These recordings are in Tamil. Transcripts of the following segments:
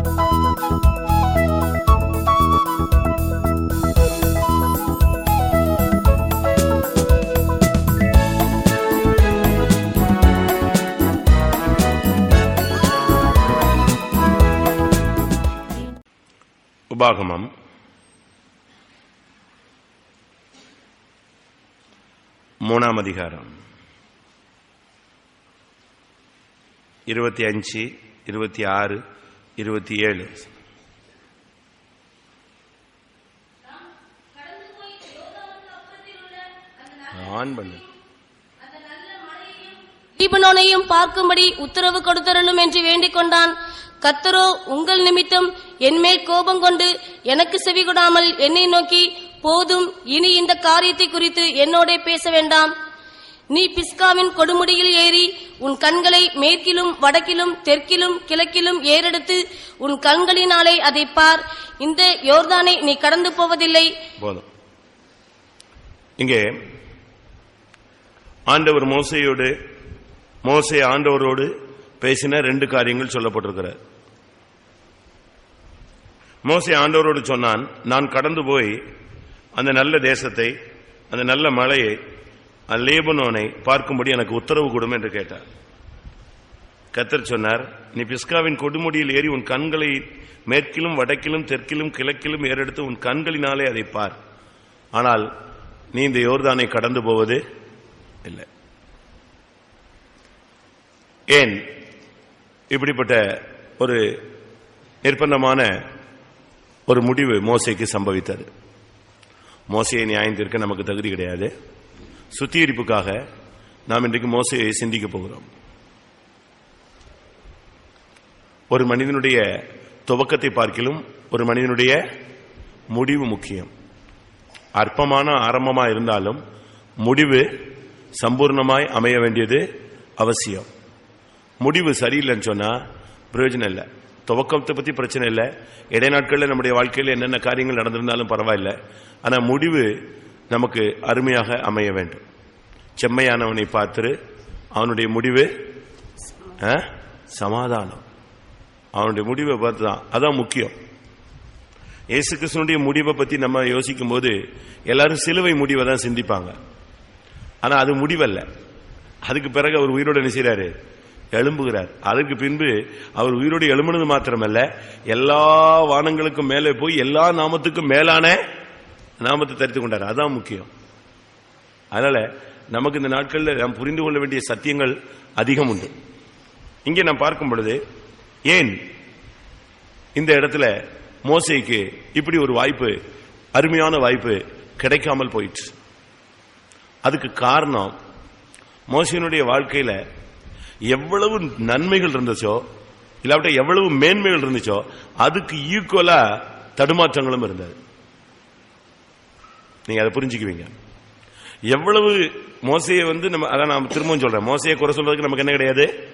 உபாகமம். மூணாம் அதிகாரம். இருபத்தி அஞ்சு இருபத்தி ஆறு இருபத்தி ஏழு. ஆன் பண்ணு. லீபனோனையும் பார்க்கும்படி உத்தரவு கொடுத்தரணும் என்று வேண்டிக் கொண்டான். கத்தரோ உங்கள் நிமித்தம் என்மேல் கோபம் கொண்டு எனக்கு செவிகொடாமல் என்னை நோக்கி போதும் இனி இந்த காரியத்தை குறித்து என்னோட பேச வேண்டாம். நீ பிஸ்காவின் கொடுமுடியில் ஏறி உன் கண்களை மேற்கிலும் வடக்கிலும் தெற்கிலும் கிழக்கிலும் ஏறெடுத்து உன் கண்களினாலே அதை பார். இந்த யோர்தானை நீ கடந்து போவதில்லை. போதும். இங்கே ஆண்டவர் மோசையோடு மோசை ஆண்டவரோடு பேசின ரெண்டு காரியங்கள் சொல்லப்பட்டிருக்கிறார் மோசை ஆண்டவரோடு சொன்னான் நான் கடந்து போய் அந்த நல்ல தேசத்தை அந்த நல்ல மலையை லேபனோனை பார்க்கும்படி எனக்கு உத்தரவு கொடுமை என்று கேட்டார். கத்தர் சொன்னார் நீ பிஸ்காவின் கொடுமுடியில் ஏறி உன் கண்களை மேற்கிலும் வடக்கிலும் தெற்கிலும் கிழக்கிலும் ஏறெடுத்து உன் கண்களினாலே அதை பார். ஆனால் நீ இந்த யோர்தானை கடந்து போவது இல்லை. ஏன்? இப்படிப்பட்ட ஒரு நிர்பந்தமான ஒரு முடிவு மோசைக்கு சம்பவித்தது. மோசையை நியாயம் தீர்க்க நமக்கு தகுதி கிடையாது. சுத்திகரிப்புக்காக நாம் இன்றைக்கு மோசையை சிந்திக்க போகிறோம். ஒரு மனிதனுடைய துவக்கத்தை பார்க்கிலும் ஒரு மனிதனுடைய முடிவு முக்கியம். அற்பமான ஆரம்பமா இருந்தாலும் முடிவு சம்பூர்ணமாய் அமைய வேண்டியது அவசியம். முடிவு சரியில்லைன்னு சொன்னா பிரயோஜனம் இல்லை. துவக்கத்தை பத்தி பிரச்சனை இல்லை. இடைநாட்களில் நம்முடைய வாழ்க்கையில் என்னென்ன காரியங்கள் நடந்திருந்தாலும் பரவாயில்லை. ஆனால் முடிவு நமக்கு அருமையாக அமைய வேண்டும். செம்மையானவனை பார்த்து அவனுடைய முடிவு ஆ? சமாதானம். அவனுடைய முடிவை பார்த்து தான் அதான் முக்கியம். இயேசு கிருஷ்ணனுடைய முடிவை பத்தி நம்ம யோசிக்கும் போது எல்லாரும் சிலுவை முடிவை தான் சிந்திப்பாங்க. ஆனா அது முடிவல்ல. அதுக்கு பிறகு அவர் உயிரோடு என்ன எழும்புகிறார். அதற்கு பின்பு அவர் உயிரோடு எழும்புனது மாத்திரமல்ல எல்லா வானங்களுக்கும் மேலே போய் எல்லா நாமத்துக்கும் மேலான நாமத்தை தரித்து கொண்டார். அதான் முக்கியம். அதனால நமக்கு இந்த நாட்களில் நாம் புரிந்து கொள்ள வேண்டிய சத்தியங்கள் அதிகம் உண்டு. இங்கே நாம் பார்க்கும் பொழுது ஏன் இந்த இடத்துல மோசைக்கு இப்படி ஒரு வாய்ப்பு அருமையான வாய்ப்பு கிடைக்காமல் போயிற்று? அதுக்கு காரணம் மோசையினுடைய வாழ்க்கையில எவ்வளவு நன்மைகள் இருந்துச்சோ இல்லாவிட்ட எவ்வளவு மேன்மைகள் இருந்துச்சோ அதுக்கு ஈக்குவலா தடுமாற்றங்களும் இருந்தது. நீங்க அதை புரிஞ்சுக்குவீங்க. எவ்வளவு மோசையை வந்து நம்ம அதான் நான் திரும்பவும் சொல்றேன். மோசையை குறை சொல்றதுக்கு நமக்கு என்ன கிடையாது?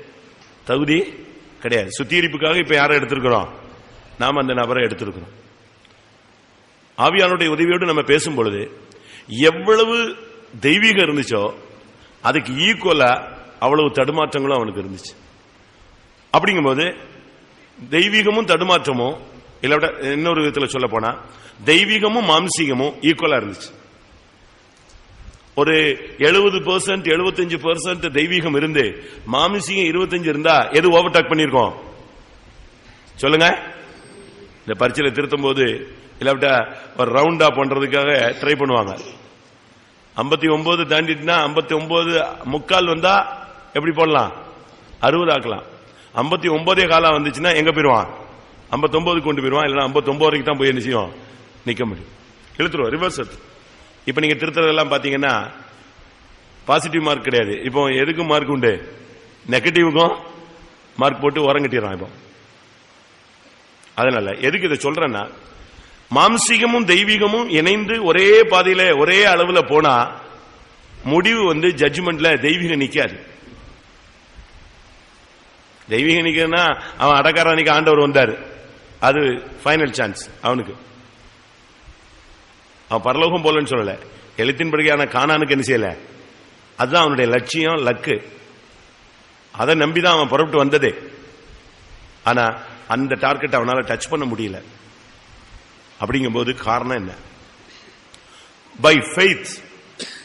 தகுதி கிடையாது. சுத்திகரிப்புக்காக இப்ப யாரை எடுத்திருக்கிறோம்? நாம் அந்த நபரை எடுத்திருக்கிறோம். ஆவியானுடைய உதவியோடு நம்ம பேசும் பொழுது எவ்வளவு தெய்வீகம் இருந்துச்சோ அதுக்கு ஈக்குவலா அவ்வளவு தடுமாற்றங்களும் அவனுக்கு இருந்துச்சு. அப்படிங்கும்போது தெய்வீகமும் தடுமாற்றமும் இல்லாவிட இன்னொரு விதத்தில் சொல்ல போனா தெய்வீகமும் மாம்சீகமும் ஈக்குவலா இருந்துச்சு. ஒரு எழுபது பெர்சன்ட் எழுபத்தஞ்சு பெர்சன்ட் தெய்வீகம் இருந்து மாமிசீகம் இருபத்தஞ்சு இருந்தா எது ஓவர்டேக் பண்ணிருக்கோம்? சொல்லுங்க. இந்த பரீட்சையில திருத்தும் போது இல்லாவிட்டா ஒரு ரவுண்டா பண்றதுக்காக ட்ரை பண்ணுவாங்க. ஐம்பத்தி ஒன்பது தாண்டிட்டுனா ஐம்பத்தி ஒன்பது முக்கால் வந்தா எப்படி போடலாம்? அறுபது ஆக்கலாம். ஐம்பத்தி ஒன்பதே காலம் வந்துச்சுன்னா எங்க போயிருவான்? ஐம்பத்தி கொண்டு போயிருவான் இல்லைன்னா ஐம்பத்தொன்பது வரைக்கும் தான் போய் என்ன செய்யும்? நிக்க முடியும். இழுத்துருவோம் ரிவர்ஸ் எடுத்து. இப்ப நீங்க திருத்துறதெல்லாம் பாத்தீங்கன்னா பாசிட்டிவ் மார்க் கிடையாது. இப்போ எதுக்கு மார்க் உண்டு? நெகட்டிவுக்கும் மார்க் போட்டு உரங்கட்டிடுறான் இப்போ. அதனால எதுக்கு இதை சொல்றேன்னா மாம்சீகமும் தெய்வீகமும் இணைந்து ஒரே பாதையில ஒரே அளவுல போனா முடிவு வந்து ஜட்ஜ்மெண்ட்ல தெய்வீகம் நிக்காது. தெய்வீகம் நிக்கிறதுனா அவன் அடக்காரனிக்கு ஆண்டவர் வந்தாரு. அது ஃபைனல் சான்ஸ் அவனுக்கு. அவன் பரலோகம் போலன்னு சொல்லல. எழுத்தின்படியான காணானுக்கு என்ன செய்யல? அதுதான் அவனுடைய லட்சியம் லக்கு. அதை நம்பிதான் அவன் புறப்பட்டு வந்ததே. ஆனா அந்த டார்கெட் அவனால டச் பண்ண முடியல. அப்படிங்கும்போது காரணம் என்ன? பை ஃபெய்த்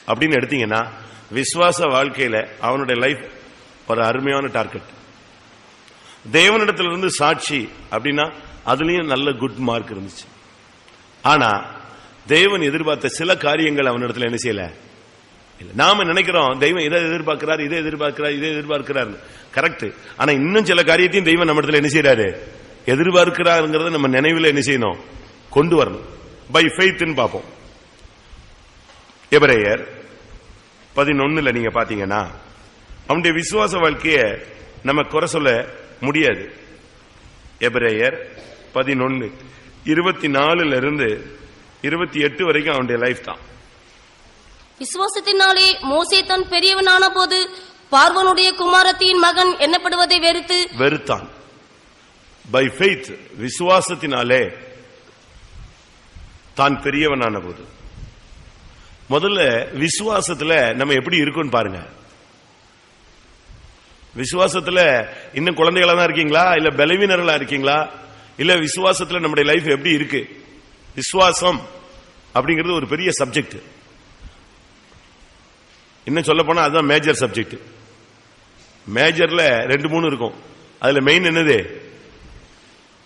அப்படின்னு எடுத்தீங்கன்னா விசுவாச வாழ்க்கையில அவனுடைய லைஃப் ஒரு அருமையான டார்கெட் தேவனிடத்திலிருந்து சாட்சி அப்படின்னா அதுலயும் நல்ல குட் மார்க் இருந்துச்சு. ஆனா தேவன் எதிர்பார்த்த சில காரியங்கள் அவனிடத்துல என்ன செய்யல? நாம நினைக்கிறோம் தெய்வம் இதை எதிர்பார்க்கிறார் இதை எதிர்பார்க்கிறார் இதை எதிர்பார்க்கிறார் கரெக்ட் ஆனா இன்னும் சில காரியத்தையும் தெய்வம் நம்ம இடத்துல என்ன செய்யறாரு எதிர்பார்க்கிறாருங்கிறத நம்ம நினைவில் என்ன செய்யணும்? கொண்டு வரணும். பை ஃபெய்த்னு பார்ப்போம். எபிரேயர் பதினொன்னுல நீங்க பாத்தீங்கன்னா அவனுடைய விசுவாச வாழ்க்கைய நம்ம குறை சொல்ல முடியாது. எபிரேயர் பதினொன்னு. இருபத்தி நாலுல இருந்து இருபத்தி எட்டு வரைக்கும் அவனுடைய லைஃப் தான். விசுவாசத்தினாலே மோசே தன் பெரியவனான போது பார்வனுடைய குமாரத்தின் மகன் எண்ணப்படுவதை வெறுத்து வெறுத்தான். பை ஃபெய்த் விசுவாசத்தினாலே தான் பெரியவனான போது. முதல்ல விசுவாசத்துல நம்ம எப்படி இருக்கும்னு பாருங்க. விசுவாசத்துல இன்னும் குழந்தைகளா தான் இருக்கீங்களா? இல்ல பலவீனர்களா இருக்கீங்களா? இல்ல விசுவாசத்துல நம்முடைய லைஃப் எப்படி இருக்கு? விசுவாசம் அப்படிங்கிறது ஒரு பெரிய சப்ஜெக்ட் இன்னும் சொல்ல போனா அதுதான் மேஜர் சப்ஜெக்ட் மேஜர்ல ரெண்டு மூணு இருக்கும். அதுல மெயின் என்னது?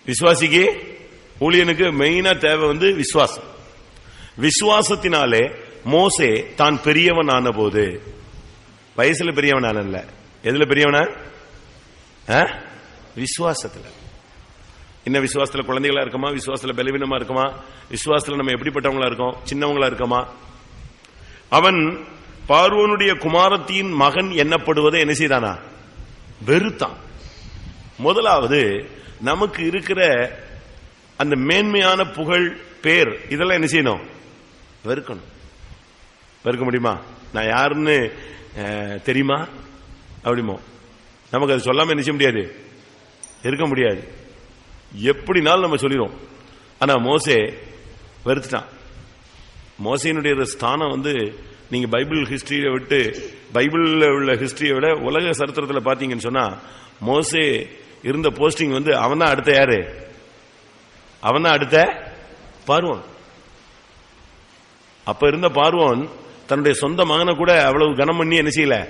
விசுவாசிக்கு ஊழியனுக்கு மெயினா தேவை வந்து விசுவாசம். விசுவாசத்தினாலே மோசே தான் பெரியவன் ஆன போது வயசுல பெரியவன் ஆனல்ல எதுல பெரியவனா? ஆ? விசுவாசத்துல. என்ன விசுவாசத்தில் குழந்தைகளா இருக்குமா? விசுவாசத்தில் பலவீனமா இருக்குமா? விசுவாசத்தில் நம்ம எப்படிப்பட்டவங்களா இருக்கோம்? சின்னவங்களா இருக்கோமா? அவன் பார்வனுடைய குமாரத்தின் மகன் எண்ணப்படுவதை என்ன செய்தானா? வெறுத்தான். முதலாவது நமக்கு இருக்கிற அந்த மேன்மையான புகழ் பேர் இதெல்லாம் என்ன செய்யணும்? வெறுக்கணும். வெறுக்க முடியுமா? நான் யாருன்னு தெரியுமா? அப்படிமோ. நமக்கு அது சொல்லாம என்ன செய்ய முடியாது? இருக்க முடியாது. எப்படினாலும் நம்ம சொல்லிடுவோம். ஆனா மோசே வெறுத்துட்டான். மோசையினுடைய ஸ்தானம் வந்து நீங்க பைபிள் ஹிஸ்டரியை விட்டு பைபிள்ல உள்ள ஹிஸ்டரியை விட உலக சரித்திரத்தில் பாத்தீங்கன்னு சொன்னா மோசே இருந்த போஸ்டிங் வந்து அவன் தான் அடுத்த யாரு? அவன் தான் அடுத்த பார்வன். அப்ப இருந்த பார்வன் தன்னுடைய சொந்த மகனை கூட அவ்வளவு கனம் பண்ணி என்ன செய்யல?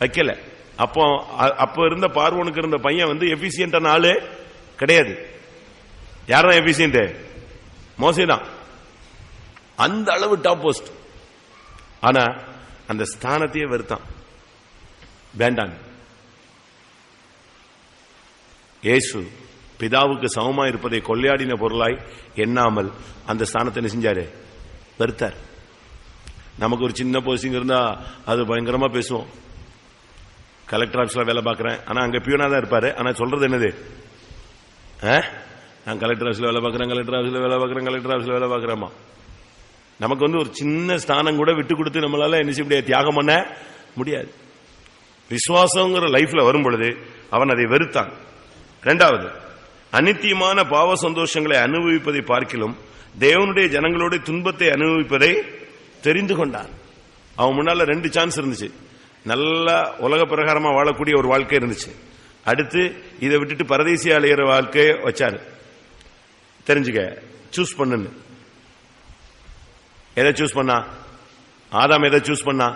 வைக்கல. அப்போ அப்ப இருந்த பார்வனுக்கு இருந்த பையன் வந்து எபிசியன்டான ஆளு கிடையாது. யாரதான் எபிசியன்ட் மோசே தான் அந்த அளவு டாப் போஸ்ட் ஆனா அந்த ஸ்தானத்தையே வெறுத்தான். வேண்டாம். இயேசு பிதாவுக்கு சமமா இருப்பதை கொள்ளையாடின பொருளாய் எண்ணாமல் அந்த ஸ்தானத்தை என்ன செஞ்சாரு? வெறுத்தார். நமக்கு ஒரு சின்ன போஸ்டிங் இருந்தா அது பயங்கரமா பேசுவோம். கலெக்டர் ஆபீஸ்ல வேலை பார்க்குறேன். ஆனா அங்க பியூனா தான் இருப்பாரு. ஆனா சொல்றது என்னது? ஆ? நான் கலெக்டர் ஆஃபீஸில் வேலை பார்க்குறேன் கலெக்டர் ஆஃபீஸில் வேலை பார்க்குறேன் கலெக்டர் ஆஃபீஸில் வேலை பார்க்குறேமா நமக்கு வந்து ஒரு சின்ன ஸ்தானம் கூட விட்டு கொடுத்து நம்மளால என்ன செய்ய முடியாது? தியாகம் பண்ண முடியாது. விசுவாசங்கிற லைஃப்ல வரும் பொழுது அவன் அதை வெறுத்தான். இரண்டாவது அனித்தியமான பாவ சந்தோஷங்களை அனுபவிப்பதை பார்க்கிலும் தேவனுடைய ஜனங்களோட துன்பத்தை அனுபவிப்பதை தெரிந்து கொண்டான். அவன் முன்னால ரெண்டு சான்ஸ் இருந்துச்சு. நல்லா உலக பிரகாரமா வாழக்கூடிய ஒரு வாழ்க்கை இருந்துச்சு. அடுத்து இதை விட்டுட்டு பரதேசி அலையிற வாழ்க்கையை வச்சாரு. தெரிஞ்சுக்க. சூஸ் பண்ணுன்னு. எதை சூஸ் பண்ணா? ஆதாம் எதை சூஸ் பண்ணா?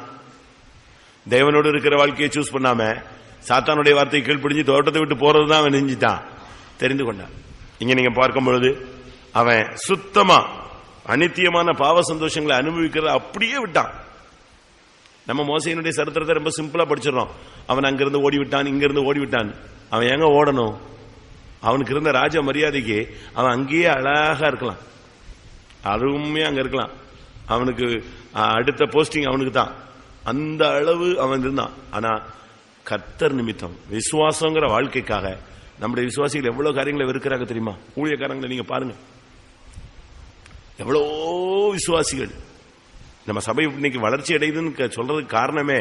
தேவனோடு இருக்கிற வாழ்க்கையை சூஸ் பண்ணாம சாத்தானுடைய வார்த்தையை கீழ்ப்பிடிஞ்சு தோட்டத்தை விட்டு போறது தான் அவன் நெஞ்சிட்டான். தெரிந்து கொண்டான். இங்க நீங்க பார்க்கும் பொழுது அவன் சுத்தமா அனித்தியமான பாவ சந்தோஷங்களை அனுபவிக்கிறத அப்படியே விட்டான். நம்ம மோசையினுடைய சரித்திரத்தை ரொம்ப சிம்பிளா படிச்சிடறோம். அவன் அங்கிருந்து ஓடி விட்டான் இங்கிருந்து ஓடி விட்டான் அவன் எங்க ஓடணும்? அவனுக்கு இருந்த ராஜ மரியாதைக்கு அவன் அங்கேயே அழகா இருக்கலாம். அருமையா அங்க இருக்கலாம். அவனுக்கு அடுத்த போஸ்டிங் அவனுக்கு தான் அந்த அளவு அவன் இருந்தான். ஆனா கத்தர் நிமித்தம் விசுவாசங்கிற வாழ்க்கைக்காக நம்முடைய விசுவாசிகள் எவ்வளவு காரியங்களை வெறுக்கிறாங்க தெரியுமா? ஊழியக்காரங்களை நீங்க பாருங்க. எவ்வளோ விசுவாசிகள். நம்ம சபை இன்னைக்கு வளர்ச்சி அடையுதுன்னு சொல்றதுக்கு காரணமே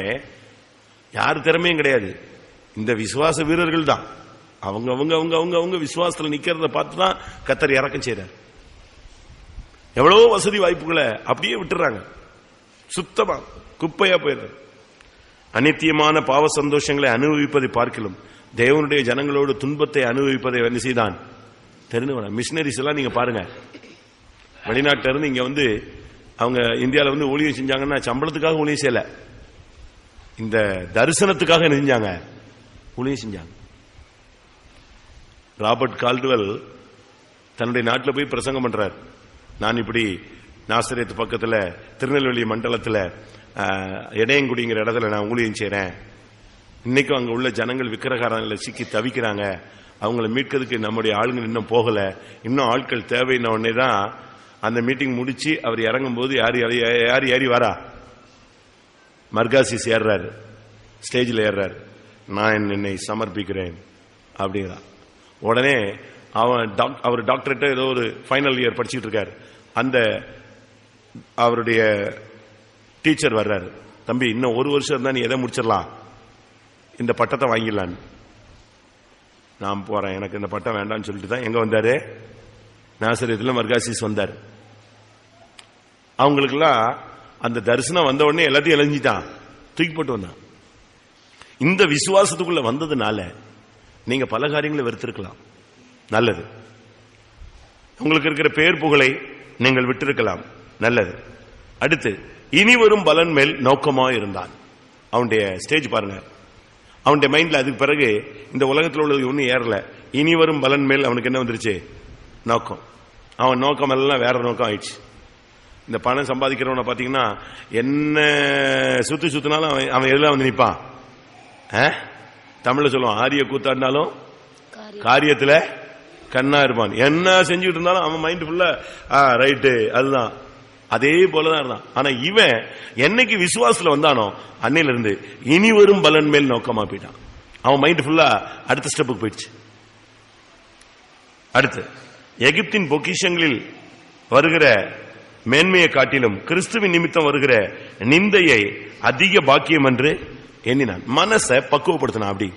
யார் திறமையும் கிடையாது. இந்த விசுவாச வீரர்கள் தான். அவங்க அவங்க அவங்க அவங்க அவங்க விசுவாசத்தில் நிக்கிறத பார்த்து தான் கத்தர் இறக்கம் செய்றார். எவ்வளவோ வசதி வாய்ப்புகளை அப்படியே விட்டுறாங்க. சுத்தமா குப்பையா போயிடுறாங்க அனித்தியமான பாவ சந்தோஷங்களை அனுபவிப்பதை பார்க்கிலும் தேவனுடைய ஜனங்களோடு துன்பத்தை அனுபவிப்பதை என்ன செய்தான்? தெரிந்து மிஷினரிஸ் எல்லாம் நீங்க பாருங்க. வெளிநாட்டில இருந்து இங்க வந்து அவங்க இந்தியாவில் வந்து ஊழியம் செஞ்சாங்கன்னா சம்பளத்துக்காக ஊழியம் செய்யல. இந்த தரிசனத்துக்காக என்ன செஞ்சாங்க? ஊழியம் செஞ்சாங்க. ராபர்ட் கால்டுவெல் தன்னுடைய நாட்டில் போய் பிரசங்கம் பண்றார். நான் இப்படி நாசரியத்து பக்கத்தில் திருநெல்வேலி மண்டலத்தில் இடையங்குடிங்கிற இடத்துல நான் ஊழியம் செய்கிறேன் இன்னைக்கும் அங்கே உள்ள ஜனங்கள் விக்கிரகாரங்களில் சிக்கி தவிக்கிறாங்க. அவங்கள மீட்கிறதுக்கு நம்முடைய ஆளுங்க இன்னும் போகல. இன்னும் ஆட்கள் தேவைன்ன உடனே தான் அந்த மீட்டிங் முடிச்சு அவர் இறங்கும் போது யார் யார் யார் ஏறி வரா? மர்காசிஸ் ஏறுறாரு. ஸ்டேஜில் ஏறுறாரு. நான் என்னை சமர்ப்பிக்கிறேன். அப்படிங்கிறான் உடனே அவன் டாக்- அவர் டாக்டர்கிட்ட ஏதோ ஒரு ஃபைனல் இயர் படிச்சுட்டு இருக்காரு. அந்த அவருடைய டீச்சர் வர்றாரு. தம்பி இன்னும் ஒரு வருஷம் இருந்தால் நீ எதை முடிச்சிடலாம்? இந்த பட்டத்தை வாங்கிடலான்னு. நான் போறேன். எனக்கு இந்த பட்டம் வேண்டாம்னு சொல்லிட்டு தான் எங்க வந்தாரு? நாசரியத்தில் மர்காசிஸ் வந்தார். அவங்களுக்கெல்லாம் அந்த தரிசனம் வந்த உடனே எல்லாத்தையும் இழஞ்சிட்டான் தூக்கி போட்டு வந்தான். இந்த விசுவாசத்துக்குள்ள வந்ததுனால நீங்க பல காரியங்களை வெறுத்திருக்கலாம். நல்லது. உங்களுக்கு இருக்கிற பேர் புகழை நீங்கள் விட்டிருக்கலாம். நல்லது. அடுத்து இனி வரும் பலன் மேல் நோக்கமா இருந்தான். அவனுடைய ஸ்டேஜ் பாருங்க. அவனுடைய மைண்ட்ல அதுக்கு பிறகு இந்த உலகத்தில் உள்ளது ஒன்றும் ஏறல. இனி வரும் பலன் மேல் அவனுக்கு என்ன வந்துருச்சு? நோக்கம். அவன் நோக்கம் எல்லாம் வேற நோக்கம் ஆயிடுச்சு. இந்த பணம் சம்பாதிக்கிறவனை பார்த்தீங்கன்னா என்ன சுத்து சுத்தினாலும் அவன் அவன் எதுல வந்து நிற்பான் ஆ? தமிழ்ல சொல்லுவான் ஆரிய கூத்தாடினாலும் காரியத்துல கண்ணா இருப்பான். என்ன செஞ்சுட்டு இருந்தாலும் அவன் மைண்ட் ஃபுல்லா ரைட்டு அதுதான். அதே போலதான் இருந்தான். ஆனா இவன் என்னைக்கு விசுவாசத்துல வந்தானோ அன்னையில இருந்து இனி வரும் பலன் மேல் நோக்கமா போயிட்டான். அவன் மைண்ட் ஃபுல்லா அடுத்த ஸ்டெப்புக்கு போயிடுச்சு. அடுத்து எகிப்தின் பொக்கிஷங்களில் வருகிற மேன்மையை காட்டிலும் கிறிஸ்துவின் நிமித்தம் வருகிற நிந்தையை அதிக பாக்கியம் என்று எண்ணினான். மனசை பக்குவப்படுத்தினான் அப்படி.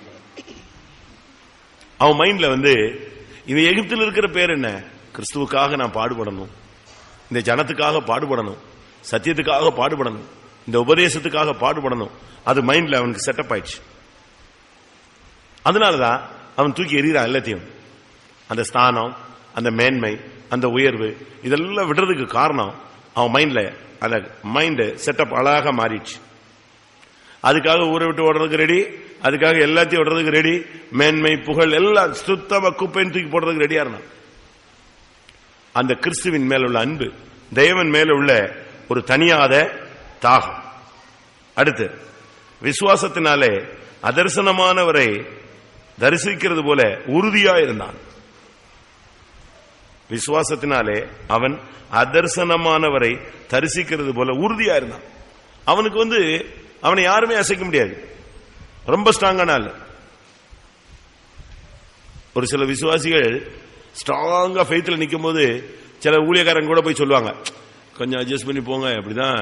அவன் மைண்ட்ல வந்து இவன் எகிப்தில் இருக்கிற பேர் என்ன? கிறிஸ்துவுக்காக நான் பாடுபடணும். இந்த ஜனத்துக்காக பாடுபடணும். சத்தியத்துக்காக பாடுபடணும். இந்த உபதேசத்துக்காக பாடுபடணும். அது மைண்ட்ல அவனுக்கு செட்டப் ஆயிடுச்சு. அதனாலதான் அவன் தூக்கி எறிகிறான் எல்லாத்தையும். அந்த ஸ்தானம் அந்த மேன்மை அந்த உயர்வு இதெல்லாம் விடுறதுக்கு காரணம் அவன் மைண்ட்ல அந்த மைண்ட் செட்டப் அழகாக மாறிடுச்சு. அதுக்காக ஊரை விட்டு ஓடுறதுக்கு ரெடி அதுக்காக எல்லாத்தையும் விடுறதுக்கு ரெடி மேன்மை புகழ் எல்லாம் சுத்தமா குப்பைன்னு தூக்கி போடுறதுக்கு ரெடியா இருந்தான். அந்த கிறிஸ்துவின் மேல உள்ள அன்பு தேவன் மேல உள்ள ஒரு தனியாத தாகம். அடுத்து விசுவாசத்தினாலே அதர்சனமானவரை தரிசிக்கிறது போல உறுதியா இருந்தான். விசுவாசத்தினாலே அவன் அதர்சனமானவரை தரிசிக்கிறது போல உறுதியா இருந்தான். அவனுக்கு வந்து அவனை யாருமே அசைக்க முடியாது. ரொம்ப ஸ்ட்ராங்கான ஆள். ஒரு சில விசுவாசிகள் ஸ்ட்ராங்கா ஃபெய்த்தில் நிற்கும் போது சில ஊழியக்காரங்க கூட போய் சொல்லுவாங்க கொஞ்சம் அட்ஜஸ்ட் பண்ணி போங்க அப்படிதான்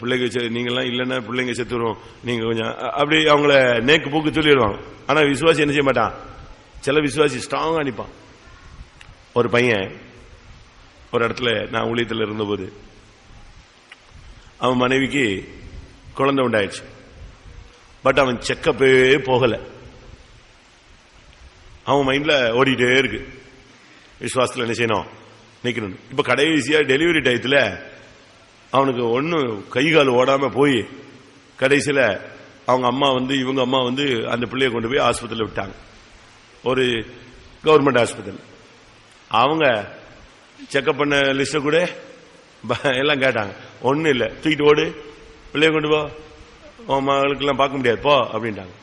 பிள்ளைங்க செ- நீங்கெல்லாம் இல்லைன்னா பிள்ளைங்க செத்துரும் நீங்க கொஞ்சம் அப்படி அவங்கள நேக்கு போக்கு சொல்லிடுவாங்க. ஆனா விசுவாசி என்ன செய்ய மாட்டான்? சில விசுவாசி ஸ்ட்ராங்கா நிற்பான் ஒரு பையன் ஒரு இடத்துல நான் ஊழியத்தில் இருந்தபோது அவன் மனைவிக்கு குழந்தை உண்டாயிடுச்சு. பட் அவன் செக்கப்பே போகல. அவன் மைண்ட்ல ஓடிட்டே இருக்கு. விசுவாசத்தில் என்ன செய்யணும்? நிக்கணும். இப்ப கடைசியா டெலிவரி டயத்துல அவனுக்கு ஒன்னும் கை கால் ஓடாம போய் கடைசியில அவங்க அம்மா வந்து இவங்க அம்மா வந்து அந்த பிள்ளைய கொண்டு போய் ஆஸ்பத்திரியில் விட்டாங்க. ஒரு கவர்மெண்ட் ஆஸ்பத்திரி அவங்க செக்அப் பண்ண லிஸ்ட கூட எல்லாம் கேட்டாங்க. ஒன்றும் இல்லை. தூக்கிட்டு ஓடு. பிள்ளைய கொண்டு போ. உன் மகளுக்கெல்லாம் பார்க்க முடியாது போ அப்படின்ட்டாங்க.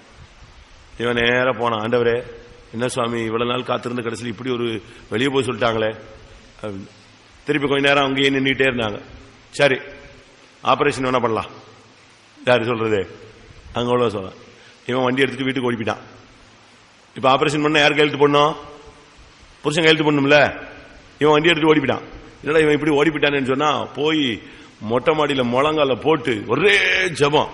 இவன் நேராக போனான். ஆண்டவரே என்ன சுவாமி இவ்வளவு நாள் காத்திருந்த கடைசியில் இப்படி ஒரு வெளியே போய் சொல்லிட்டாங்களே. அப்படின்னு. திருப்பி கொஞ்ச நேரம் அங்கேயே நின்றுட்டே இருந்தாங்க. சரி ஆபரேஷன் வேணா பண்ணலாம். யார் சொல்றது? அங்க அவ்வளோ சொல்ல இவன் வண்டி எடுத்துட்டு வீட்டுக்கு ஓடிப்பிட்டான். இப்ப ஆபரேஷன் பண்ண யார் கையெழுத்து பண்ணோம் புருஷன் கையெழுத்து பண்ணும்ல இவன் வண்டி எடுத்து ஓடிப்பிட்டான். இல்லை இவன் இப்படி ஓடிப்பிட்டான்னு சொன்னா போய் மொட்டை மாடியில முழங்கால போட்டு ஒரே ஜபம்.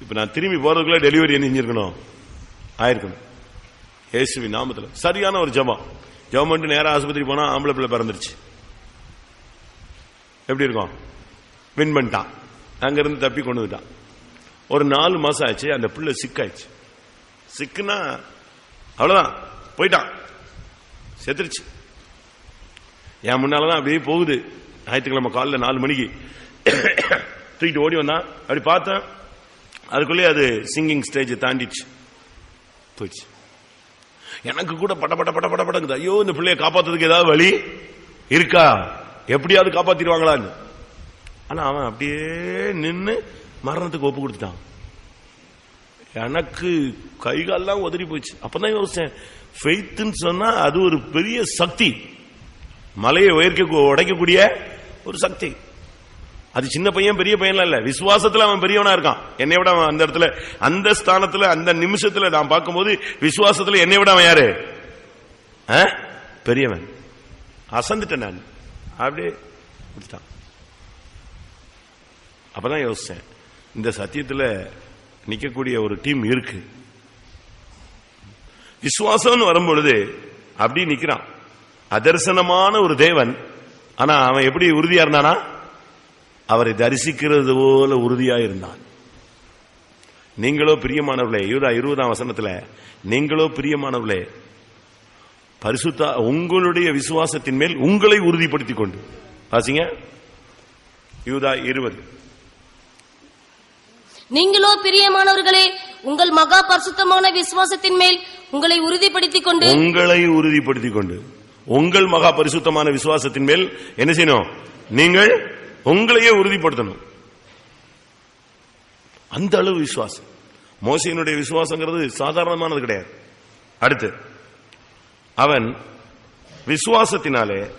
இப்ப நான் திரும்பி போறதுக்குள்ள டெலிவரி என்ன ஆயிருக்கணும். இயேசுவி நாமத்துல. சரியான ஒரு ஜபம். ஜபம் பண்ணிட்டு நேரம் ஆஸ்பத்திரி போனா ஆம்பளை பிள்ளை பிறந்துருச்சு. எப்படி இருக்கும்? வின் பண்ணிட்டான். அங்கிருந்து தப்பி கொண்டு வந்துட்டான். ஒரு நாலு மாசம் ஆச்சு அந்த பிள்ளை சிக்காயிச்சு சிக்குனா அவ்வளவுதான். போயிட்டான். செத்துருச்சு. என் முன்னாலதான் அப்படியே போகுது. ஞாயிற்றுக்கிழமை காலில் நாலு மணிக்கு தூக்கிட்டு ஓடி வந்தான். அப்படி பார்த்தேன் அதுக்குள்ளே அது சிங்கிங் ஸ்டேஜ் தாண்டிச்சு போயிடுச்சு. எனக்கு கூட பட பட பட பட படங்குது. ஐயோ இந்த பிள்ளைய காப்பாத்துறதுக்கு ஏதாவது வழி இருக்கா? எப்படியாவது காப்பாத்திடுவாங்களான்னு. ஆனா அவன் அப்படியே நின்று மரணத்துக்கு ஒப்பு கொடுத்துட்டான். எனக்கு கைகாலெல்லாம் உதறி போச்சு அப்பதான் யோசிச்சேன் ஃபெய்த்துன்னு சொன்னா அது ஒரு பெரிய சக்தி. மலையை உயர்க்க உடைக்கக்கூடிய ஒரு சக்தி. அது சின்ன பையன் பெரிய பையன்லாம் இல்ல. விசுவாசத்துல அவன் பெரியவனா இருக்கான். என்னை விட அவன் அந்த இடத்துல அந்த ஸ்தானத்துல அந்த நிமிஷத்துல நான் பார்க்கும்போது விசுவாசத்துல என்னை விட அவன் யாரு? ஆ? பெரியவன். அசந்துட்டேன் நான். அப்படியே கொடுத்துட்டான் அப்பதான் யோசிச்சேன். இந்த சத்தியத்துல நிக்கக்கூடிய ஒரு டீம் இருக்கு. விசுவாசம்னு வரும்பொழுது அப்படி நிக்கிறான். அதர்சனமான ஒரு தேவன் ஆனா அவன் எப்படி உறுதியா இருந்தானா? அவரை தரிசிக்கிறது போல உறுதியா இருந்தான். நீங்களோ பிரியமானவர்களே யூதா இருபதாம் வசனத்துல நீங்களோ பிரியமானவர்களே பரிசுத்தா உங்களுடைய விசுவாசத்தின் மேல் உங்களை உறுதிப்படுத்திக் கொண்டு. வாசிங்க. யூதா இருபது. நீங்களோ பிரியமானவர்களே உங்கள் மகா பரிசுத்தமான விசுவாசத்தின் மேல் உங்களை உறுதிப்படுத்திக் கொண்டு. உங்களை உறுதிப்படுத்திக் கொண்டு. உங்கள் மகா பரிசுத்தமான விசுவாசத்தின் மேல் என்ன செய்யணும்? நீங்கள் உங்களையே உறுதிப்படுத்தணும். அந்த அளவு விசுவாசம். மோசையினுடைய விசுவாசங்கிறது சாதாரணமானது கிடையாது. அடுத்து அவன் விசுவாசத்தினாலே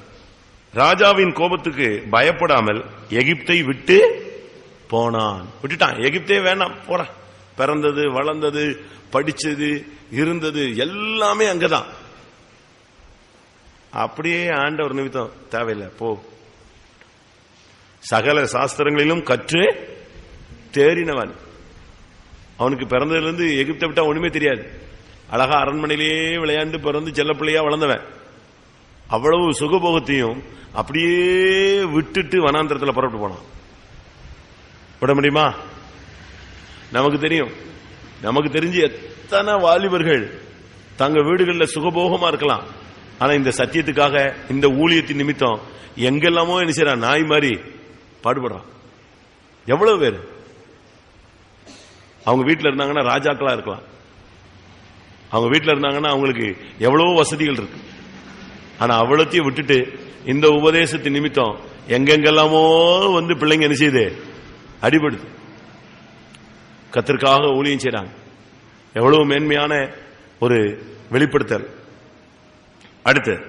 ராஜாவின் கோபத்துக்கு பயப்படாமல் எகிப்தை விட்டு போனான். விட்டுட்டான். எகிப்தே வேணாம் போறான் பிறந்தது வளர்ந்தது படிச்சது இருந்தது எல்லாமே அங்கதான். அப்படியே ஆண்டவர் நிமித்தம் தேவையில்லை போ. சகல சாஸ்திரங்களிலும் கற்று தேறினவன். அவனுக்கு பிறந்ததுலேருந்து எகிப்தை விட்டா ஒண்ணுமே தெரியாது. அழகா அரண்மனையிலேயே விளையாண்டு பிறந்து செல்லப்பிள்ளையா வளர்ந்தவன். அவ்வளவு சுகபோகத்தையும் அப்படியே விட்டுட்டு வனாந்திரத்தில் புறப்பட்டு போனான். விட முடியுமா? நமக்கு தெரியும். நமக்கு தெரிஞ்சு எத்தனை வாலிபர்கள் தங்க வீடுகளில் சுகபோகமா இருக்கலாம். ஆனா இந்த சத்தியத்துக்காக இந்த ஊழியத்தின் நிமித்தம் எங்கெல்லாமோ என்ன செய்யறான் நாய் மாதிரி பாடுபடுறான் எவ்வளவு பேர்? அவங்க வீட்டில் இருந்தாங்கன்னா ராஜாக்களா இருக்கலாம். அவங்க வீட்டில் இருந்தாங்கன்னா அவங்களுக்கு எவ்வளவோ வசதிகள் இருக்கு. ஆனா அவ்வளோத்தையும் விட்டுட்டு இந்த உபதேசத்தின் நிமித்தம் எங்கெங்கெல்லாமோ வந்து பிள்ளைங்க என்ன செய்யுது? அடிபடுது. கத்திற்காக ஊழியம் செய்றாங்க. எவ்வளவு மேன்மையான ஒரு வெளிப்படுத்தல். அடுத்து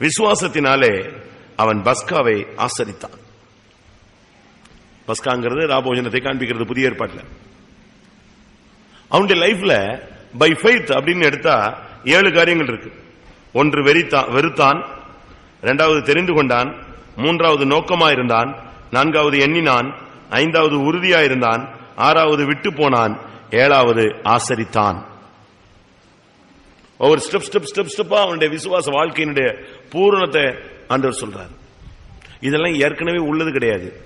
விசுவாசத்தினாலே அவன் பஸ்காவை ஆசரித்தான். பஸ்காங்கிறது ராபோஜனத்தை காண்பிக்கிறது புதிய ஏற்பாட்டில். அவனுடைய லைஃப்ல பை ஃபைத் அப்படின்னு எடுத்தா ஏழு காரியங்கள் இருக்கு. ஒன்று வெறித்தான் வெறுத்தான் இரண்டாவது தெரிந்து கொண்டான் மூன்றாவது நோக்கமாயிருந்தான் நான்காவது எண்ணினான் ஐந்தாவது உறுதியாயிருந்தான் ஆறாவது விட்டு போனான் ஏழாவது ஆசரித்தான். ஒவ்வொரு ஸ்டெப் ஸ்டெப் ஸ்டெப் ஸ்டெப்பா அவனுடைய விசுவாச வாழ்க்கையினுடைய பூரணத்தை ஆண்டவர் சொல்றாரு. இதெல்லாம் ஏற்கனவே உள்ளது கிடையாது.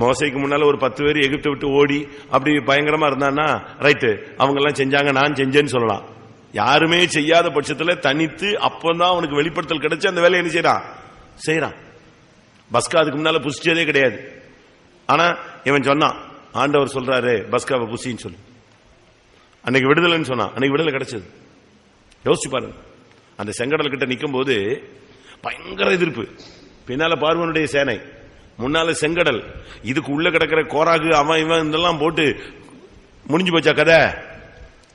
மோசைக்கு முன்னால ஒரு பத்து பேர் எகிப்தை விட்டு ஓடி அப்படி பயங்கரமா இருந்தான்னா ரைட்டு அவங்க எல்லாம் செஞ்சாங்க நான் செஞ்சேன்னு சொல்லலாம். யாருமே செய்யாத பட்சத்தில் தனித்து அப்பதான் அவனுக்கு வெளிப்படுத்தல் கிடைச்சு அந்த வேலையை என்ன செய்யறான்? செய்யறான். பஸ்கா அதுக்கு முன்னால புசிச்சதே கிடையாது. ஆனா இவன் சொன்னான் ஆண்டவர் சொல்றாரு பஸ்காவை புசின்னு சொல்லி. அன்னைக்கு விடுதலைன்னு சொன்னான். அன்னைக்கு விடுதலை கிடைச்சது. யோசிச்சு பாருங்க. அந்த செங்கடல் கிட்ட நிற்கும் போது பயங்கர எதிர்ப்பு. பின்னால பார்வனுடைய சேனை முன்னால செங்கடல் இதுக்கு உள்ள கிடக்கிற கோராகு அவன் இவன் இதெல்லாம் போட்டு முடிஞ்சு போச்சா கதை?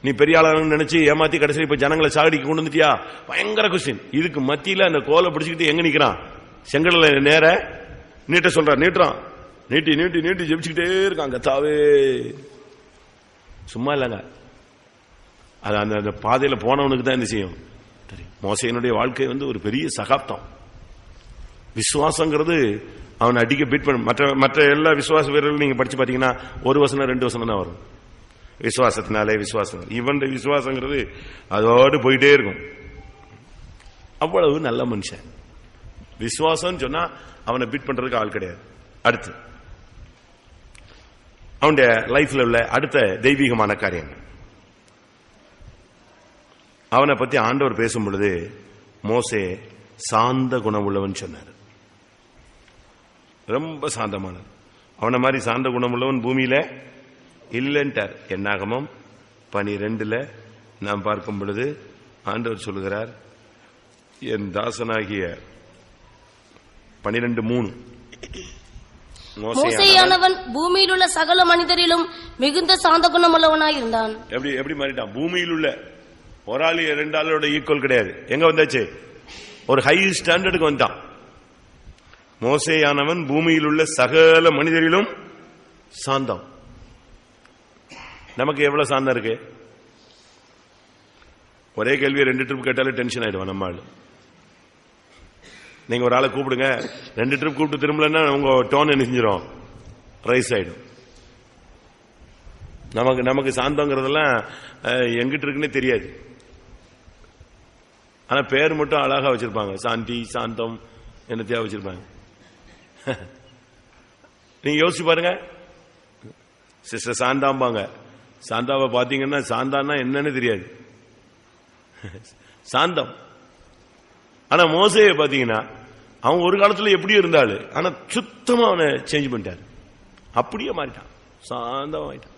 நீ பெரிய ஆளானு நினைச்சு ஏமாத்தி கடைசியில் இப்ப ஜனங்களை சாகடிக்க கொண்டு வந்துட்டியா? பயங்கர கொஸ்டின் இதுக்கு மத்தியில அந்த கோலை பிடிச்சுக்கிட்டு எங்க நிக்கிறான்? செங்கடல நேர நீட்ட சொல்றான் நீட்டுறான். நீட்டி நீட்டி நீட்டி ஜெபிச்சுக்கிட்டே இருக்கான் கத்தாவே. சும்மா இல்லைங்க. அது அந்த அந்த பாதையில் போனவனுக்கு தான் என்ன செய்யும்? தெரியும் மோசையனுடைய வாழ்க்கை வந்து ஒரு பெரிய சகாப்தம். விசுவாசங்கிறது அவன் அடிக்க பீட் பண்ண மற்ற மற்ற எல்லா விசுவாச வீரர்களும் நீங்கள் படித்து பார்த்தீங்கன்னா ஒரு வசனம் ரெண்டு வசனம் தான் வரும். விசுவாசத்தினாலே விசுவாசம். இவன் விசுவாசங்கிறது அதோடு போயிட்டே இருக்கும். அவ்வளவு நல்ல மனுஷன். விசுவாசம் சொன்னா அவனை பீட் பண்றதுக்கு ஆள் கிடையாது. அடுத்து. அவனுடைய லைஃப்ல உள்ள அடுத்த தெய்வீகமான காரியங்கள். அவனை பத்தி ஆண்டவர் பேசும் பொழுது மோசே சாந்த குணமுள்ளவன் சொன்னார். ரொம்ப சாந்தமானவன். அவனை மாதிரி சாந்த குணமுள்ளவன் பூமியில இல்லைன்ட்டார். என்னாகமம்? பனிரெண்டுல நாம் பார்க்கும் பொழுது ஆண்டவர் சொல்லுகிறார் என் தாசனாகிய பனிரெண்டு மூணு. மோசேயானவன் பூமியில் உள்ள சகல மனிதரிலும் மிகுந்த சாந்த குணமுள்ளவனாயிருந்தான். எப்படி எப்படி மாறிட்டான்? பூமியில் உள்ள ஒரு ஆள் ரெண்டு ஆளோட ஈக்குவல் கிடையாது. எங்க வந்தாச்சு? ஒரு ஹை ஸ்டாண்டர்டுக்கு வந்தான். மோசையானவன் பூமியில் உள்ள சகல மனிதரிலும் சாந்தம். நமக்கு எவ்வளவு சாந்தம் இருக்கு? ஒரே கேள்வி ரெண்டு ட்ரிப் கேட்டாலே டென்ஷன் ஆயிடுவான் நம்ம ஆள். நீங்க ஒரு ஆளை கூப்பிடுங்க. ரெண்டு ட்ரிப் கூப்பிட்டு திரும்பலன்னா உங்க டோன் என்ன செஞ்சிடும் ரைஸ் ஆயிடும். நமக்கு நமக்கு சாந்தங்கிறதெல்லாம் எங்கிட்டு இருக்குன்னே தெரியாது. ஆனா பேர் மட்டும் அழகா வச்சிருப்பாங்க. சாந்தி சாந்தம் என்னத்தையா வச்சிருப்பாங்க. நீங்க யோசிச்சு பாருங்க. சிஸ்டர் சாந்தாம்பாங்க. சாந்தாவை பாத்தீங்கன்னா சாந்தான்னா என்னன்னு தெரியாது. சாந்தம். ஆனா மோசையை பாத்தீங்கன்னா அவன் ஒரு காலத்துல எப்படி இருந்தாள். ஆனா சுத்தமா அவனை சேஞ்ச் பண்ணிட்டாரு. அப்படியே மாறிட்டான். சாந்தம் ஆயிட்டான்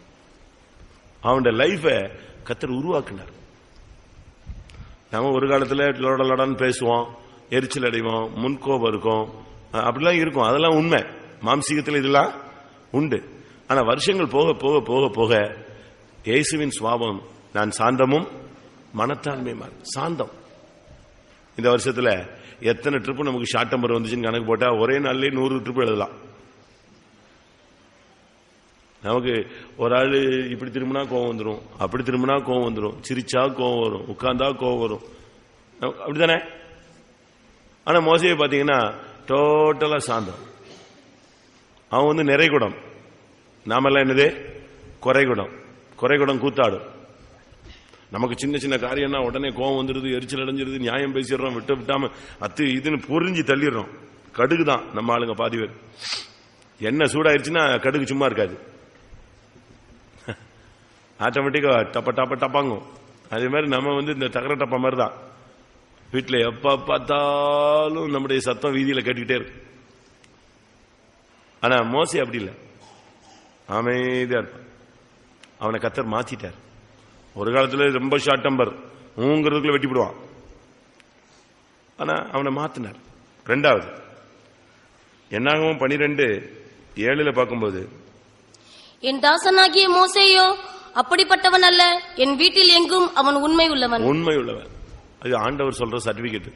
அவனோட லைஃபை கத்தர் உருவாக்குனார். நம்ம ஒரு காலத்தில் லோட லொடன்னு பேசுவோம் எரிச்சல் அடைவோம் முன்கோபம் இருக்கும். அப்படிலாம் இருக்கும். அதெல்லாம் உண்மை. மாம்சீகத்தில் இதெல்லாம் உண்டு. ஆனால் வருஷங்கள் போக போக போக போக இயேசுவின் சுவாபம் நான் சாந்தமும் மனத்தாண்மையுமா சாந்தம். இந்த வருஷத்தில் எத்தனை ட்ரிப்பு நமக்கு ஷார்ட் நம்பர் வந்துச்சுன்னு கணக்கு போட்டால் ஒரே நாள்லேயே நூறு ட்ரிப் எழுதலாம். நமக்கு ஒரு ஆள் இப்படி திரும்பினா கோவம் வந்துடும் அப்படி திரும்பினா கோவம் வந்துடும் சிரிச்சா கோவம் வரும். உட்கார்ந்தா கோவம் வரும். அப்படித்தானே? அப்படிதானே ஆனா மோசையை பார்த்தீங்கன்னா டோட்டலா சாந்தம். அவன் வந்து நிறைகுடம். நாமெல்லாம் என்னது? குறைகுடம். குறைகுடம் கூத்தாடும் நமக்கு சின்ன சின்ன காரியம்னா உடனே கோவம் வந்துருது எரிச்சல் அடைஞ்சிருது நியாயம் பேசிடுறோம் விட்டு விட்டாம அத்து இதுன்னு புரிஞ்சு தள்ளிடுறோம். கடுகு தான் நம்ம ஆளுங்க பாதி பேர். என்ன சூடாயிருச்சுன்னா கடுகு சும்மா இருக்காது. ஆட்டோமேட்டிக்காக டப்ப டப்ப டப்பாங்கும் அதே மாதிரி நம்ம வந்து இந்த தகர டப்பா மாதிரி தான். வீட்டில் எப்போ பார்த்தாலும் நம்முடைய சத்தம் வீதியில கேட்டுக்கிட்டே இருக்கு ஆனா மோசி அப்படி இல்லை. அமைதியாக இருப்பான். அவனை கத்தர் மாற்றிட்டார் ஒரு காலத்தில் ரொம்ப ஷார்ட் டம்பர் ஊங்கிறதுக்குள்ள வெட்டி விடுவான் ஆனால் அவனை மாற்றினார் ரெண்டாவது என்னாகவும் பனிரெண்டு ஏழில் பார்க்கும்போது என் தாசனாகிய மோசையோ அப்படிப்பட்டவன் அல்ல. என் வீட்டில் எங்கும் அவன் உண்மை உள்ளவன். உண்மை உள்ளவன். அது ஆண்டவர் சொல்ற சர்டிபிகேட்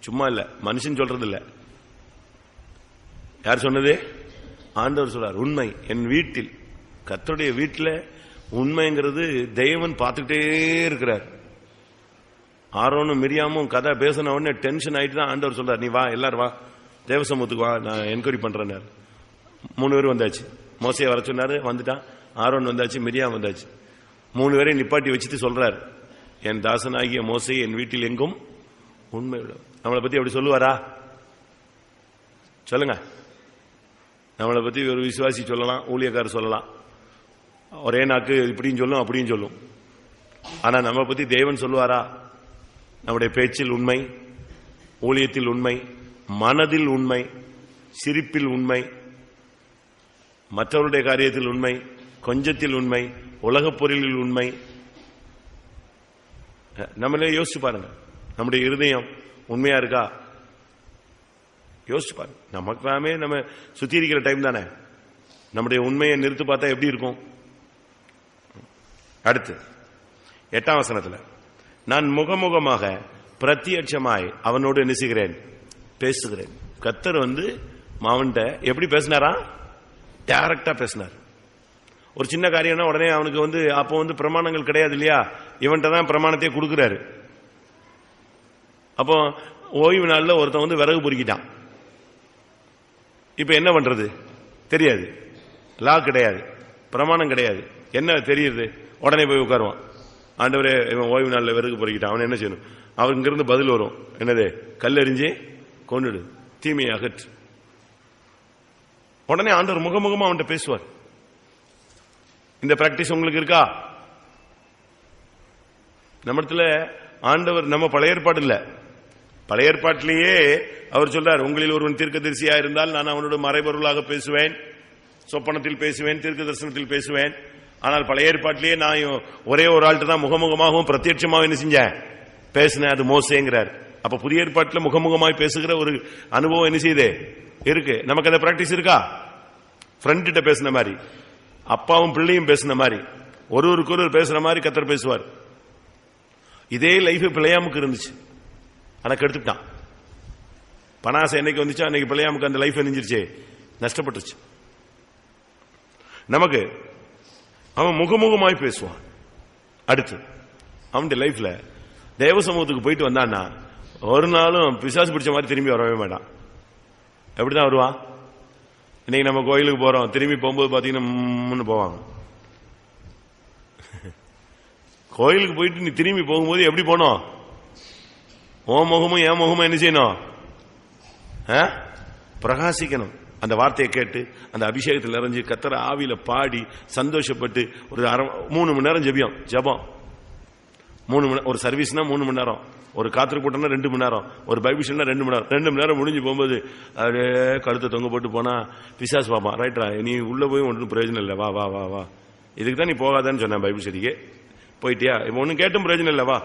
சும்மா இல்ல. மனுஷன் சொல்றது இல்ல யார் சொன்னது? ஆண்டவர் சொல்றார் உண்மை. என் வீட்டில். கத்தருடைய வீட்டில் உண்மைங்கிறது தெய்வன் பார்த்துக்கிட்டே இருக்கிறார். ஆரோனும் மிரியாமும் கதை பேசின உடனே டென்ஷன் ஆயிட்டு தான் ஆண்டவர் சொல்றார் நீ வா எல்லாரும் வா. தேவசமூகத்துக்கு வா. நான் என்கொயரி பண்றேன் மூணு பேரும் வந்தாச்சு. மோசையை வர சொன்னாரு வந்துட்டான். ஆரோன் வந்தாச்சு மிரியாம் வந்தாச்சு. மூணு பேரையும் நிப்பாட்டி வச்சுட்டு சொல்றாரு. என் தாசனாகிய மோசை என் வீட்டில் எங்கும் உண்மை நம்மளை பத்தி அப்படி சொல்லுவாரா? சொல்லுங்க. நம்மளை பத்தி ஒரு விசுவாசி சொல்லலாம் ஊழியக்காரர் சொல்லலாம். ஒரே நாக்கு இப்படியும் சொல்லும் அப்படியும் சொல்லும். ஆனா நம்ம பத்தி தேவன் சொல்லுவாரா? நம்முடைய பேச்சில் உண்மை ஊழியத்தில் உண்மை மனதில் உண்மை சிரிப்பில் உண்மை மற்றவருடைய காரியத்தில் உண்மை கொஞ்சத்தில் உண்மை உலகப் பொருளில் உண்மை. நம்மளே யோசிச்சு பாருங்க. நம்முடைய இருதயம் உண்மையா இருக்கா? யோசிச்சு பாருங்க. நமக்காமே நம்ம சுத்தி இருக்கிற டைம் தானே. நம்முடைய உண்மையை நிறுத்து பார்த்தா எப்படி இருக்கும்? அடுத்து எட்டாம் வசனத்தில் நான் முகமுகமாக பிரத்யட்சமாய் அவனோடு நிசுகிறேன் பேசுகிறேன். கத்தர் வந்து மாவன்ட்ட எப்படி பேசினாரா? டைரக்டா பேசினார். ஒரு சின்ன காரியம்னா உடனே அவனுக்கு வந்து அப்போ வந்து பிரமாணங்கள் கிடையாது இல்லையா? இவன்கிட்ட தான் பிரமாணத்தையே கொடுக்குறாரு. அப்போ ஓய்வு நாளில் ஒருத்தன் வந்து விறகு பொறுக்கிட்டான். இப்போ என்ன பண்ணுறது தெரியாது. லா கிடையாது. பிரமாணம் கிடையாது. என்ன தெரியுது? உடனே போய் உட்காருவான். ஆண்டவரே இவன் ஓய்வு நாளில் விறகு பொறுக்கிட்டான். அவன் என்ன செய்யணும்? அவன் இங்கிருந்து பதில் வரும். என்னது? கல்லெறிஞ்சு கொண்டுடு தீமையை அகற்று. உடனே ஆண்டவர் முகமுகமாக அவன்கிட்ட பேசுவார். இந்த பிராக்டிஸ் உங்களுக்கு இருக்கா? நம்மிடத்துல ஆண்டவர் நம்ம பழைய ஏற்பாடு இல்ல. பழைய ஏற்பாட்டிலேயே அவர் சொல்றார் உங்களில் ஒருவன் தீர்க்க தரிசியா இருந்தால் நான் அவனோட மறைபொருளாக பேசுவேன். சொப்பனத்தில் பேசுவேன் தீர்க்க தரிசனத்தில் பேசுவேன். ஆனால் பழைய ஏற்பாட்டிலேயே நான் ஒரே ஒரு ஆள்கிட்ட தான் முகமுகமாகவும் பிரத்யட்சமாகவும் என்ன செஞ்சேன்? பேசினேன் அது மோசேங்கிறார். அப்ப புதிய ஏற்பாட்டில் முகமுகமாய் பேசுகிற ஒரு அனுபவம் என்ன செய்யுது இருக்கு. நமக்கு அந்த பிராக்டிஸ் இருக்கா? ஃப்ரெண்ட் கிட்ட பேசின மாதிரி. அப்பாவும் பிள்ளையும் பேசின மாதிரி. ஒருவருக்கு ஒருவர் பேசுற மாதிரி கத்தர் பேசுவார். இதே லைஃப் பிள்ளையாமுக்கு இருந்துச்சு. ஆனா கெடுத்துட்டான். பனாசை என்னைக்கு வந்துச்சு அன்னைக்கு பிள்ளையாமுக்கு அந்த லைஃப் எரிஞ்சிருச்சு நஷ்டப்பட்டுச்சு நமக்கு அவன் முகமுகமாய் பேசுவான். அடுத்து அவனுடைய லைஃப்ல தேவ சமூகத்துக்கு போயிட்டு வந்தான்னா ஒரு நாளும் பிசாசு பிடிச்ச மாதிரி திரும்பி வரவே மாட்டான். எப்படிதான் வருவான்? இன்னைக்கு நம்ம கோயிலுக்கு போறோம். திரும்பி போகும்போது பாத்தீங்கன்னா போவாங்க. கோயிலுக்கு போயிட்டு நீ திரும்பி போகும்போது எப்படி போனோம்? ஓ முகமும் என் முகமும் என்ன செய்யணும்? ஆ? பிரகாசிக்கணும். அந்த வார்த்தையை கேட்டு அந்த அபிஷேகத்தில் நிறைஞ்சு கத்தர ஆவியில பாடி சந்தோஷப்பட்டு ஒரு அரை மூணு மணி நேரம் ஜெபியம். ஜெபம். மூணு மணி ஒரு சர்வீஸ்னா மூணு மணி நேரம். ஒரு காத்திர கூட்டம்னா ரெண்டு மணி நேரம். ஒரு பைபிஷன்னா ரெண்டு மணி நேரம். ரெண்டு மணி நேரம் முடிஞ்சு போகும்போது அப்படியே கழுத்தை தொங்க போட்டு போனா பிசாஸ் பார்ப்பான் ரைட்ரா நீ உள்ள போய் ஒன்றும் பிரயோஜனம் இல்லை வா வா வா வா. இதுக்கு தான் நீ போகாதான்னு சொன்னேன் பைபிள் ஸ்டடிக்கு. போயிட்டியா? இப்போ ஒன்றும் கேட்டும் பிரயோஜனம் இல்லை வா.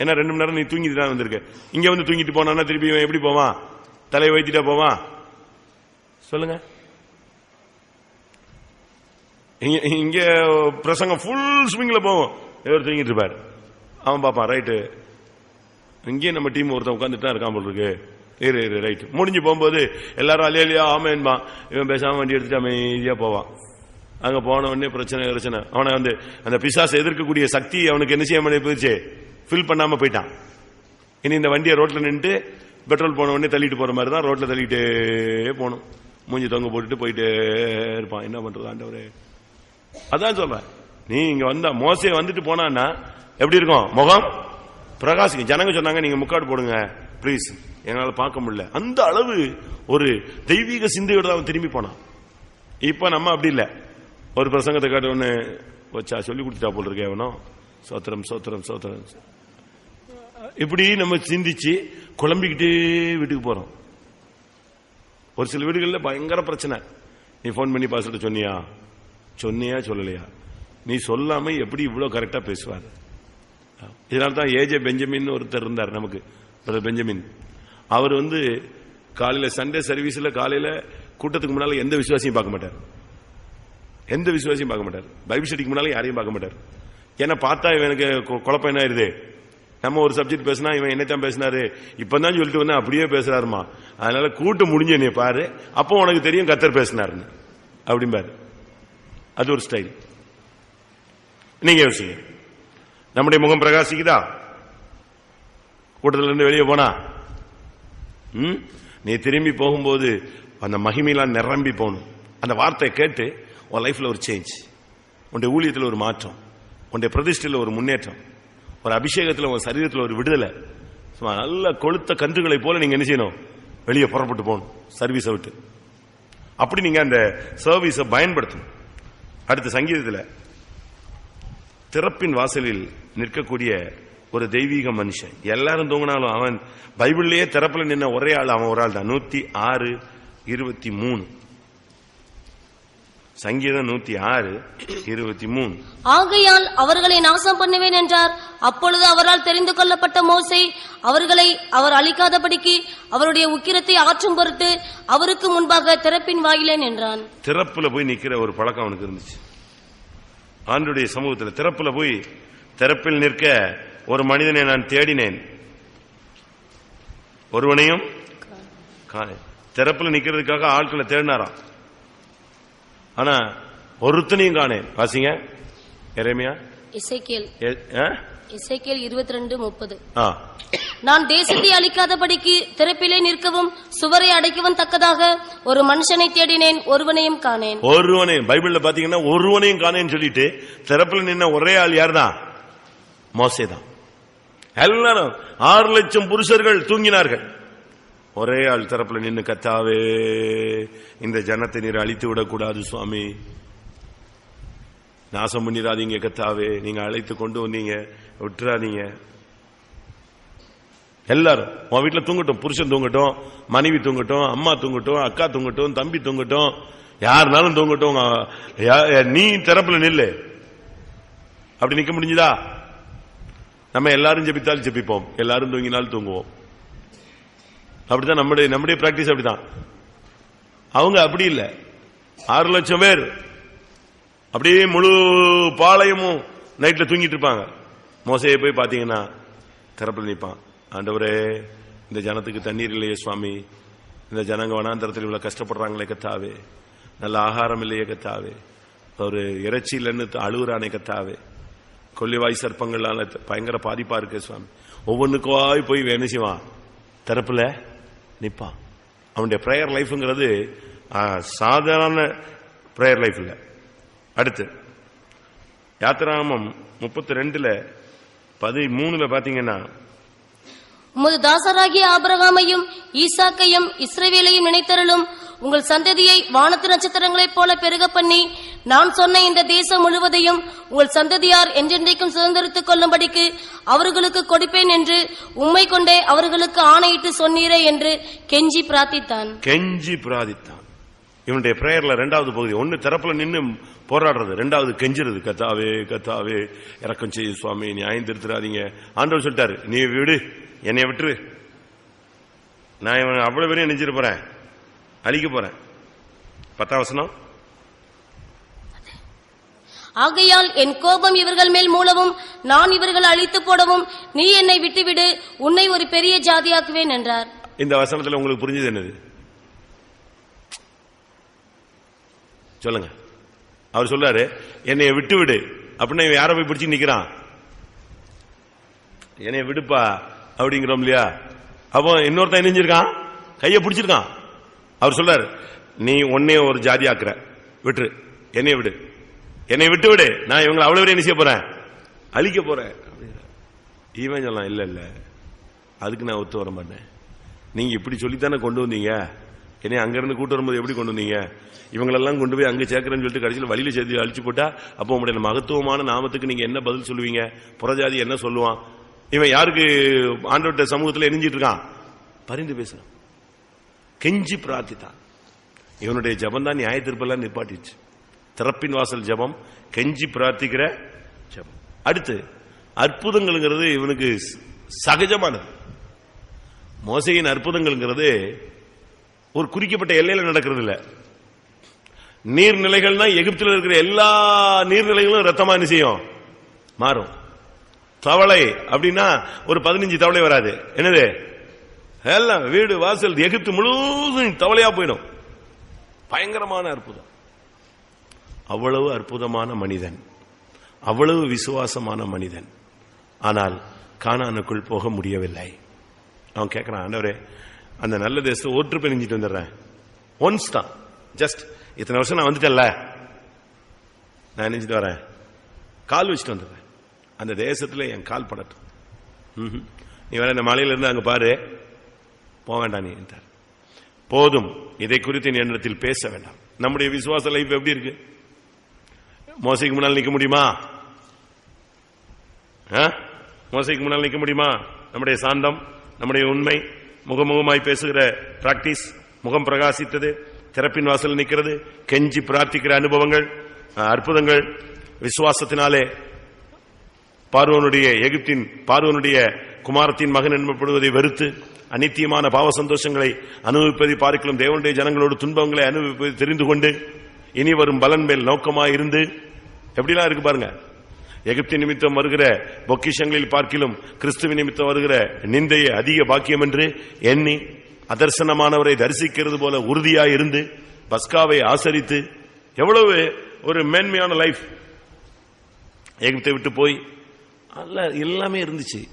ஏன்னா ரெண்டு மணி நேரம் நீ தூங்கிட்டு தான் வந்திருக்க. இங்க வந்து தூங்கிட்டு போனான்னா திருப்பி இவன் எப்படி போவான்? தலையை வைத்திட்டா போவான்? சொல்லுங்க. இங்க இங்க பிரசங்கம் ஃபுல் ஸ்விங்ல போவோம் இவர் தூங்கிட்டு இருப்பார். அவன் பாப்பான் ரைட்டு இங்கேயே நம்ம டீம் ஒருத்தன் உட்காந்துட்டு தான் இருக்கான் போல் இருக்கு. இரு இரு ரைட் முடிஞ்சு போகும்போது எல்லாரும் அலையிலையா ஆமேன்பா. இவன் பேசாம வண்டி எடுத்துட்டு அமைதியா போவான். அங்க போன உடனே பிரச்சனை பிரச்சனை. அவனை வந்து அந்த பிசாசை எதிர்க்கக்கூடிய சக்தி அவனுக்கு என்ன செய்ய முடியாது போயிடுச்சு? ஃபில் பண்ணாம போயிட்டான். இனி இந்த வண்டியை ரோட்ல நின்று பெட்ரோல் போன உடனே தள்ளிட்டு போற மாதிரி தான் ரோட்ல தள்ளிட்டே போகணும். மூஞ்சி தொங்க போட்டுட்டு போயிட்டே இருப்பான். என்ன பண்றது ஆண்டவரே? அதான் சொல்றேன். நீ இங்க வந்தா மோசையை வந்துட்டு போனான்னா எப்படி இருக்கும்? முகம்? பிரகாசிங்க ஜனங்க சொன்னாங்க நீங்க முக்காடு போடுங்க ப்ளீஸ் என்னால் பார்க்க முடியல. அந்த அளவு ஒரு தெய்வீக சிந்தையோடு தான் அவன் திரும்பி போனான். இப்போ நம்ம அப்படி இல்லை. ஒரு பிரசங்கத்தை கேட்ட ஒன்று வச்சா சொல்லி கொடுத்துட்டா போல் இருக்கே அவனும் சோத்திரம் சோத்திரம் சோத்திரம். இப்படி நம்ம சிந்திச்சு குழம்பிக்கிட்டே வீட்டுக்கு போறோம். ஒரு சில வீடுகளில் பயங்கர பிரச்சனை. நீ ஃபோன் பண்ணி பாசிட்டு சொன்னியா? சொன்னியா சொல்லலையா? நீ சொல்லாம எப்படி இவ்வளவு கரெக்டா பேசுவார்? இதனால்தான் ஏஜே பெஞ்சமின் ஒருத்தர் இருந்தார் நமக்கு பிரதர் பெஞ்சமின். அவர் வந்து காலையில சண்டே சர்வீஸ்ல காலையில கூட்டத்துக்கு முன்னால எந்த விசுவாசியும் பார்க்க மாட்டார். எந்த விசுவாசியும் பார்க்க மாட்டார். பைபிள் ஸ்டடிக்கு முன்னால யாரையும் பார்க்க மாட்டார். ஏன்னா பார்த்தா இவனுக்கு கொ- குழப்பம் என்ன ஆயிருது? நம்ம ஒரு சப்ஜெக்ட் பேசினா இவன் என்னத்தான் பேசினாரு? இப்பதான் சொல்லிட்டு வந்தா அப்படியே பேசுறாருமா? அதனால கூட்டம் முடிஞ்ச நீ பாரு அப்போ உனக்கு தெரியும் கத்தர் பேசினாருன்னு. அப்படிம்பாரு. அது ஒரு ஸ்டைல் நீங்க யோசிங்க. நம்முடைய முகம் பிரகாசிக்குதா? கூட்டத்தில் இருந்து வெளியே போனா? ம்? நீ திரும்பி போகும்போது அந்த மகிமையெல்லாம் நிரம்பி போகணும். அந்த வார்த்தையை கேட்டு உன் லைஃப்ல ஒரு சேஞ்ச் உன்னுடைய ஊழியத்தில் ஒரு மாற்றம் உன்னுடைய பிரதிஷ்டையில் ஒரு முன்னேற்றம் ஒரு அபிஷேகத்தில் உன் சரீரத்தில் ஒரு விடுதலை. சும்மா நல்ல கொளுத்த கன்றுகளை போல நீங்க என்ன செய்யணும்? வெளியே புறப்பட்டு போகணும் சர்வீஸை விட்டு. அப்படி நீங்க அந்த சர்வீஸை பயன்படுத்தணும். அடுத்த சங்கீதத்தில் திறப்பின் வாசலில் நிற்கக்கூடிய ஒரு தெய்வீக மனுஷன். எல்லாரும் தூங்கினாலும் அவன் பைபிள்லயே திறப்புல நின்ன ஒரே ஆள் அவன் ஒரு ஆள் தான் நூத்தி ஆறு இருபத்தி மூணு. சங்கீதம் நூத்தி ஆறு இருபத்தி மூணு. ஆகையால் அவர்களை நாசம் பண்ணுவேன் என்றார். அப்பொழுது அவரால் தெரிந்து கொள்ளப்பட்ட மோசே அவர்களை அவர் அழிக்காதபடிக்கு அவருடைய உக்கிரத்தை ஆற்றும் பொருட்டு அவருக்கு முன்பாக திறப்பின் வாயிலேன் என்றான் திறப்புல போய் நிக்கிற ஒரு பழக்கம் அவனுக்கு இருந்துச்சு. ஆண்டுடைய சமூகத்தில் திறப்புல போய் திறப்பில் நிற்க ஒரு மனிதனை நான் தேடினேன். ஒருவனையும். திறப்புல நிக்கிறதுக்காக ஆட்களை தேடினாராம். ஆனா ஒருத்தனையும் காணேன். வாசிங்க. எரேமியா? இசைக்கேல்? இசைக்கேல் இருபத்தி ரெண்டு முப்பது. ஆ. நான் தேசத்தை அழிக்காதபடிக்கு திறப்பிலே நிற்கவும் சுவரை அடைக்கவும் தக்கதாக ஒரு மனுஷனை தேடினேன் ஒருவனையும் காணேன். ஒருவனையும் பைபிள்ல பாத்தீங்கன்னா ஒருவனையும் காணேன்னு சொல்லிட்டு திறப்பில் நின்ன ஒரே ஆள் யார்தான் மோசே தான் எல்லாரும் ஆறு லட்சம் புருஷர்கள் தூங்கினார்கள். ஒரே ஆள் தரப்புல நின்று கத்தாவே இந்த ஜனத்தை நீர் அழித்து விடக்கூடாது சுவாமி. நாசம் பண்ணிடாதீங்க கத்தாவே. நீங்க அழைத்து கொண்டு வந்தீங்க விட்டுறாதீங்க. எல்லாரும். உன் வீட்டில் தூங்கட்டும். புருஷன் தூங்கட்டும் மனைவி தூங்கட்டும் அம்மா தூங்கட்டும் அக்கா தூங்கட்டும் தம்பி தூங்கட்டும் யாருனாலும் தூங்கட்டும் நீ திறப்புல நில்லு. அப்படி நிக்க முடிஞ்சுதா? நம்ம எல்லாரும் ஜெபித்தால் ஜெபிப்போம். எல்லாரும் தூங்கினாலும் தூங்குவோம். அப்படிதான் நம்முடைய நம்முடைய பிராக்டிஸ் அப்படிதான் அவங்க அப்படி இல்லை. ஆறு லட்சம் பேர். அப்படியே முழு பாளையமும் நைட்ல தூங்கிட்டு இருப்பாங்க. மோசையை போய் பாத்தீங்கன்னா திறப்பில் நிற்பான் ஆண்டவரே இந்த ஜனத்துக்கு தண்ணீர் இல்லையே சுவாமி. இந்த ஜனங்க வனாந்தரத்தில் இவ்வளவு கஷ்டப்படுறாங்களே கத்தாவே. நல்ல ஆகாரம் இல்லையே கத்தாவே. ஒரு இறைச்சி இல்லைன்னு அழுகுறானே கத்தாவே. கொல்லிவாய் சர்ப்பங்கள்லாம் பயங்கர பாதிப்பா இருக்கு சுவாமி. ஒவ்வொன்றுக்குவாய் போய் என்ன செய்வான்? தரப்புல நிப்பான். அவனுடைய பிரேயர் லைஃப்ங்கிறது சாதாரண பிரேயர் லைஃப் இல்ல. அடுத்து யாத்திராமம் முப்பத்தி ரெண்டுல பதிமூணுல பாத்தீங்கன்னா உமது தாசராகிய ஆபரகாமையும் ஈசாக்கையும் இஸ்ரவேலையும் நினைத்தருளும் உங்கள் சந்ததியை வானத்து நட்சத்திரங்களைப் போல பெருக பண்ணி நான் சொன்ன இந்த தேசம் முழுவதையும் உங்கள் சந்ததியார் என்றென்றைக்கும் சுதந்திரித்துக் கொள்ளும்படிக்கு அவர்களுக்கு கொடுப்பேன் என்று உம்மை கொண்டே அவர்களுக்கு ஆணையிட்டு சொன்னீரே என்று கெஞ்சி பிரார்த்தித்தான். கெஞ்சி பிரார்த்தித்தான். இவனுடைய பிரேயர்ல ரெண்டாவது பகுதி ஒன்னு திறப்புல நின்று போராடுறது ரெண்டாவது கெஞ்சிருது கத்தாவே கத்தாவே இறக்கம் செய்ய சுவாமி நியாயம் திருத்துறாதீங்க ஆண்டவர் சொல்லிட்டாரு நீ விடு. என்னை விட்டுரு. நான் இவன் அவ்வளவு பேரையும் நெஞ்சிட்டு போறேன். அழிக்க போறேன். பத்தாம் வசனம்? ஆகையால் என் கோபம் இவர்கள் மேல் மூலவும் நான் இவர்களை அழித்து போடவும் நீ என்னை விட்டுவிடு உன்னை ஒரு பெரிய ஜாதியாக்குவேன் என்றார். இந்த வசனத்துல உங்களுக்கு புரிஞ்சது என்னது? சொல்லுங்க. அவர் சொல்றாரு என்னைய விட்டு விடு அப்படின்னா யாரை போய் பிடிச்சு நிக்கிறான்? என்னைய விடுப்பா. அப்படிங்கிறோம் இல்லையா? அப்போ இன்னொருத்தன் இணைஞ்சிருக்கான் கையை பிடிச்சிருக்கான். அவர் சொல்றாரு நீ உன்னைய ஒரு ஜாதி ஆக்குற விட்டுரு. என்னைய விடு. என்னை விட்டு விடு. நான் இவங்களை அவ்வளவு பேரையும் என்ன செய்ய போறேன்? அழிக்க போறேன். இவன் சொல்லலாம் இல்ல இல்ல. அதுக்கு நான் ஒத்து வர மாட்டேன். நீங்க இப்படி சொல்லித்தானே கொண்டு வந்தீங்க? என்னை அங்கிருந்து கூட்டு வரும்போது எப்படி கொண்டு வந்தீங்க? இவங்களெல்லாம் கொண்டு போய் அங்கே சேர்க்கிறேன்னு சொல்லிட்டு கடைசியில் வழியில சேர்த்து அழிச்சு போட்டா அப்போ உங்களுடைய மகத்துவமான நாமத்துக்கு நீங்க என்ன பதில் சொல்லுவீங்க? புறஜாதி என்ன சொல்லுவான்? இவன் யாருக்கு ஆண்டவர்கிட்ட சமூகத்தில் எரிஞ்சிட்டு இருக்கான்? பரிந்து பேசுறான். கெஞ்சி பிரார்த்தித்தான். இவனுடைய ஜபம் தான் நியாய திருப்பெல்லாம் நிப்பாட்டிச்சு. திறப்பின் வாசல் ஜபம் கெஞ்சி பிரார்த்திக்கிற ஜபம். அடுத்து அற்புதங்கள்ங்கிறது இவனுக்கு சகஜமானது. மோசையின் அற்புதங்கள்ங்கிறது ஒரு குறிக்கப்பட்ட எல்லையில் நடக்கிறது இல்ல நீர்நிலைகள்னா எகிப்தில் இருக்கிற எல்லா நீர்நிலைகளும் ரத்தமா செய்யும்? மாறும். தவளை அப்படின்னா ஒரு பதினஞ்சு தவளை வராது. என்னது? எல்லாம் வீடு வாசல் எகிப்து முழுவதும் தவளையா போயிடும். பயங்கரமான அற்புதம். அவ்வளவு அற்புதமான மனிதன். அவ்வளவு விசுவாசமான மனிதன். ஆனால் காணானுக்குள் போக முடியவில்லை. அவன் கேட்கிறான் ஆண்டவரே அந்த நல்ல தேசத்தை ஒற்று பிணிஞ்சிட்டு வந்துடுறேன். ஒன்ஸ் தான் ஜஸ்ட் இத்தனை வருஷம் நான் வந்துட்டேன்ல. நான் நினைச்சிட்டு வரேன். கால் வச்சுட்டு வந்துடுறேன். அந்த தேசத்தில் என் கால் படட்டும். நீ வேற இந்த மலையிலிருந்து இருந்து பாரு. போக வேண்டாம் நீ என்றார். போதும். இதை குறித்து நீ என்னிடத்தில் பேச வேண்டாம். நம்முடைய விசுவாச லைஃப் எப்படி இருக்கு? மோசைக்கு முன்னால் நிற்க முடியுமா? ஆ? மோசைக்கு முன்னால் நிற்க முடியுமா? நம்முடைய சாந்தம் நம்முடைய உண்மை முகமுகமாய் பேசுகிற பிராக்டிஸ் முகம் பிரகாசித்தது திறப்பின் வாசல் நிற்கிறது கெஞ்சி பிரார்த்திக்கிற அனுபவங்கள் அற்புதங்கள் விசுவாசத்தினாலே பார்வனுடைய எகிப்தின் பார்வனுடைய குமாரத்தின் மகன் என்பப்படுவதை வெறுத்து அநித்தியமான பாவ சந்தோஷங்களை அனுபவிப்பதை பார்க்கலாம் தேவனுடைய ஜனங்களோடு துன்பங்களை அனுபவிப்பதை தெரிந்து கொண்டு இனி வரும் பலன் மேல் நோக்கமாக இருந்து எப்படிலாம் இருக்கு பாருங்க? எகிப்தின் நிமித்தம் வருகிற பொக்கிஷங்களில் பார்க்கிலும் கிறிஸ்துவ நிமித்தம் வருகிற நிந்தையை அதிக பாக்கியம் என்று எண்ணி அதர்சனமானவரை தரிசிக்கிறது போல உறுதியாக இருந்து பஸ்காவை ஆசரித்து எவ்வளவு ஒரு மேன்மையான லைஃப் எகிப்தை விட்டு போய் அல்ல எல்லாமே இருந்துச்சு.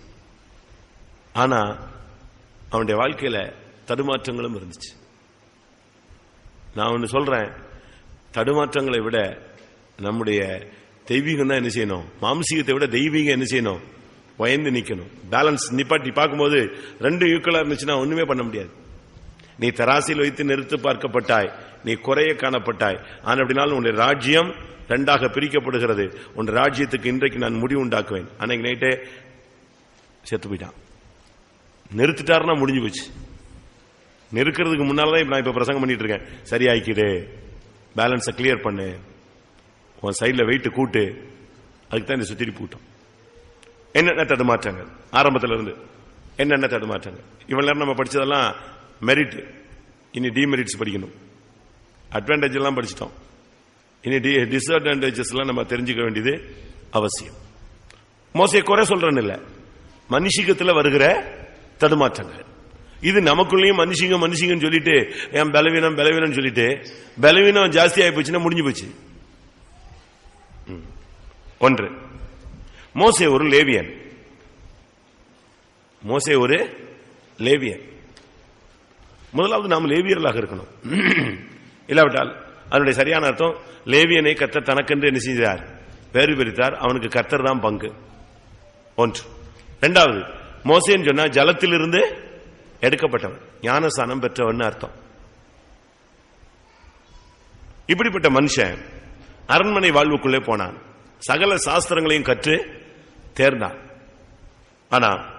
ஆனா அவனுடைய வாழ்க்கையில தடுமாற்றங்களும் இருந்துச்சு. நான் ஒன்று சொல்றேன். தடுமாற்றங்களை விட நம்முடைய தெய்வீகம் தான் என்ன செய்யணும்? மாம்சீகத்தை விட தெய்வீகம் என்ன செய்யணும்? பயந்து நிக்கணும். பேலன்ஸ் நிப்பாட்டி பார்க்கும்போது ரெண்டு ஈக்குவலா இருந்துச்சுன்னா ஒண்ணுமே பண்ண முடியாது. நீ தராசில் வைத்து நிறுத்து பார்க்கப்பட்டாய். நீ குறைய காணப்பட்டாய். ஆனால் அப்படினாலும் உன்னுடைய ராஜ்யம் ரெண்டாக பிரிக்கப்படுகிறது. உன் ராஜ்யத்துக்கு இன்றைக்கு நான் முடிவு உண்டாக்குவேன். அன்னைக்கு நைட்டே செத்து போயிட்டான். நிறுத்திட்டாருன்னா முடிஞ்சு போச்சு. நெருக்கிறதுக்கு முன்னால்தான் இப்ப நான் இப்போ பிரசங்கம் பண்ணிட்டு இருக்கேன். சரியாக்கிடு பேலன்ஸை கிளியர் பண்ணு. உன் சைடில் வெயிட் கூட்டு. அதுக்கு தான் இந்த சுத்திரி பூட்டம் என்னென்ன தடுமாற்றங்கள் ஆரம்பத்தில் இருந்து என்னென்ன தடுமாற்றங்கள் இவ்வளவு நேரம் நம்ம படிச்சதெல்லாம் மெரிட் இனி டிமெரிட்ஸ் படிக்கணும். அட்வான்டேஜ் எல்லாம் படிச்சிட்டோம். இனி டிஸ்அட்வான்டேஜஸ்லாம் நம்ம தெரிஞ்சுக்க வேண்டியது அவசியம். மோசையை குறை சொல்றேன்னு இல்லை. மனுஷிகத்தில் வருகிற தடுமாற்றங்கள். இது நமக்குள்ளேயும் மனுஷிங்க மனுஷிங்கன்னு சொல்லிட்டு என் பலவீனம் பலவீனம் சொல்லிட்டு பலவீனம் ஜாஸ்தி ஆகி போச்சுன்னா முடிஞ்சு போச்சு. ம். ஒன்று. மோசே ஒரு லேவியன். மோசே ஒரு லேவியன். முதலாவது நாம் லேவியர்களாக இருக்கணும். இல்லாவிட்டால் அதனுடைய சரியான அர்த்தம் லேவியனை கர்த்தர் தனக்கென்று என்ன செய்தார் வேறு பிரித்தார் அவனுக்கு கர்த்தர் தான் பங்கு. ஒன்று. இரண்டாவது மோசேன்னு சொன்னா ஜலத்திலிருந்து எடுக்கப்பட்டவன். ஞானஸ்தானம் பெற்றவன் அர்த்தம். இப்படிப்பட்ட மனுஷன் அரண்மனை வாழ்வுக்குள்ளே போனான். சகல சாஸ்திரங்களையும் கற்று தேர்ந்தான். ஆனா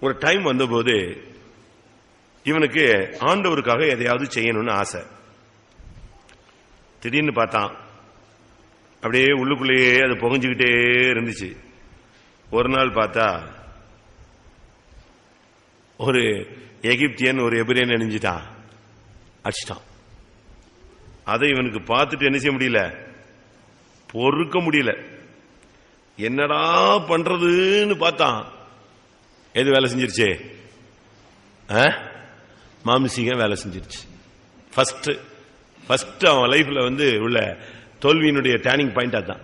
ஒரு டைம் வந்தபோது இவனுக்கு ஆண்டவருக்காக எதையாவது செய்யணும்னு ஆசை. திடீர்னு பார்த்தான். அப்படியே உள்ளுக்குள்ளேயே அது புகஞ்சுக்கிட்டே இருந்துச்சு. ஒரு நாள் பார்த்தா ஒரு எகிப்தியன் ஒரு எபிரியன் அணிஞ்சிட்டான். அடிச்சிட்டான். அதை இவனுக்கு பார்த்துட்டு என்ன செய்ய முடியல? பொறுக்க முடியல. என்னடா பண்றதுன்னு பார்த்தான். எது வேலை செஞ்சிருச்சே? ஆ? மாம்சீகம் வேலை செஞ்சிருச்சு. ஃபர்ஸ்ட் ஃபர்ஸ்ட் அவன் லைஃப்ல வந்து உள்ள தோல்வியினுடைய டேர்னிங் பாயிண்ட் அதுதான்.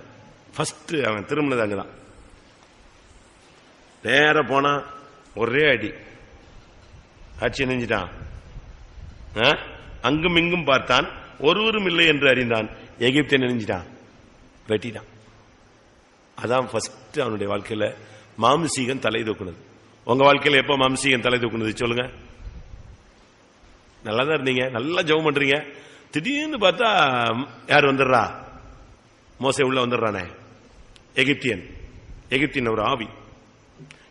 ஃபர்ஸ்ட் அவன் திரும்பினது அங்கதான். நேர போனா ஒரே அடி. ஆட்சி நெஞ்சிட்டான். ஆ? அங்கும் இங்கும் பார்த்தான். ஒருவரும் இல்லை என்று அறிந்தான். எகிப்தை நெஞ்சிட்டான். வெட்டிட்டான். அதான் ஃபர்ஸ்ட் அவனுடைய வாழ்க்கையில மாம்சீகம் தலை தூக்குனது. உங்க வாழ்க்கையில எப்ப மாம்சீகம் தலை தூக்குனது சொல்லுங்க. நல்லா தான் இருந்தீங்க. நல்லா ஜெபம் பண்றீங்க. திடீர்னு பார்த்தா யார் வந்துடுறா? மோசை உள்ள வந்துடுறானே. எகிப்தியன். எகிப்தியன் ஒரு ஆவி.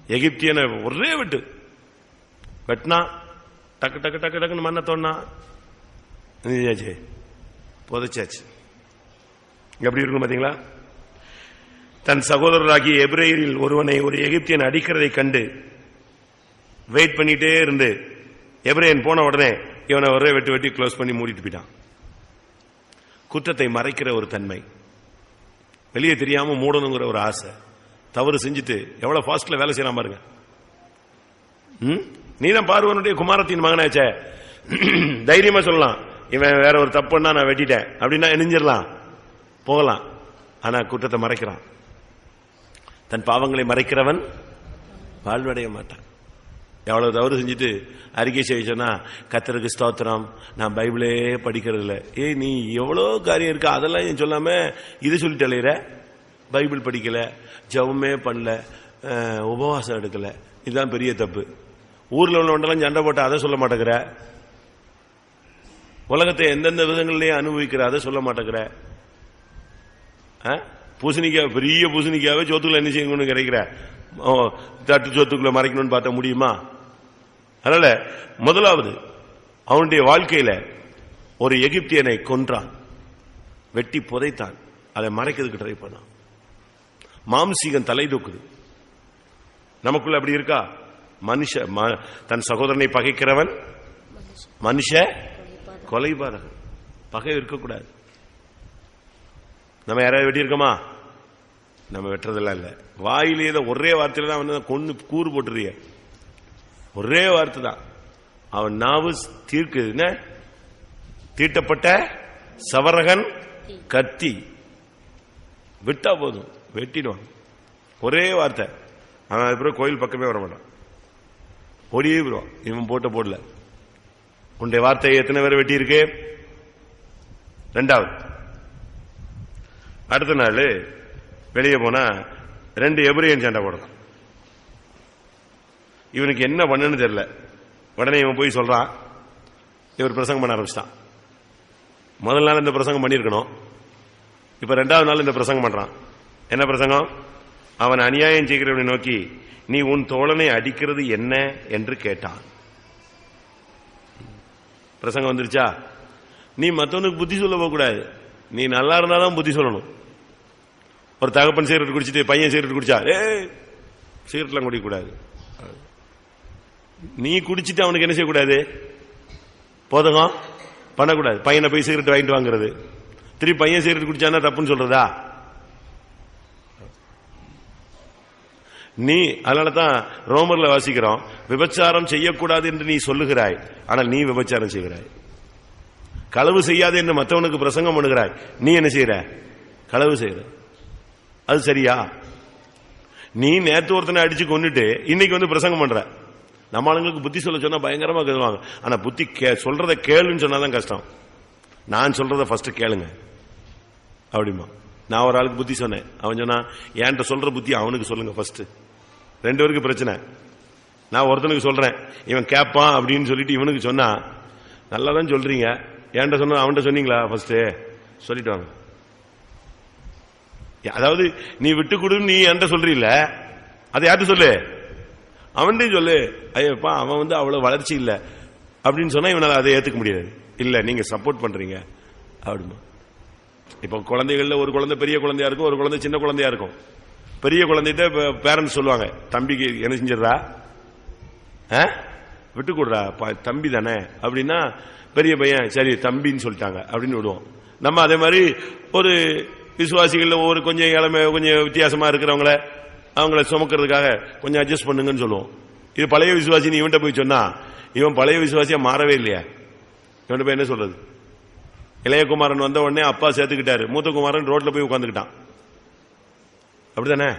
எகிப்தியனை ஒரே வெட்டு. வெட்டினா டக்கு டக்கு டக்கு டக்குன்னு மண்ணை தோணா செஞ்சாச்சு புதைச்சாச்சு. எப்படி இருக்கும் பாத்தீங்களா தன் சகோதரராகிய எபிரேயரில் ஒருவனை ஒரு எகிப்தியன் அடிக்கிறதை கண்டு வெயிட் பண்ணிட்டே இருந்து எபிரேயன் போன உடனே இவனை ஒரே வெட்டி வெட்டி க்ளோஸ் பண்ணி மூடிட்டு போயிட்டான். குற்றத்தை மறைக்கிற ஒரு தன்மை. வெளியே தெரியாம மூடணுங்கிற ஒரு ஆசை. தவறு செஞ்சுட்டு எவ்வளவு ஃபாஸ்ட்ல வேலை செய்யலாம் பாருங்க. நீ நீதான் பார்வனுடைய குமாரத்தின் மகனாச்சே. தைரியமா சொல்லலாம். இவன் வேற ஒரு தப்புன்னா நான் வெட்டிட்டேன். அப்படின்னா இணைஞ்சிடலாம் போகலாம். ஆனா குற்றத்தை மறைக்கிறான். தன் பாவங்களை மறைக்கிறவன் வாழ்வடைய மாட்டான். எவ்வளவு தவறு செஞ்சுட்டு அறிக்கை செய்ய கத்தருக்கு ஸ்தோத்திரம் நான் பைபிளே படிக்கிறது இல்லை ஏய் நீ எவ்வளோ காரியம் இருக்கா? அதெல்லாம் ஏன் சொல்லாம இது சொல்லிட்டு அலையிற? பைபிள் படிக்கல ஜெபமே பண்ணல உபவாசம் எடுக்கல. இதுதான் பெரிய தப்பு. ஊரில் உள்ள ஒன்றெல்லாம் சண்டை போட்டு அதை சொல்ல மாட்டேங்கிற? உலகத்தை எந்தெந்த விதங்கள்லயும் அனுபவிக்கிற அதை சொல்ல மாட்டேங்கிற? ஆ? பூசணிக்காய் பெரிய பூசணிக்காவே சோத்துக்குள்ள என்ன செய்யணும்னு கிடைக்கிற ஓ, தட்டு சோத்துக்குள்ள மறைக்கணும்னு பார்த்தா முடியுமா? அதனால முதலாவது அவனுடைய வாழ்க்கையில ஒரு எகிப்தியனை கொன்றான். வெட்டி புதைத்தான். அதை மறைக்கிறதுக்கு ட்ரை பண்ணான். மாம்சீகன் தலை தூக்குது. நமக்குள்ள அப்படி இருக்கா? மனுஷ ம- தன் சகோதரனை பகைக்கிறவன் மனுஷ கொலைபாதகன். பகை இருக்கக்கூடாது. நம்ம யாராவது வெட்டியிருக்கோமா? நம்ம வெட்டுறதெல்லாம் இல்ல. வாயிலேயே தான் ஒரே வார்த்தையில தான் வந்து கொண்டு கூறு போட்டுறிய. ஒரே வார்த்தை தான் அவன் நாவு தீர்க்குது தீட்டப்பட்ட சவரகன் கத்தி. விட்டா போதும் வெட்டிடுவான். ஒரே வார்த்தை. அவன் அதுக்கப்புறம் கோயில் பக்கமே வர மாட்டான். ஓடியே போயிடுவான் இவன் போட்ட போடல. உன்னுடைய வார்த்தை எத்தனை பேர் வெட்டியிருக்கு? ரெண்டாவது. அடுத்த நாள் வெளியே போனா ரெண்டு எபிரியன் சண்டை போடலாம். இவனுக்கு என்ன பண்ணுன்னு தெரியல. உடனே இவன் போய் சொல்றான். இவர் பிரசங்கம் பண்ண ஆரம்பிச்சிட்டான். முதல் நாள் இந்த பிரசங்கம் பண்ணியிருக்கணும். இப்ப ரெண்டாவது நாள் இந்த பிரசங்கம் பண்றான். என்ன பிரசங்கம்? அவன் அநியாயம் செய்கிறவனை நோக்கி நீ உன் தோழனை அடிக்கிறது என்ன? என்று கேட்டான். பிரசங்கம் வந்துருச்சா? நீ மற்றவனுக்கு புத்தி சொல்ல போகக்கூடாது. நீ நல்லா இருந்தாதான் புத்தி சொல்லணும். ஒரு தகப்பன் சிகரெட் குடிச்சிட்டு பையன் சிகரெட் குடிச்சா ஏ சிகரெட்லாம் குடிக்கக்கூடாது. நீ குடிச்சிட்டு அவனுக்கு என்ன செய்யக்கூடாது? போதகம்? பண்ணக்கூடாது. பையனை போய் சிகரெட் வாங்கிட்டு வாங்குறது. திருப்பி பையன் சிகரெட் குடிச்சானா தப்புன்னு சொல்றதா? நீ அதனால தான் ரோமர்ல வாசிக்கிறோம் விபச்சாரம் செய்யக்கூடாது என்று நீ சொல்லுகிறாய். ஆனால் நீ விபச்சாரம் செய்கிறாய். களவு செய்யாது என்று மற்றவனுக்கு பிரசங்கம் பண்ணுகிறாய். நீ என்ன செய்யற களவு செய்யற அது சரியா? நீ நேற்று ஒருத்தனை அடிச்சு கொண்டுட்டு இன்னைக்கு வந்து பிரசங்கம் பண்ற. நம்ம ஆளுங்களுக்கு புத்தி சொல்ல சொன்னா பயங்கரமா கருவாங்க ஆனா புத்தி கே- சொல்றத கேளுன்னு சொன்னாதான் கஷ்டம். நான் சொல்றத ஃபர்ஸ்ட் கேளுங்க. அப்படிமா நான் ஒரு ஆளுக்கு புத்தி சொன்னேன். அவன் சொன்னா என்கிட்ட சொல்ற புத்தி அவனுக்கு சொல்லுங்க ஃபர்ஸ்ட் ரெண்டு பேருக்கு பிரச்சனை. நான் ஒருத்தனுக்கு சொல்றேன். இவன் கேட்பான் அப்படின்னு சொல்லிட்டு இவனுக்கு சொன்னா நல்லா தான் சொல்றீங்க. என்கிட்ட சொன்ன அவன்கிட்ட சொன்னீங்களா ஃபர்ஸ்ட் சொல்லிட்டு வாங்க. அதாவது நீ விட்டு கொடுன்னு நீ என்கிட்ட சொல்றீல்ல. அதை யார்கிட்ட சொல்லு? அவன்கிட்ட சொல்லு ஐயப்பா அவன் வந்து அவ்வளவு வளர்ச்சி இல்லை. அப்படின்னு சொன்னா இவனால் அதை ஏத்துக்க முடியாது. இல்ல நீங்க சப்போர்ட் பண்றீங்க. அப்படிமா. இப்ப குழந்தைகள்ல ஒரு குழந்தை பெரிய குழந்தையா இருக்கும் ஒரு குழந்தை சின்ன குழந்தையா இருக்கும். பெரிய குழந்தைகிட்ட பேரண்ட்ஸ் சொல்லுவாங்க தம்பிக்கு என்ன செஞ்சிடறா? ஆ? விட்டு கொடுறா? தம்பி தானே? அப்படின்னா பெரிய பையன் சரி தம்பின்னு சொல்லிட்டாங்க. அப்படின்னு விடுவோம். நம்ம அதே மாதிரி ஒரு விசுவாசிகள் ஒரு கொஞ்சம் இளமை கொஞ்சம் வித்தியாசமா இருக்கிறவங்கள அவங்கள சுமக்கிறதுக்காக கொஞ்சம் அட்ஜஸ்ட் பண்ணுங்கன்னு சொல்லுவோம். இது பழைய விசுவாசி நீ இவன்ட்ட போய் சொன்னா இவன் பழைய விசுவாசியா மாறவே இல்லையா? இவன்ட்ட போய் என்ன சொல்றது? இளையகுமாரன் வந்த உடனே அப்பா சேர்த்துக்கிட்டாரு. மூத்த குமாரன் ரோட்ல போய் உட்காந்துக்கிட்டான் அப்படிதானே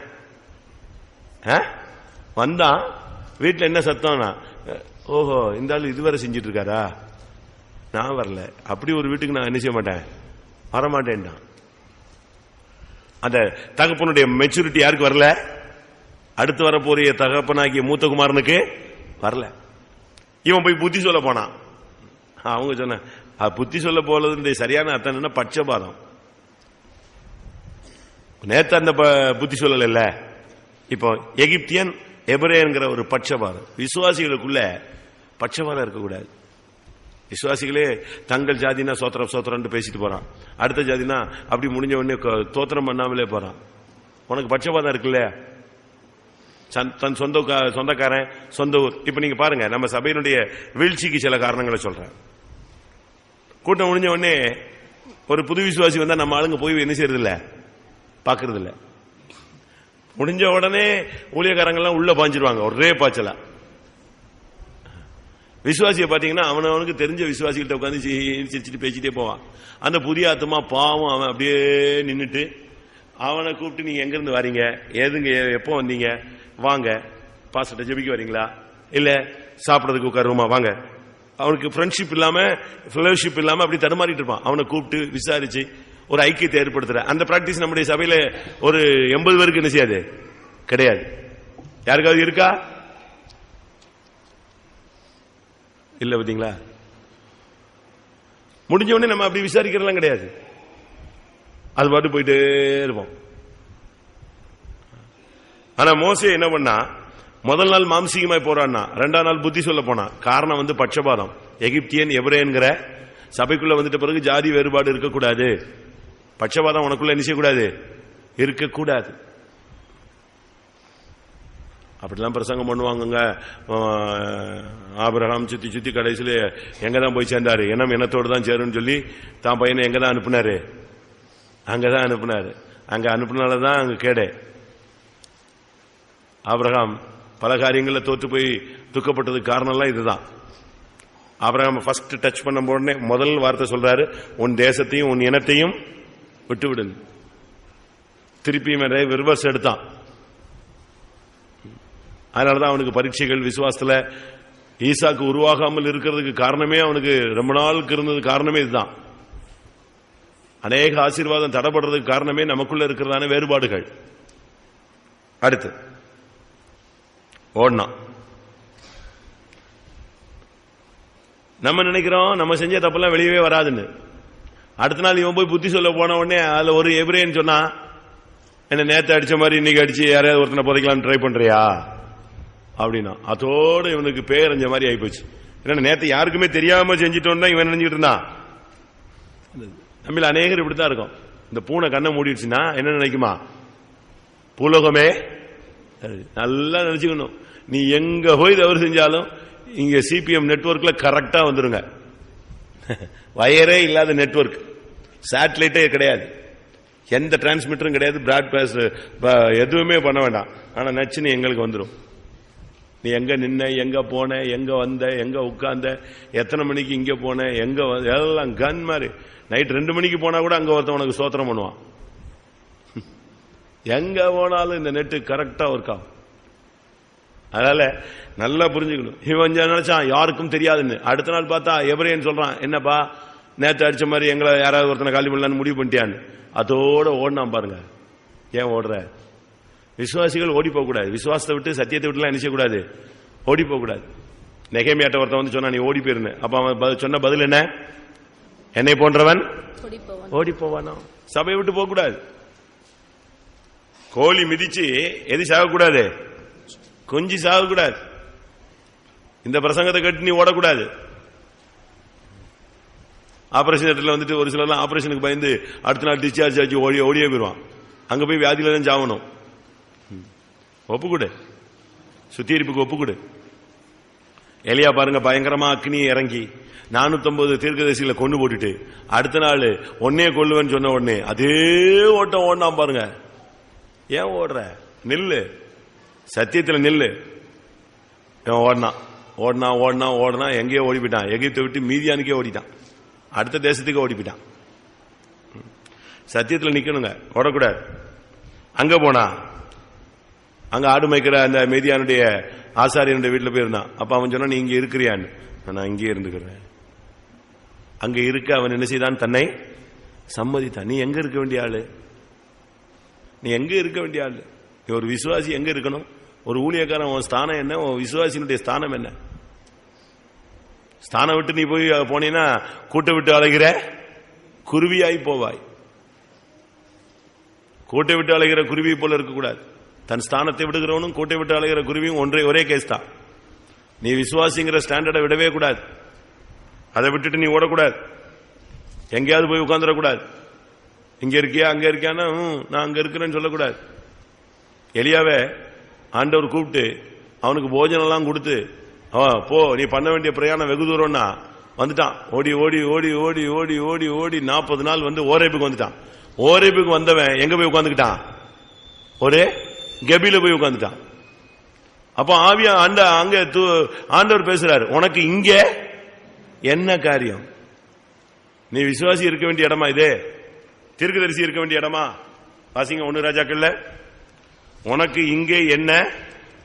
ஆ? வந்தான். வீட்டில் என்ன சத்தம்னா ஓஹோ இந்த ஆள் இதுவரை செஞ்சிட்டு இருக்காரா நான் வரல. அப்படி ஒரு வீட்டுக்கு நான் என்ன செய்ய மாட்டேன்? வரமாட்டேன்டான் அந்த தகப்பனுடைய மெச்சூரிட்டி யாருக்கு வரல? அடுத்து வரப்போறிய தகப்பனாகிய மூத்த குமாரனுக்கு வரல. இவன் போய் புத்தி சொல்ல போனான். அவங்க சொன்ன புத்தி சொல்ல போறது சரியான அர்த்தம் என்ன பட்சபாதம். நேத்து அந்த ப- புத்தி சொல்லல இல்ல இப்போ எகிப்தியன் எபிரேங்கிற ஒரு பட்சபாதம். விசுவாசிகளுக்குள்ள பட்சபாதம் இருக்கக்கூடாது. விசுவாசிகளே தங்கள் ஜாதினா சோத்திரம் சோத்திரம்னு பேசிட்டு போறான். அடுத்த ஜாதினா அப்படி முடிஞ்ச உடனே தோத்திரம் பண்ணாமலே போறான். உனக்கு பட்சபாதம் இருக்குல்ல? தன் சொந்த சொந்தக்காரன் சொந்த ஊர். இப்ப நீங்க பாருங்க நம்ம சபையினுடைய வீழ்ச்சிக்கு சில காரணங்களை சொல்றேன். கூட்டம் முடிஞ்ச உடனே ஒரு புது விசுவாசி வந்தா நம்ம ஆளுங்க போய் என்ன செய்யறது இல்ல பாக்குறது இல்ல முடிஞ்ச உடனே ஊழியக்காரங்கெல்லாம் உள்ள பாஞ்சிருவாங்க ஒரே பாய்ச்சலா. விசுவாசியை பார்த்தீங்கன்னா அவன் அவனுக்கு தெரிஞ்ச விசுவாசிகிட்ட உட்காந்து சிரிச்சுட்டு பேசிட்டே போவான். அந்த புதிய ஆத்மா பாவம் அவன் அப்படியே நின்றுட்டு அவனை கூப்பிட்டு நீங்க எங்கேருந்து வரீங்க? எதுங்க எப்போ வந்தீங்க? வாங்க. பாஸ்டர் ஜெபிக்க வரீங்களா? இல்ல சாப்பிடறதுக்கு உட்காருமா வாங்க. அவனுக்கு ஃப்ரெண்ட்ஷிப் இல்லாம ஃபெலோஷிப் இல்லாம அப்படி தடுமாறிட்டு இருப்பான். அவனை கூப்பிட்டு விசாரிச்சு ஒரு ஐக்கியத்தை ஏற்படுத்துற. அந்த பிராக்டிஸ் நம்முடைய சபையில ஒரு எண்பது பேருக்கு என்ன செய்யாது? கிடையாது. யாருக்காவது இருக்கா? இல்ல பாத்தீங்களா முடிஞ்ச உடனே நம்ம அப்படி விசாரிக்கிறதெல்லாம் கிடையாது. அது பாட்டு போயிட்டே இருப்போம். ஆனா மோசே என்ன பண்ணா? முதல் நாள் மாம்சீகமாய் போறான்னா ரெண்டாம் நாள் புத்தி சொல்ல போனா காரணம் வந்து பட்சபாதம். எகிப்தியன் எவரேங்கிற சபைக்குள்ள வந்துட்ட பிறகு ஜாதி வேறுபாடு இருக்கக்கூடாது. பட்சபாதம் உனக்குள்ள என்ன செய்யக்கூடாது? இருக்கக்கூடாது. அப்படிலாம் பிரசங்கம் பண்ணுவாங்கங்க. ஆபிரகாம் சுத்தி சுத்தி கடைசியில் எங்க தான் போய் சேர்ந்தாரு? இனம் இனத்தோடு தான் சேரும்னு சொல்லி தான் பையனை எங்க தான் அனுப்புனாரு? அங்கதான் அனுப்புனாரு. அங்க அனுப்புனாலதான் அங்க கேடே. ஆபிரகாம் பல காரியங்களில் தோற்று போய் துக்கப்பட்டதுக்கு காரணம்லாம் இதுதான். ஆபிரகாம் ஃபர்ஸ்ட் டச் பண்ண உடனே முதல் வார்த்தை சொல்றாரு உன் தேசத்தையும் உன் இனத்தையும் விட்டுவிடு. திருப்பியும் ரிவர்ஸ் எடுத்தான். அதனாலதான் அவனுக்கு பரீட்சைகள் விசுவாசத்துல ஈசாக்கு உருவாகாமல் இருக்கிறதுக்கு காரணமே அவனுக்கு ரொம்ப நாளுக்கு இருந்தது காரணமே இதுதான். அநேக ஆசீர்வாதம் தடைபடுறதுக்கு காரணமே நமக்குள்ள இருக்கிறதான வேறுபாடுகள். அடுத்து ஓடனான் நம்ம நினைக்கிறோம் நம்ம செஞ்ச தப்பெல்லாம் வெளியவே வராதுன்னு. அடுத்த நாள் இவன் போய் புத்தி சொல்ல போன உடனே அதுல ஒரு எபிரேன்னு சொன்னா என்ன நேத்து அடிச்ச மாதிரி இன்னைக்கு அடிச்சு யாரையாவது ஒருத்தனை புதைக்கலாம்னு ட்ரை பண்றியா? அப்படின்னா அதோட இவனுக்கு பேரஞ்ச மாதிரி ஆயிப்போச்சு. ஏன்னா நேற்று யாருக்குமே தெரியாம செஞ்சிட்டோம் தான் இவன் நினைஞ்சிட்டு இருந்தான்? நம்மள அநேகர் இப்படித்தான் இருக்கும். இந்த பூனை கண்ணை மூடிடுச்சுன்னா என்ன நினைக்குமா? பூலோகமே அது நல்லா நினைச்சுக்கணும். நீ எங்க போய் தவறு செஞ்சாலும் இங்க சிபிஎம் நெட்ஒர்க்ல கரெக்டா வந்துருங்க. வயரே இல்லாத நெட்வொர்க் சேட்டலைட்டே கிடையாது. எந்த டிரான்ஸ்மிட்டரும் கிடையாது. பிராட்காஸ்ட் எதுவுமே பண்ண வேண்டாம். ஆனா நச்சுன்னு எங்களுக்கு வந்துடும் நீ எங்க நின்ன எங்க போன எங்க வந்த எங்க உட்கார்ந்த எத்தனை மணிக்கு இங்க போன எங்க வ- எல்லாம் கன் மாதிரி. நைட் ரெண்டு மணிக்கு போனா கூட அங்க ஒருத்தன் உனக்கு சோத்திரம் பண்ணுவான். எங்க போனாலும் இந்த நெட்டு கரெக்டா ஒர்க் ஆகும். அதனால நல்லா புரிஞ்சுக்கணும். இவன் கொஞ்சம் நினைச்சான் யாருக்கும் தெரியாதுன்னு. அடுத்த நாள் பார்த்தா எவரேன்னு சொல்றான் என்னப்பா நேத்து அடிச்ச மாதிரி எங்களை யாராவது ஒருத்தனை காலி பண்ணலான்னு முடிவு பண்ணிட்டியான்னு. அதோட ஓடினான் பாருங்க. ஏன் ஓடுற? விசுவாசிகள் ஓடி போக கூடாது விசுவாசத்தை விட்டு சத்தியத்தை விட்டுலாம் என்ன செய்யக்கூடாது ஓடி போக கூடாது நெகேமியாட்ட ஒருத்தன் வந்து சொன்னா நீ ஓடி போயிருன்னு அப்ப அவன் ப- சொன்ன பதில் என்ன? என்னை போன்றவன் ஓடி போவானோ சபையை விட்டு போக கூடாது கோழி மிதிச்சு எது சாகக்கூடாது கொஞ்சி சாகக்கூடாது. இந்த பிரசங்கத்தை கட்டி நீ ஓடக்கூடாது. ஆபரேஷன் தேட்டர்ல வந்துட்டு ஒரு சிலர்லாம் ஆபரேஷனுக்கு பயந்து அடுத்த நாள் டிஸ்சார்ஜ் ஆச்சு ஓடி ஓடியே போயிடுவான் அங்க போய் வியாதியில தான் சாவணும். ஒப்புக்கூடு ஒப்புக்கொடு. சுத்திகரிப்புக்கு ஒப்புக்கொடு. எலியா பாருங்க பயங்கரமா அக்னி இறங்கி நானூத்தொன்பது தீர்க்கதரிசிகளை கொண்டு போட்டுட்டு அடுத்த நாள் ஒன்னே கொள்ளுவேன்னு சொன்ன உடனே அதே ஓட்டம் ஓடினான் பாருங்க. ஏன் ஓடுற? நில்லு. சத்தியத்தில் நில்லு. இவன் ஓடினான். ஓடினா ஓடினா ஓடினா எங்கேயோ ஓடி போயிட்டான் எகிப்தை விட்டு மீதியானுக்கே ஓடிட்டான். அடுத்த தேசத்துக்கு ஓடி போயிட்டான் சத்தியத்தில் நிற்கணுங்க நிக்கணுங்க. ஓடக்கூடாது. அங்க போனா அங்க ஆடு மேய்க்கிற அந்த மீதியானுடைய ஆசாரியனுடைய வீட்டில் போயிருந்தான். அப்ப அவன் சொன்னா நீ இங்க இருக்கிறியான்னு. நான் இங்கேயே இருந்துக்கிறேன். அங்க இருக்க அவன் என்ன செய்தான்? தன்னை சம்மதித்தான். நீ எங்க இருக்க வேண்டிய ஆளு? நீ எங்க இருக்க வேண்டிய ஆளு? ஒரு விசுவாசி எங்க இருக்கணும்? ஒரு ஊழியக்காரன் உன் ஸ்தானம் என்ன? உன் விசுவாசியினுடைய ஸ்தானம் என்ன? ஸ்தானம் விட்டு நீ போய் போனீங்கன்னா கூட்ட விட்டு அழைகிற குருவியாய் போவாய். கூட்டை விட்டு அலைகிற குருவி போல இருக்கக்கூடாது. தன் ஸ்தானத்தை விடுகிறவனும் கூட்டை விட்டு அலைகிற குருவியும் ஒன்றே ஒரே கேஸ் தான். நீ விசுவாசிங்கிற ஸ்டாண்டர்டை விடவே கூடாது. அதை விட்டுட்டு நீ ஓடக்கூடாது. எங்கேயாவது போய் உட்காந்துடக்கூடாது இங்க இருக்கியா அங்க இருக்கியான்னா நான் அங்க இருக்கிறேன்னு சொல்லக்கூடாது. எளியாவே ஆண்டவர் கூப்பிட்டு அவனுக்கு போஜனம்லாம் கொடுத்து "ஆ, போ நீ பண்ண வேண்டிய பிரயாணம் வெகு தூரம்னா வந்துட்டான். ஓடி ஓடி ஓடி ஓடி ஓடி ஓடி ஓடி நாற்பது நாள் வந்து ஓரேப்புக்கு வந்துட்டான். ஓரேப்புக்கு வந்தவன் எங்க போய் உட்காந்துக்கிட்டான் ஒரு கெபில போய் உட்காந்துட்டான் அப்போ ஆவியா அந்த அங்க ஆண்டவர் பேசுறாரு உனக்கு இங்க என்ன காரியம்? நீ விசுவாசி இருக்க வேண்டிய இடமா இது? தீர்க்கதரிசி இருக்க வேண்டிய இடமா? வாசிங்க ஒண்ணு ராஜாக்கள்ல. உனக்கு இங்கே என்ன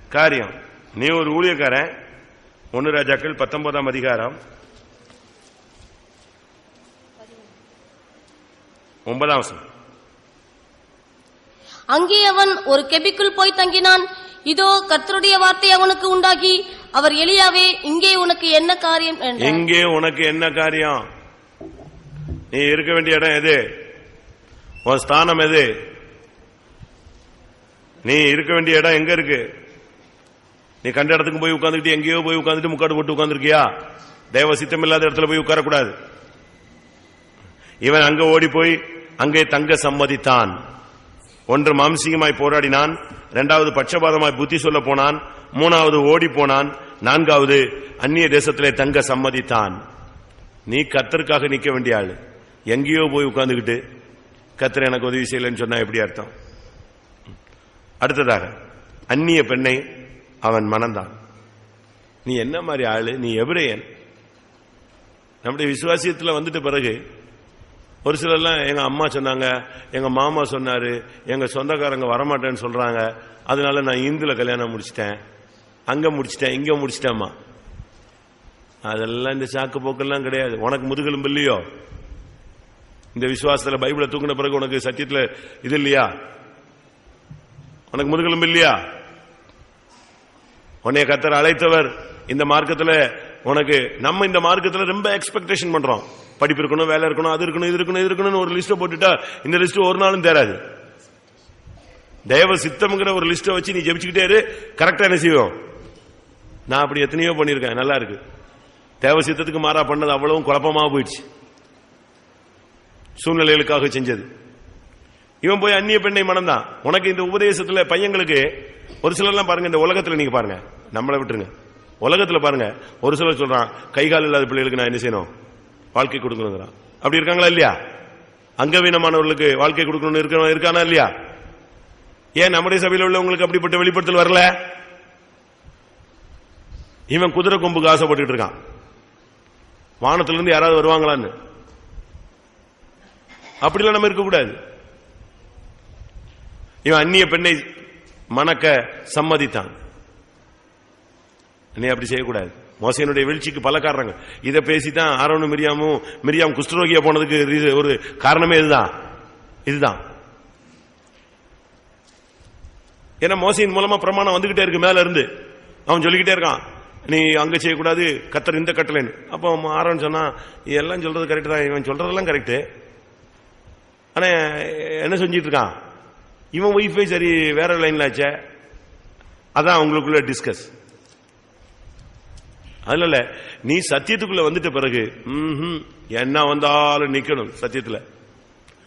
காரியம்? நீ ஒரு ஊழியக்காரன். ஒன்னு ராஜாக்கள் பத்தொன்பதாம் அதிகாரம். ஒன்பதாம் அங்கே அவன் ஒரு கெபிக்குள் போய் தங்கினான். இதோ கர்த்தருடைய வார்த்தை அவனுக்கு உண்டாகி அவர் எலியாவே இங்கே உனக்கு என்ன காரியம்? எங்கே உனக்கு என்ன காரியம்? நீ இருக்க வேண்டிய இடம் எது? உன் ஸ்தானம் எது? நீ இருக்க வேண்டிய இடம் எங்க இருக்கு? நீ கண்ட இடத்துக்கு போய் உட்காந்துக்கிட்டு எங்கேயோ போய் உட்காந்துட்டு முக்காடு போட்டு உட்காந்துருக்கியா தேவ சித்தம் இல்லாத இடத்துல போய் உட்காரக்கூடாது. இவன் அங்க ஓடி போய் அங்கே தங்க சம்மதித்தான். ஒன்று மாம்சீகமாய் போராடினான் இரண்டாவது பட்சபாதமாய் புத்தி சொல்ல போனான் மூணாவது ஓடி போனான் நான்காவது அந்நிய தேசத்திலே தங்க சம்மதித்தான். நீ கத்தருக்காக நிக்க வேண்டிய ஆள். எங்கேயோ போய் உட்காந்துக்கிட்டு கத்தர் எனக்கு உதவி செய்யலன்னு சொன்னா எப்படி அர்த்தம்? அடுத்ததாக அந்நிய பெண்ணை அவன் மணந்தான். நீ என்ன மாதிரி ஆளு? நீ எபிரேயன். நம்முடைய விசுவாசியத்தில் வந்துட்ட பிறகு ஒரு சிலர்லாம் எங்க அம்மா சொன்னாங்க எங்க மாமா சொன்னாரு எங்க சொந்தக்காரங்க வரமாட்டேன்னு சொல்றாங்க அதனால நான் இந்துல கல்யாணம் முடிச்சிட்டேன் அங்க முடிச்சிட்டேன் இங்க முடிச்சிட்டேம்மா. அதெல்லாம் இந்த சாக்கு போக்கெல்லாம் கிடையாது. உனக்கு முதுகெலும்பு இல்லையோ? இந்த விசுவாசத்துல பைபிளை தூக்கின பிறகு உனக்கு சத்தியத்துல இது இல்லையா? உனக்கு முதுகெலும்பு இல்லையா? உன்னைய கத்தர் அழைத்தவர் இந்த மார்க்கத்தில் உனக்கு நம்ம இந்த மார்க்கத்தில் ரொம்ப எக்ஸ்பெக்டேஷன் பண்றோம். படிப்பு இருக்கணும் வேலை இருக்கணும் அது இருக்கணும் இது இருக்கணும் இது இருக்கணும்னு ஒரு லிஸ்ட்டை போட்டுட்டா இந்த லிஸ்ட் ஒரு நாளும் தேராது தேவ சித்தம்ங்கிற ஒரு லிஸ்ட்டை வச்சு நீ ஜெபிச்சுக்கிட்டே இரு கரெக்டா என்ன செய்வோம்? நான் அப்படி எத்தனையோ பண்ணியிருக்கேன் நல்லா இருக்கு. தேவ சித்தத்துக்கு மாறா பண்ணது அவ்வளவும் குழப்பமா போயிடுச்சு. சூழ்நிலைகளுக்காக செஞ்சது. இவன் போய் அந்நிய பெண்ணை மணந்தான். உனக்கு இந்த உபதேசத்துல பையங்களுக்கு ஒரு சிலர்லாம் பாருங்க இந்த உலகத்துல நீங்க பாருங்க. நம்மளை விட்டுருங்க. உலகத்துல பாருங்க ஒரு சிலர் சொல்றான் கை கால் இல்லாத பிள்ளைகளுக்கு நான் என்ன செய்யணும்? வாழ்க்கை கொடுக்கணுங்கிறான். அப்படி இருக்காங்களா இல்லையா? அங்கவீனமானவர்களுக்கு வாழ்க்கை கொடுக்கணும்னு இருக்கணும் இருக்கானா இல்லையா? ஏன் நம்முடைய சபையில் உள்ளவங்களுக்கு அப்படிப்பட்ட வெளிப்படுத்தல் வரல? இவன் குதிரை கொம்புக்கு ஆசைப்பட்டு இருக்கான். வானத்திலிருந்து யாராவது வருவாங்களான்னு? அப்படிலாம் நம்ம இருக்கக்கூடாது. இவன் அந்நிய பெண்ணை மணக்க சம்மதித்தான். நீ அப்படி செய்யக்கூடாது. மோசையனுடைய வீழ்ச்சிக்கு பல காரணங்கள். இதை பேசித்தான் ஆரோனும் மிரியாமும் மிரியாம் குஷ்டரோகியா போனதுக்கு ஒரு காரணமே இதுதான். இதுதான். ஏன்னா மோசையின் மூலமா பிரமாணம் வந்துகிட்டே இருக்கு மேல இருந்து. அவன் சொல்லிக்கிட்டே இருக்கான். நீ அங்க செய்யக்கூடாது கத்தர் இந்த கட்டளைன்னு. அப்போ ஆரோன் சொன்னா எல்லாம் சொல்றது கரெக்ட் தான். இவன் சொல்றதெல்லாம் கரெக்ட் ஆனா என்ன செஞ்சிட்டு இருக்கான்? இவன் ஒய்ஃபை சரி வேற லைன்ல ஆச்சே அதான் அவங்களுக்குள்ள டிஸ்கஸ் அதனால நீ சத்தியத்துக்குள்ள வந்துட்ட பிறகு என்ன வந்தாலும் நிக்கணும் சத்தியத்துல.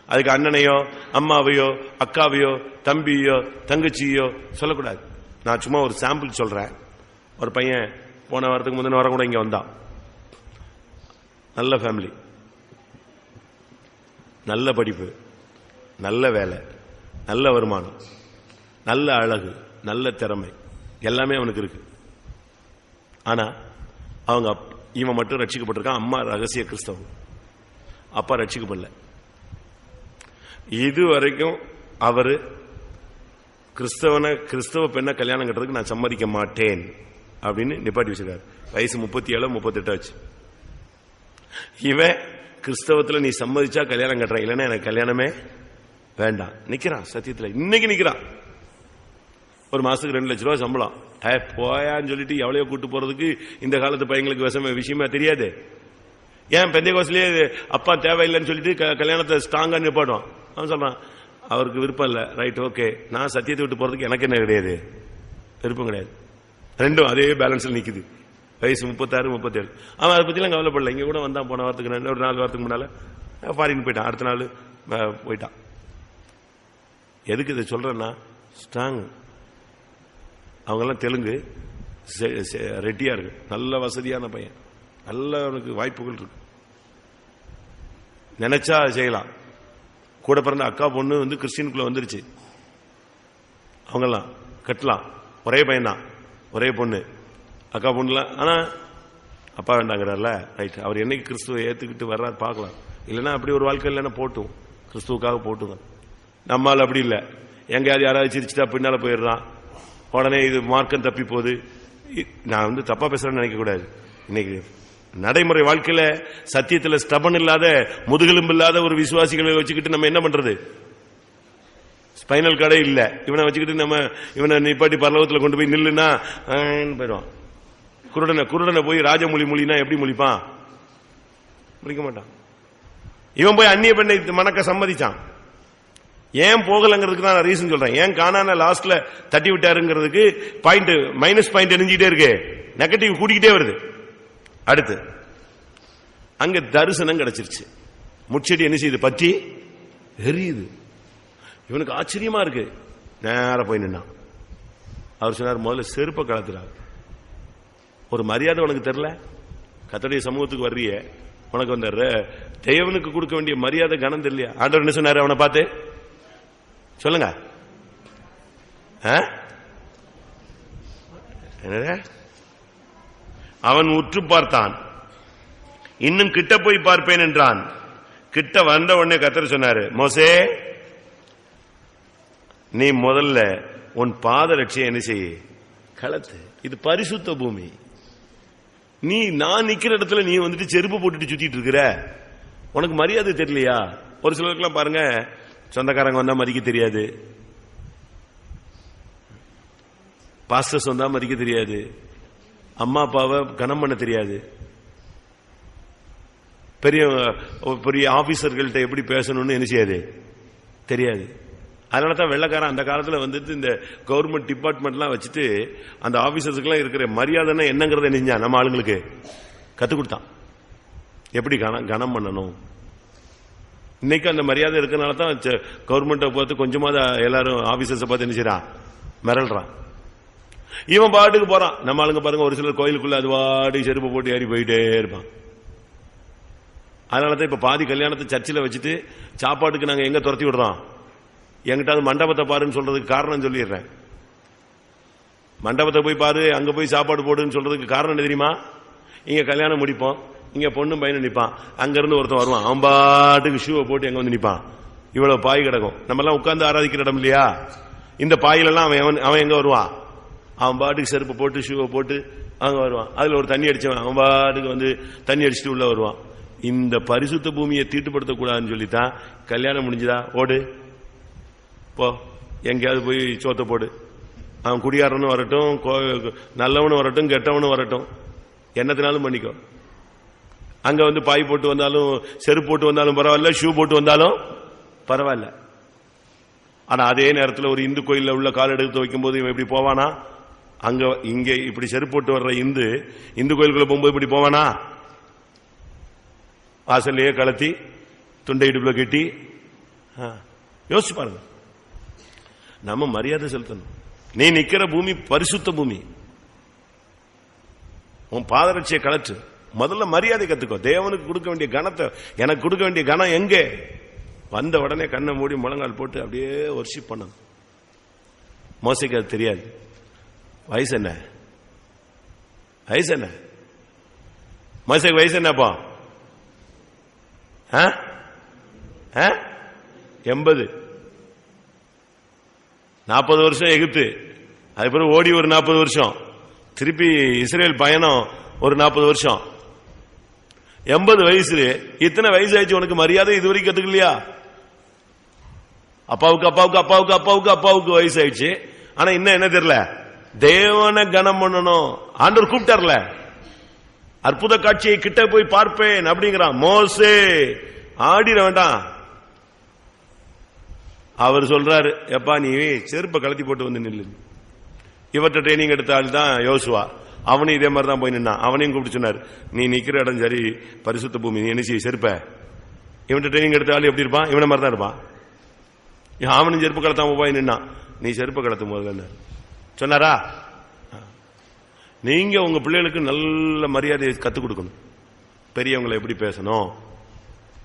அதுக்கு அண்ணனையோ அம்மாவையோ அக்காவையோ தம்பியோ தங்கச்சியோ சொல்லக்கூடாது. நான் சும்மா ஒரு சாம்பிள் சொல்றேன். ஒரு பையன் போன வாரத்துக்கு முந்தின வாரம் கூட இங்க வந்தான். நல்ல ஃபேமிலி நல்ல படிப்பு. நல்ல வேலை. நல்ல வருமானம் நல்ல அழகு நல்ல திறமை எல்லாமே அவனுக்கு இருக்கு. ஆனா அவங்க அப்- இவன் மட்டும் ரட்சிக்கப்பட்டிருக்கான் அம்மா ரகசிய கிறிஸ்தவம். அப்பா ரட்சிக்கப்படல. இது வரைக்கும் அவர் கிறிஸ்தவனை கிறிஸ்தவ பெண்ணை கல்யாணம் கட்டுறதுக்கு நான் சம்மதிக்க மாட்டேன் அப்படின்னு நிப்பாட்டி வச்சிருக்காரு. வயசு முப்பத்தி ஏழு முப்பத்தெட்டு ஆச்சு. இவன் கிறிஸ்தவத்தில் நீ சம்மதிச்சா கல்யாணம் கட்டுறேன் இல்லைன்னா எனக்கு கல்யாணமே வேண்டாம். நிக்கிறான் சத்தியத்தில். இன்னைக்கு நிக்கிறான். ஒரு மாசத்துக்கு ரெண்டு லட்ச ரூபாய் சம்பளம். ஏ போயான்னு சொல்லிட்டு எவ்வளோ கூட்டு போறதுக்கு இந்த காலத்து பையங்களுக்கு விஷம விஷயமா தெரியாது. ஏன் பெந்தைய கோசிலேயே அப்பா தேவையில்லைன்னு சொல்லிட்டு க- கல்யாணத்தை ஸ்ட்ராங்கா நிப்பாட்டோம் அவன் சொல்றான் அவருக்கு விருப்பம் இல்லை. ரைட் ஓகே நான் சத்தியத்தை விட்டு போறதுக்கு எனக்கு என்ன கிடையாது? விருப்பம் கிடையாது. ரெண்டும் அதே பேலன்ஸில் நிற்குது வயசு முப்பத்தாறு முப்பத்தேழு. அவன் அதை பற்றிலாம் கவலைப்படல. இங்கே கூட வந்தான் போன வாரத்துக்கு ஒரு நாலு வாரத்துக்கு முன்னால். ஃபாரின் போயிட்டான். அடுத்த நாள் போயிட்டான். எதுக்கு இதை சொல்றேன்னா ஸ்ட்ராங் அவங்கெல்லாம் தெலுங்கு செ- ரெட்டியா இருக்கு. நல்ல வசதியான பையன். நல்ல அவனுக்கு வாய்ப்புகள் இருக்கு. நினைச்சா செய்யலாம். கூட பிறந்த அக்கா பொண்ணு வந்து கிறிஸ்டினுக்குள்ள வந்துருச்சு. அவங்கெல்லாம் கட்டலாம். ஒரே பையன்தான். ஒரே பொண்ணு. அக்கா பொண்ணுலாம் ஆனா அப்பா வேண்டாங்கிறார்ல. ரைட் அவர் என்னைக்கு கிறிஸ்துவை ஏத்துக்கிட்டு வர்றாரு பார்க்கலாம். இல்லைன்னா அப்படி ஒரு வாழ்க்கை இல்லைன்னா போட்டும். கிறிஸ்துவுக்காக போட்டுங்க நம்மால் அப்படி இல்லை. எங்கேயாவது யாராவது சிரிச்சுட்டா பின்னால போயிடுறான். உடனே இது மார்க்கம் தப்பி போகுது. இ- நான் வந்து தப்பா பேசுறேன்னு நினைக்கக்கூடாது இன்னைக்கு நடைமுறை வாழ்க்கையில சத்தியத்துல ஸ்டபன் இல்லாத முதுகெலும்பு இல்லாத ஒரு விசுவாசிகளை வச்சுக்கிட்டு நம்ம என்ன பண்றது? ஸ்பைனல் கடை இல்ல. இவனை வச்சுக்கிட்டு நம்ம இவனை நிப்பாட்டி பரலோகத்துல கொண்டு போய் நில்லுன்னா போயிடுவான். குருடனை குருடனை போய் ராஜமொழி மொழினா எப்படி மொழிப்பான்? முடிக்க மாட்டான். இவன் போய் அந்நிய பெண்ணை மணக்க சம்மதிச்சான். ஏன் போகலங்கிறதுக்கு தான் நான் ரீசன் சொல்றேன். ஏன் காணான லாஸ்ட்ல தட்டி விட்டாருங்கிறதுக்கு பாயிண்ட் மைனஸ் பாயிண்ட் எரிஞ்சிட்டே இருக்கு. நெகட்டிவ் கூட்டிக்கிட்டே வருது. அடுத்து அங்க தரிசனம் கிடைச்சிருச்சு. முச்செடி என்ன செய்யுது? பற்றி எரியுது. இவனுக்கு ஆச்சரியமா இருக்கு. நேரம் போய் நின்னான். அவர் சொன்னார் முதல்ல செருப்பை கலத்துறாரு ஒரு மரியாதை உனக்கு தெரில கத்தடைய சமூகத்துக்கு வர்றிய. உனக்கு அந்த ர- தேவனுக்கு கொடுக்க வேண்டிய மரியாதை கனம் தெரியலையா? ஆண்டவர் என்ன சொன்னாரு? அவனை பார்த்து சொல்லுங்க. ஆ? அவன் உற்று பார்த்தான். இன்னும் கிட்ட போய் பார்ப்பேன் என்றான். கிட்ட வந்த உடனே கத்தர் சொன்னாரு மோசே நீ முதல்ல உன் பாத லட்சியம் என்ன செய்ய? களத்து இது பரிசுத்த பூமி. நீ நான் நிக்கிற இடத்துல நீ வந்துட்டு செருப்பு போட்டுட்டு சுத்திட்டு இருக்கிற. உனக்கு மரியாதை தெரியலையா? ஒரு சிலருக்குலாம் பாருங்க சொந்தக்காரங்க வந்தா மதிக்க தெரியாது. பாஸ்டர்ஸ் வந்தா மதிக்க தெரியாது. அம்மா அப்பாவை கனம் பண்ண தெரியாது. பெரிய பெரிய ஆபீசர்கள்ட்ட எப்படி பேசணும்னு என்ன செய்யாது? தெரியாது. அதனால தான் வெள்ளக்காரன் அந்த காலத்தில் வந்துட்டு இந்த கவர்மெண்ட் டிபார்ட்மெண்ட்லாம் வச்சுட்டு அந்த ஆபீசர்ஸுக்குலாம் இருக்கிற மரியாதைன்னா என்னங்கிறத நெஞ்சா நம்ம ஆளுங்களுக்கு. கற்றுக் கொடுத்தான். எப்படி கனம் கனம் பண்ணணும்? இன்னைக்கு அந்த மரியாதை இருக்கனால தான் கவர்மெண்ட்டை பார்த்து கொஞ்சமாவது எல்லாரும் ஆபீசர்ஸை பார்த்து என்ன செய்றான்? மிரள்றான். இவன் பாட்டுக்கு போறான். நம்ம ஆளுங்க பாருங்க ஒரு சிலர் கோயிலுக்குள்ள அது பாட்டுக்கு செருப்பு போட்டு ஏறி போயிட்டே இருப்பான். அதனால தான் இப்போ பாதி கல்யாணத்தை சர்ச்சில் வச்சுட்டு சாப்பாட்டுக்கு நாங்கள் எங்கே துரத்தி விடுறோம்? எங்கிட்ட அது மண்டபத்தை பாருன்னு சொல்றதுக்கு காரணம் சொல்லிடுறேன். மண்டபத்தை போய் பாரு அங்கே போய் சாப்பாடு போடுன்னு சொல்றதுக்கு காரணம் என்ன தெரியுமா? இங்கே கல்யாணம் முடிப்போம். இங்க பொண்ணும் பையனும் நிப்பான். அங்கிருந்து ஒருத்தன் வருவான். அவன் பாட்டுக்கு ஷூவை போட்டு எங்க வந்து நிப்பான். இவ்வளவு பாய் கிடக்கும். நம்ம எல்லாம் உட்கார்ந்து ஆராதிக்கிற இடம் இல்லையா? இந்த பாயிலெல்லாம் அவன் எவன்- அவன் எங்க வருவான்? அவன் பாட்டுக்கு செருப்பு போட்டு ஷூவை போட்டு அங்க வருவான். அதுல ஒரு தண்ணி அடிச்சவன். அவன் பாட்டுக்கு வந்து தண்ணி அடிச்சுட்டு உள்ள வருவான். இந்த பரிசுத்த பூமியை தீட்டுப்படுத்தக்கூடாதுன்னு சொல்லித்தான் கல்யாணம் முடிஞ்சுதா? ஓடு. போ. எங்கேயாவது போய் சோத்த போடு. அவன் குடியாரனும் வரட்டும் கோ- நல்லவனும் வரட்டும் கெட்டவனும் வரட்டும். என்னத்தினாலும் பண்ணிக்கோ. அங்க வந்து பாய் போட்டு வந்தாலும் செருப்பு போட்டு வந்தாலும் பரவாயில்ல ஷூ போட்டு வந்தாலும் பரவாயில்ல. ஆனா அதே நேரத்தில் ஒரு இந்து கோயிலில் உள்ள கால் எடுத்து வைக்கும்போது இவன் இப்படி போவானா? அங்க இங்க இப்படி செருப்பு போட்டு வர்ற இந்து இந்து கோயிலுக்குள்ள போகும்போது இப்படி போவானா? வாசல்லையே கலத்தி துண்டை இடுப்புல கட்டி ஆ, யோசிச்சு பாருங்க. நம்ம மரியாதை செலுத்தணும். நீ நிக்கிற பூமி பரிசுத்த பூமி. உன் பாதரட்சியை கலற்று. முதல்ல மரியாதை கத்துக்கோ. தேவனுக்கு கொடுக்க வேண்டிய கணத்தை எனக்கு கொடுக்க வேண்டிய கணம் எங்கே? வந்த உடனே கண்ணை மூடி முழங்கால் போட்டு அப்படியே ஒர்ஷிப் பண்ணணும். மோசைக்கு அது தெரியாது. வயசு என்ன? வயசு என்ன? மோசைக்கு வயசு என்னப்பா? ஆ? ஆ? எண்பது. நாற்பது வருஷம் எகிப்து. அதுக்கப்புறம் பிறகு ஓடி ஒரு நாற்பது வருஷம். திருப்பி இஸ்ரேல் பயணம் ஒரு நாற்பது வருஷம். எண்பது வயசு இத்தனை வயசு ஆயிடுச்சு உனக்கு மரியாதை இது வரைக்கும் கத்துக்கலையா? அப்பாவுக்கு அப்பாவுக்கு அப்பாவுக்கு அப்பாவுக்கு அப்பாவுக்கு வயசு ஆயிடுச்சு ஆனா இன்னும் என்ன தெரியல? தேவனை கனம் பண்ணணும். ஆண்டவர் கூப்பிட்டார்ல? அற்புத காட்சியை கிட்ட போய் பார்ப்பேன் அப்படிங்கிறான். மோசே ஆடிட வேண்டாம். அவர் சொல்றாரு எப்பா நீ செருப்பை கலத்தி போட்டு வந்து நில்லு. இவற்ற ட்ரைனிங் எடுத்த ஆள் தான் யோசுவா. அவனும் இதே மாதிரி தான் போய் நின்னான். அவனையும் கூப்பிட்டு சொன்னார் நீ நிக்கிற இடம் சரி பரிசுத்த பூமி நீ என்ன செய்ய செருப்ப? இவன்கிட்ட ட்ரைனிங் எடுத்த ஆள் எப்படி இருப்பான்? இவனை மாதிரி தான் இருப்பான். அவனும் செருப்பு கலத்தாம போய் நின்னான். நீ செருப்பு கலத்தும் முதல்ல சொன்னாரா? நீங்க உங்க பிள்ளைகளுக்கு நல்ல மரியாதையை கத்துக் கொடுக்கணும். பெரியவங்களை எப்படி பேசணும்?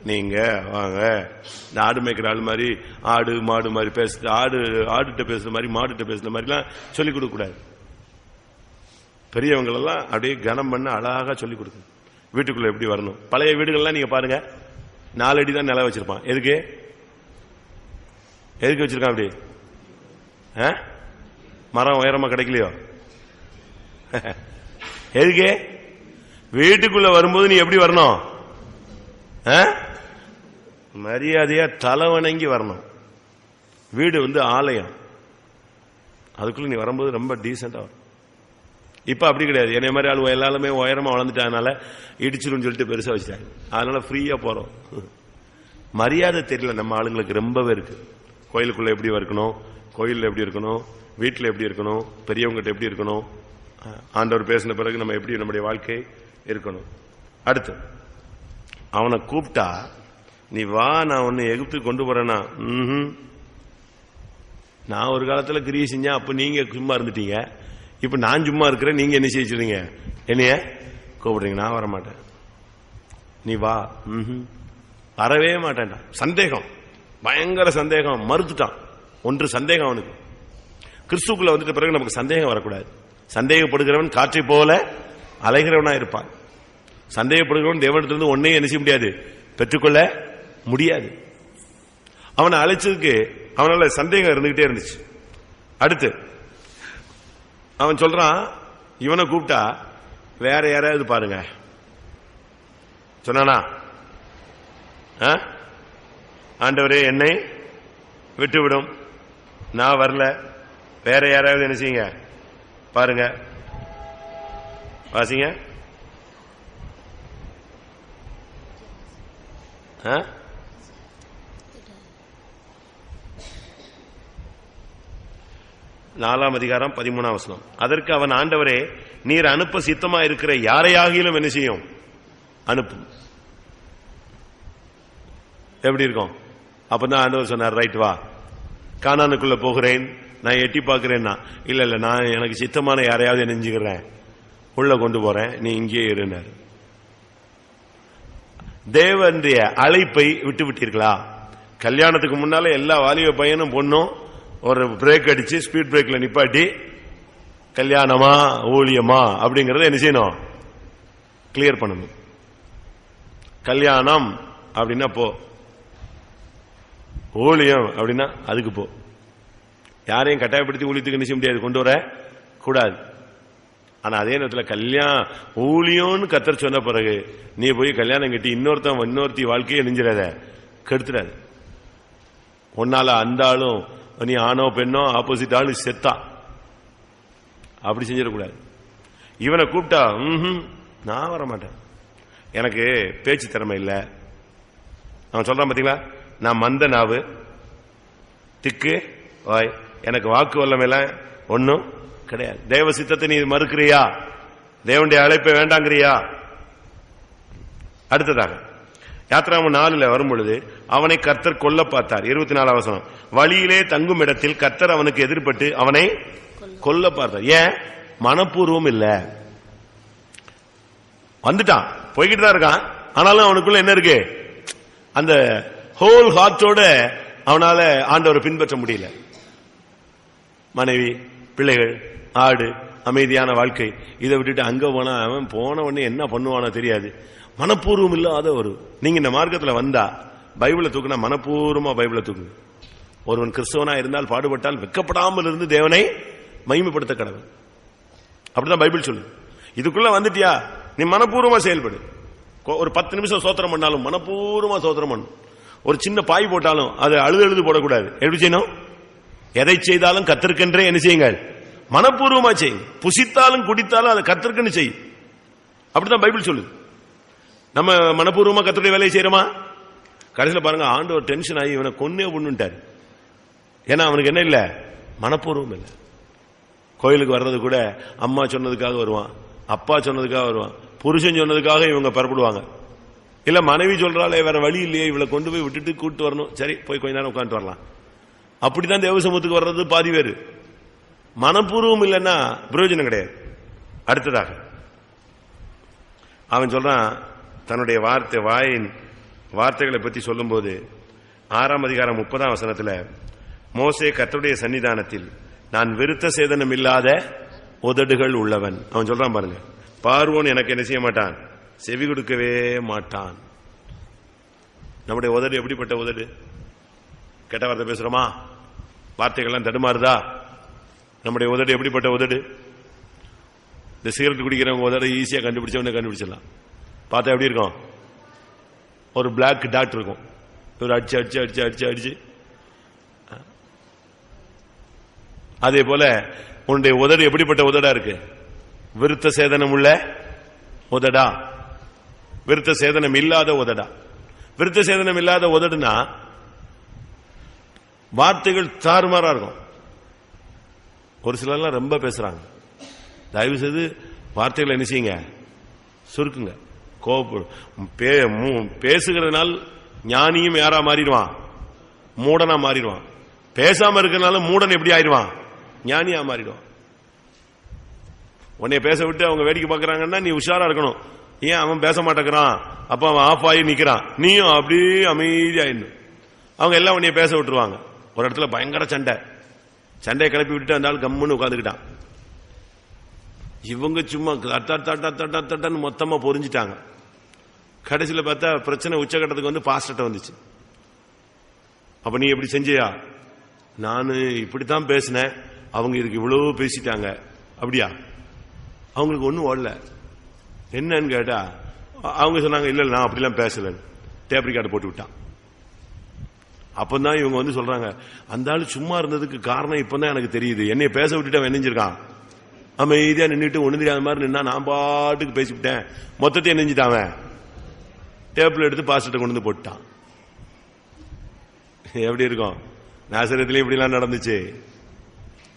நீங்க வாங்க. இந்த ஆடு மேய்க்கிற ஆள் மாதிரி ஆடு மாடு மாதிரி பேசுறது ஆடு ஆடுகிட்ட பேசுற மாதிரி மாடுகிட்ட பேசுற மாதிரிலாம் சொல்லிக் கொடுக்கக்கூடாது பெரியவங்களெல்லாம் அப்படியே கனம் பண்ண அழகா சொல்லிக் கொடுக்கணும். வீட்டுக்குள்ள எப்படி வரணும்? பழைய வீடுகள்லாம் நீங்க பாருங்க. நாலு அடி தான் நிலம் வச்சிருப்பான். எதுக்கு? எதுக்கு வச்சிருக்கான் அப்படி? ஆ? மரம் உயரமா கிடைக்கலையோ? எதுக்கு? வீட்டுக்குள்ள வரும்போது நீ எப்படி வரணும்? ஆ? மரியாதையா தலை வணங்கி வரணும். வீடு வந்து ஆலயம். அதுக்குள்ள நீ வரும்போது ரொம்ப டீசெண்டா வரும் இப்ப அப்படி கிடையாது. என்னை மாதிரி ஆள் எல்லாருமே உயரமா வளர்ந்துட்டதுனால இடிச்சிருன்னு சொல்லிட்டு பெருசா வச்சுட்டாங்க. அதனால ஃப்ரீயா போறோம். மரியாதை தெரியல நம்ம ஆளுங்களுக்கு. ரொம்பவே இருக்கு. கோயிலுக்குள்ள எப்படி இருக்கணும் கோயிலில் எப்படி இருக்கணும்? வீட்டில் எப்படி இருக்கணும்? பெரியவங்ககிட்ட எப்படி இருக்கணும்? ஆண்டவர் பேசின பிறகு நம்ம எப்படி நம்முடைய வாழ்க்கை இருக்கணும்? அடுத்து அவனை கூப்பிட்டா நீ வா நான் ஒன்று எகிப்துக்கு கொண்டு போறேன்னா. நான் ஒரு காலத்தில் கிரியை செஞ்சேன் அப்ப நீங்க சும்மா இருந்துட்டீங்க. இப்ப நான் சும்மா இருக்கிறேன் நீங்க என்ன செய்ய சொல்றீங்க? என்னைய கூப்பிடுறீங்க நான் வரமாட்டேன் நீ வா. வரவே மாட்டேன்டா. சந்தேகம். பயங்கர சந்தேகம். மறுத்துட்டான். ஒன்று சந்தேகம் அவனுக்கு. கிறிஸ்துக்குள்ள வந்துட்ட பிறகு நமக்கு சந்தேகம் வரக்கூடாது. சந்தேகப்படுகிறவன் காற்றை போல அலைகிறவனா இருப்பான். சந்தேகப்படுகிறவன் தேவனிடத்திலிருந்து ஒன்னையும் என்ன செய்ய முடியாது? பெற்றுக்கொள்ள முடியாது. அவனை அழைச்சதுக்கு அவனால சந்தேகம் இருந்துகிட்டே இருந்துச்சு. அடுத்து அவன் சொல்றான் இவனை கூப்பிட்டா வேற யாராவது பாருங்க. சொன்னானா? ஆ? ஆண்டவரே என்னை விட்டுவிடும். நான் வரல. வேற யாராவது என்ன செய்யுங்க? பாருங்க. வாசிங்க. ஆ? நாலாம் அதிகாரம் பதிமூணாம் வசனம். அதற்கு அவன் ஆண்டவரே நீர் அனுப்ப சித்தமா இருக்கிற யாரையாகிலும் என்ன செய்யும்? அனுப்பும் எப்படி இருக்கும்? அப்பதான் ஆண்டவர் சொன்னார் ரைட் வா. காணானுக்குள்ள போகிறேன். நான் எட்டி பார்க்கிறேன்னா இல்ல இல்ல நான் எனக்கு சித்தமான யாரையாவது நெஞ்சுக்கிறேன் உள்ள கொண்டு போறேன். நீ இங்கேயே இருந்தார் தேவனுடைய அழைப்பை விட்டு விட்டீர்களா கல்யாணத்துக்கு முன்னால எல்லா வாலிப பையனும் பொண்ணும் ஒரு பிரேக் அடிச்சு ஸ்பீட் பிரேக்ல நிப்பாட்டி கல்யாணமா ஊழியமா? அப்படிங்கறத என்ன செய்யணும்? கிளியர் பண்ணணும். கல்யாணம் அப்படின்னா போ. ஊழியம் அப்படின்னா அதுக்கு போ. யாரையும் கட்டாயப்படுத்தி ஊழியத்துக்கு என்ன செய்ய முடியாது கொண்டு வர கூடாது. ஆனா அதே நேரத்தில் கல்யாணம் ஊழியம்னு கத்தர் சொன்ன பிறகு நீ போய் கல்யாணம் கட்டி இன்னொருத்தன் இன்னொருத்தி வாழ்க்கையை நெஞ்சிடாத. கெடுத்துடாது. உன்னால அந்த ஆளும் நீ ஆணோ பெண்ணோ ஆப்போசிட் ஆளு செத்தா. அப்படி செஞ்சிடக்கூடாது. இவனை கூப்பிட்டா ம்ஹும், நான் வர மாட்டேன் எனக்கு பேச்சு திறமை இல்லை. அவன் சொல்றான் பாத்தீங்களா? நான் மந்த நாவு. திக்கு வாய். எனக்கு வாக்கு வல்லமையெல்லாம் ஒன்றும் கிடையாது. தேவ சித்தத்தை நீ மறுக்கிறியா? தேவனுடைய அழைப்பை வேண்டாங்கிறியா? அடுத்ததாக யாத்ராம நாலுல வரும் பொழுது அவனை கர்த்தர் கொல்ல பார்த்தார். இருபத்தி நாலு அவசரம் வழியிலே தங்கும் இடத்தில் கத்தர் அவனுக்கு எதிர்பட்டு அவனை கொல்ல பார்த்தார். ஏன்? மனப்பூர்வம் இல்ல. வந்துட்டான். போய்கிட்டு தான் இருக்கான். ஆனாலும் அவனுக்குள்ள என்ன இருக்கு? அந்த ஹோல் ஹார்ட்டோட அவனால ஆண்டவரை பின்பற்ற முடியல. மனைவி பிள்ளைகள் ஆடு அமைதியான வாழ்க்கை இதை விட்டுட்டு அங்க போனா அவன் போன உடனே என்ன பண்ணுவானோ தெரியாது. மனப்பூர்வம் இல்லாத ஒரு நீங்க இந்த மார்க்கத்தில் வந்தா பைபிளை தூக்குனா மனப்பூர்வமா பைபிளை தூக்குங்க. ஒருவன் கிறிஸ்தவனா இருந்தால் பாடுபட்டால் வெக்கப்படாமல் இருந்து தேவனை மகிமைப்படுத்த கடவுள். அப்படிதான் பைபிள் சொல்லு இதுக்குள்ள வந்துட்டியா? நீ மனப்பூர்வமா செயல்படு. ஒரு பத்து நிமிஷம் சோத்திரம் பண்ணாலும் மனப்பூர்வமா சோத்திரம் பண்ணும் ஒரு சின்ன பாய் போட்டாலும் அதை அழுது அழுது போடக்கூடாது. எப்படி செய்யணும்? எதை செய்தாலும் கத்திருக்கின்றே என்ன செய்யுங்கள்? மனப்பூர்வமா செய். புசித்தாலும் குடித்தாலும் அதை கத்திருக்குன்னு செய். அப்படிதான் பைபிள் சொல்லுது. நம்ம மனப்பூர்வமா கத்துடைய வேலையை செய்யறோமா? கடைசியில் பாருங்க ஒரு டென்ஷன் ஆகி இவனை கொன்னே ஒண்ணுட்டாரு ஏன்னா அவனுக்கு என்ன இல்லை? மனப்பூர்வம் இல்லை. கோயிலுக்கு வர்றது கூட அம்மா சொன்னதுக்காக வருவான் அப்பா சொன்னதுக்காக வருவான் புருஷன் சொன்னதுக்காக இவங்க புறப்படுவாங்க. இல்ல மனைவி சொல்றாளே வேற வழி இல்லையே இவளை கொண்டு போய் விட்டுட்டு கூட்டு வரணும். சரி போய் கொஞ்ச நேரம் உட்காந்து வரலாம். அப்படிதான் தேவசமூகத்துக்கு வர்றது பாதி பேரு மனப்பூர்வம் இல்லைன்னா பிரயோஜனம் கிடையாது. அடுத்ததாக அவன் சொல்றான் தன்னுடைய வார்த்தை வாயின் வார்த்தைகளை பற்றி சொல்லும்போது ஆறாம் அதிகாரம் முப்பதாம் வசனத்தில் மோசே கத்தருடைய சன்னிதானத்தில் நான் விருத்த சேதனம் இல்லாத உதடுகள் உள்ளவன். அவன் சொல்றான் பாருங்க. பார்வோன் எனக்கு என்ன செய்ய மாட்டான்? செவி கொடுக்கவே மாட்டான். நம்முடைய உதடு எப்படிப்பட்ட உதடு? கெட்ட வார்த்தை பேசுறோமா? வார்த்தைகள்லாம் தடுமாறுதா? நம்முடைய உதடு எப்படிப்பட்ட உதடு? இந்த சிகரெட் குடிக்கிறவங்க உதட ஈஸியா கண்டுபிடிச்சவனே கண்டுபிடிச்சிடலாம். பார்த்தா எப்படி இருக்கும்? ஒரு பிளாக் டாட் இருக்கும். இவர் அடிச்சு அடிச்சு அடிச்சு அடிச்சு அடிச்சு. அதே போல உன்னுடைய உதடு எப்படிப்பட்ட உதடா இருக்கு? விருத்த சேதனம் உள்ள உதடா. விருத்த சேதனம் இல்லாத உதடா. விருத்த சேதனம் இல்லாத உதடுனா வார்த்தைகள் தாறுமாறா இருக்கும். ஒரு சிலர்லாம் ரொம்ப பேசுறாங்க. தயவு செய்து வார்த்தைகளை என்ன செய்யுங்க? சுருக்குங்க. கோபப்படும் பே- மூ- பேசுகிறதுனால் ஞானியும் யாரா மாறிடுவான்? மூடனா மாறிடுவான். பேசாம இருக்கிறனால மூடன் எப்படி ஆயிடுவான்? ஞானியா மாறிடுவான் உன்னைய பேச விட்டு அவங்க வேடிக்கை பார்க்கறாங்கன்னா நீ உஷாரா இருக்கணும். ஏன் அவன் பேச மாட்டேங்கிறான்? அப்ப அவன் ஆஃப் ஆகி நிக்கிறான். நீயும் அப்படியே அமைதியாயிடணும். அவங்க எல்லாம் உன்னைய பேச விட்டுருவாங்க. ஒரு இடத்துல பயங்கர சண்டை. சண்டையை கிளப்பி விட்டுட்டு அந்த ஆள் கம்முன்னு உட்காந்துக்கிட்டான் இவங்க சும்மா தட்ட தட்ட தட்ட தட்டன்னு மொத்தமா பொறிஞ்சிட்டாங்க. கடைசியில் பார்த்தா பிரச்சனை உச்சகட்டத்துக்கு வந்து பாஸ்டர்ட்ட வந்துச்சு. அப்ப நீ எப்படி செஞ்சியா? நான் இப்படித்தான் பேசினேன். அவங்க இதுக்கு இவ்வளவு பேசிட்டாங்க. அப்படியா? அவங்களுக்கு ஒன்றும் ஓடல. என்னன்னு கேட்டா அவங்க சொன்னாங்க இல்லை நான் அப்படிலாம் பேசல. டேப் ரெக்கார்டு போட்டு விட்டான். அப்பதான் இவங்க வந்து சொல்றாங்க அந்த ஆள் சும்மா இருந்ததுக்கு காரணம் இப்பதான் எனக்கு தெரியுது. என்னைய பேச விட்டுட்டு அவன் நெஞ்சிருக்கான் அமைதியா நின்றுட்டு ஒண்ணு தெரியாத மாதிரி நின்னா நான் பாட்டுக்கு பேசிவிட்டேன். மொத்தத்தையும் நெஞ்சிட்டான் அவன். டேபிள் எடுத்து பாஸ்டர்ட்ட கொண்டு வந்து போட்டான் எப்படி இருக்கும்? நாசரத்திலே இப்படிலாம் நடந்துச்சு.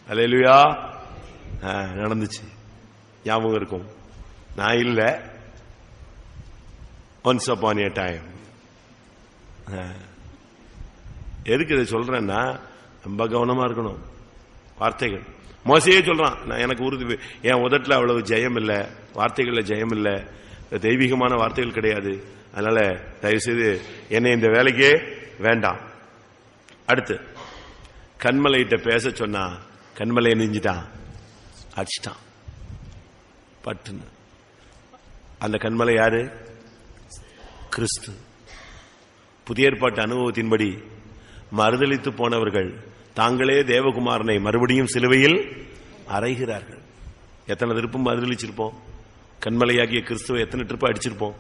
அலையிலுயா நடந்துச்சு. ஞாபகம் இருக்கும். நான் இல்லை. ஒன்ஸ் அப்பான் ஏ டைம் எதுக்கு இதை சொல்றேன்னா ரொம்ப கவனமா இருக்கணும். வார்த்தைகள். மோசையே சொல்றான் நான் எனக்கு உறுதி என் உதட்டில் அவ்வளவு ஜெயம் இல்லை. வார்த்தைகளில் ஜெயம் இல்லை. தெய்வீகமான வார்த்தைகள் கிடையாது. அதனால தயவு செய்து என்னை இந்த வேலைக்கே வேண்டாம். அடுத்து கண்மலையிட்ட பேச சொன்னா கண்மலையை நெஞ்சிட்டான். அடிச்சிட்டான். பட்டுன்னு. அந்த கண்மலை யாரு? கிறிஸ்து. புதிய ஏற்பாட்டு அனுபவத்தின்படி மறுதளித்து போனவர்கள் தாங்களே தேவகுமாரனை மறுபடியும் சிலுவையில் அறைகிறார்கள். எத்தனை திருப்பும் மறுதளிச்சிருப்போம். கண்மலையாகிய கிறிஸ்துவை எத்தனை ட்ரிப்பு அடிச்சிருப்போம்.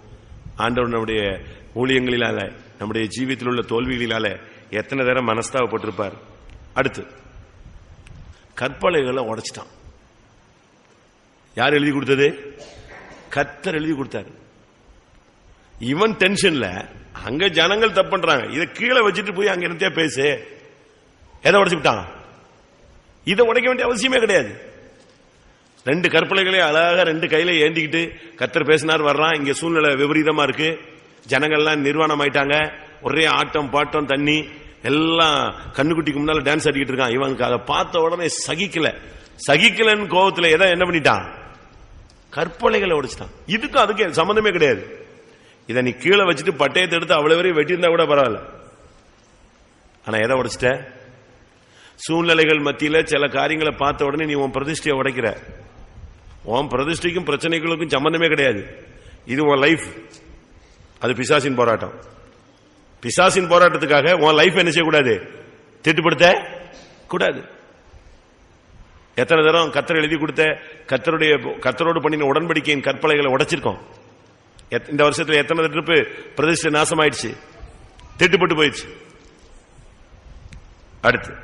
ஆண்டவர் நம்முடைய ஊழியங்களிலால நம்முடைய ஜீவியத்தில் உள்ள தோல்விகளிலால எத்தனை தரம் மனஸ்தாவப்பட்டிருப்பார் அடுத்து. கற்பலைகளை உடைச்சிட்டான். யார் எழுதி கொடுத்தது? கத்தர் எழுதி கொடுத்தாரு. இவன் டென்ஷன்ல அங்க ஜனங்கள் தப்பு பண்றாங்க. இதை கீழே வச்சுட்டு போய் அங்க இருந்தே பேசு. எதை உடைச்சு விட்டான்? இதை உடைக்க வேண்டிய அவசியமே கிடையாது. ரெண்டு கற்பலைகளையும் அழகாக ரெண்டு கையில ஏந்திக்கிட்டு கத்தர் பேசினார் வர்றான். இங்க சூழ்நிலை விபரீதமா இருக்கு. ஜனங்கள்லாம் நிர்வாணம் ஆயிட்டாங்க ஒரே ஆட்டம் பாட்டம் தண்ணி. எல்லாம் கண்ணுக்குட்டிக்கு முன்னால டான்ஸ் ஆடிக்கிட்டு இருக்கான். இவனுக்கு அதை பார்த்த உடனே சகிக்கல. சகிக்கலன்னு கோபத்தில் எதை என்ன பண்ணிட்டான்? கற்பலைகளை உடைச்சிட்டான். இதுக்கும் அதுக்கு சம்பந்தமே கிடையாது. இதை நீ கீழே வச்சுட்டு பட்டயத்தை எடுத்து அவ்வளவு வரையும் வெட்டியிருந்தா கூட பரவாயில்ல. ஆனா எதை உடைச்சிட்ட? சூழ்நிலைகள் மத்தியில் சில காரியங்களை பார்த்த உடனே நீ உன் பிரதிஷ்டையை உடைக்கிற. உன் பிரதிஷ்டைக்கும் பிரச்சனைகளுக்கும் சம்பந்தமே கிடையாது. இது உன் லைஃப் அது பிசாசின் போராட்டம். பிசாசின் போராட்டத்துக்காக உன் லைஃப் என்ன செய்யக்கூடாது? திட்டுப்படுத்த கூடாது. எத்தனை தரம் கத்தர் எழுதி கொடுத்த கத்தருடைய கத்தரோடு பண்ணின உடன்படிக்கையின் கற்பலைகளை உடைச்சிருக்கோம். எத்- இந்த வருஷத்தில் எத்தனை ட்ரிப்பு பிரதிஷ்டை நாசமாயிடுச்சு. திட்டுப்பட்டு போயிடுச்சு. அடுத்து.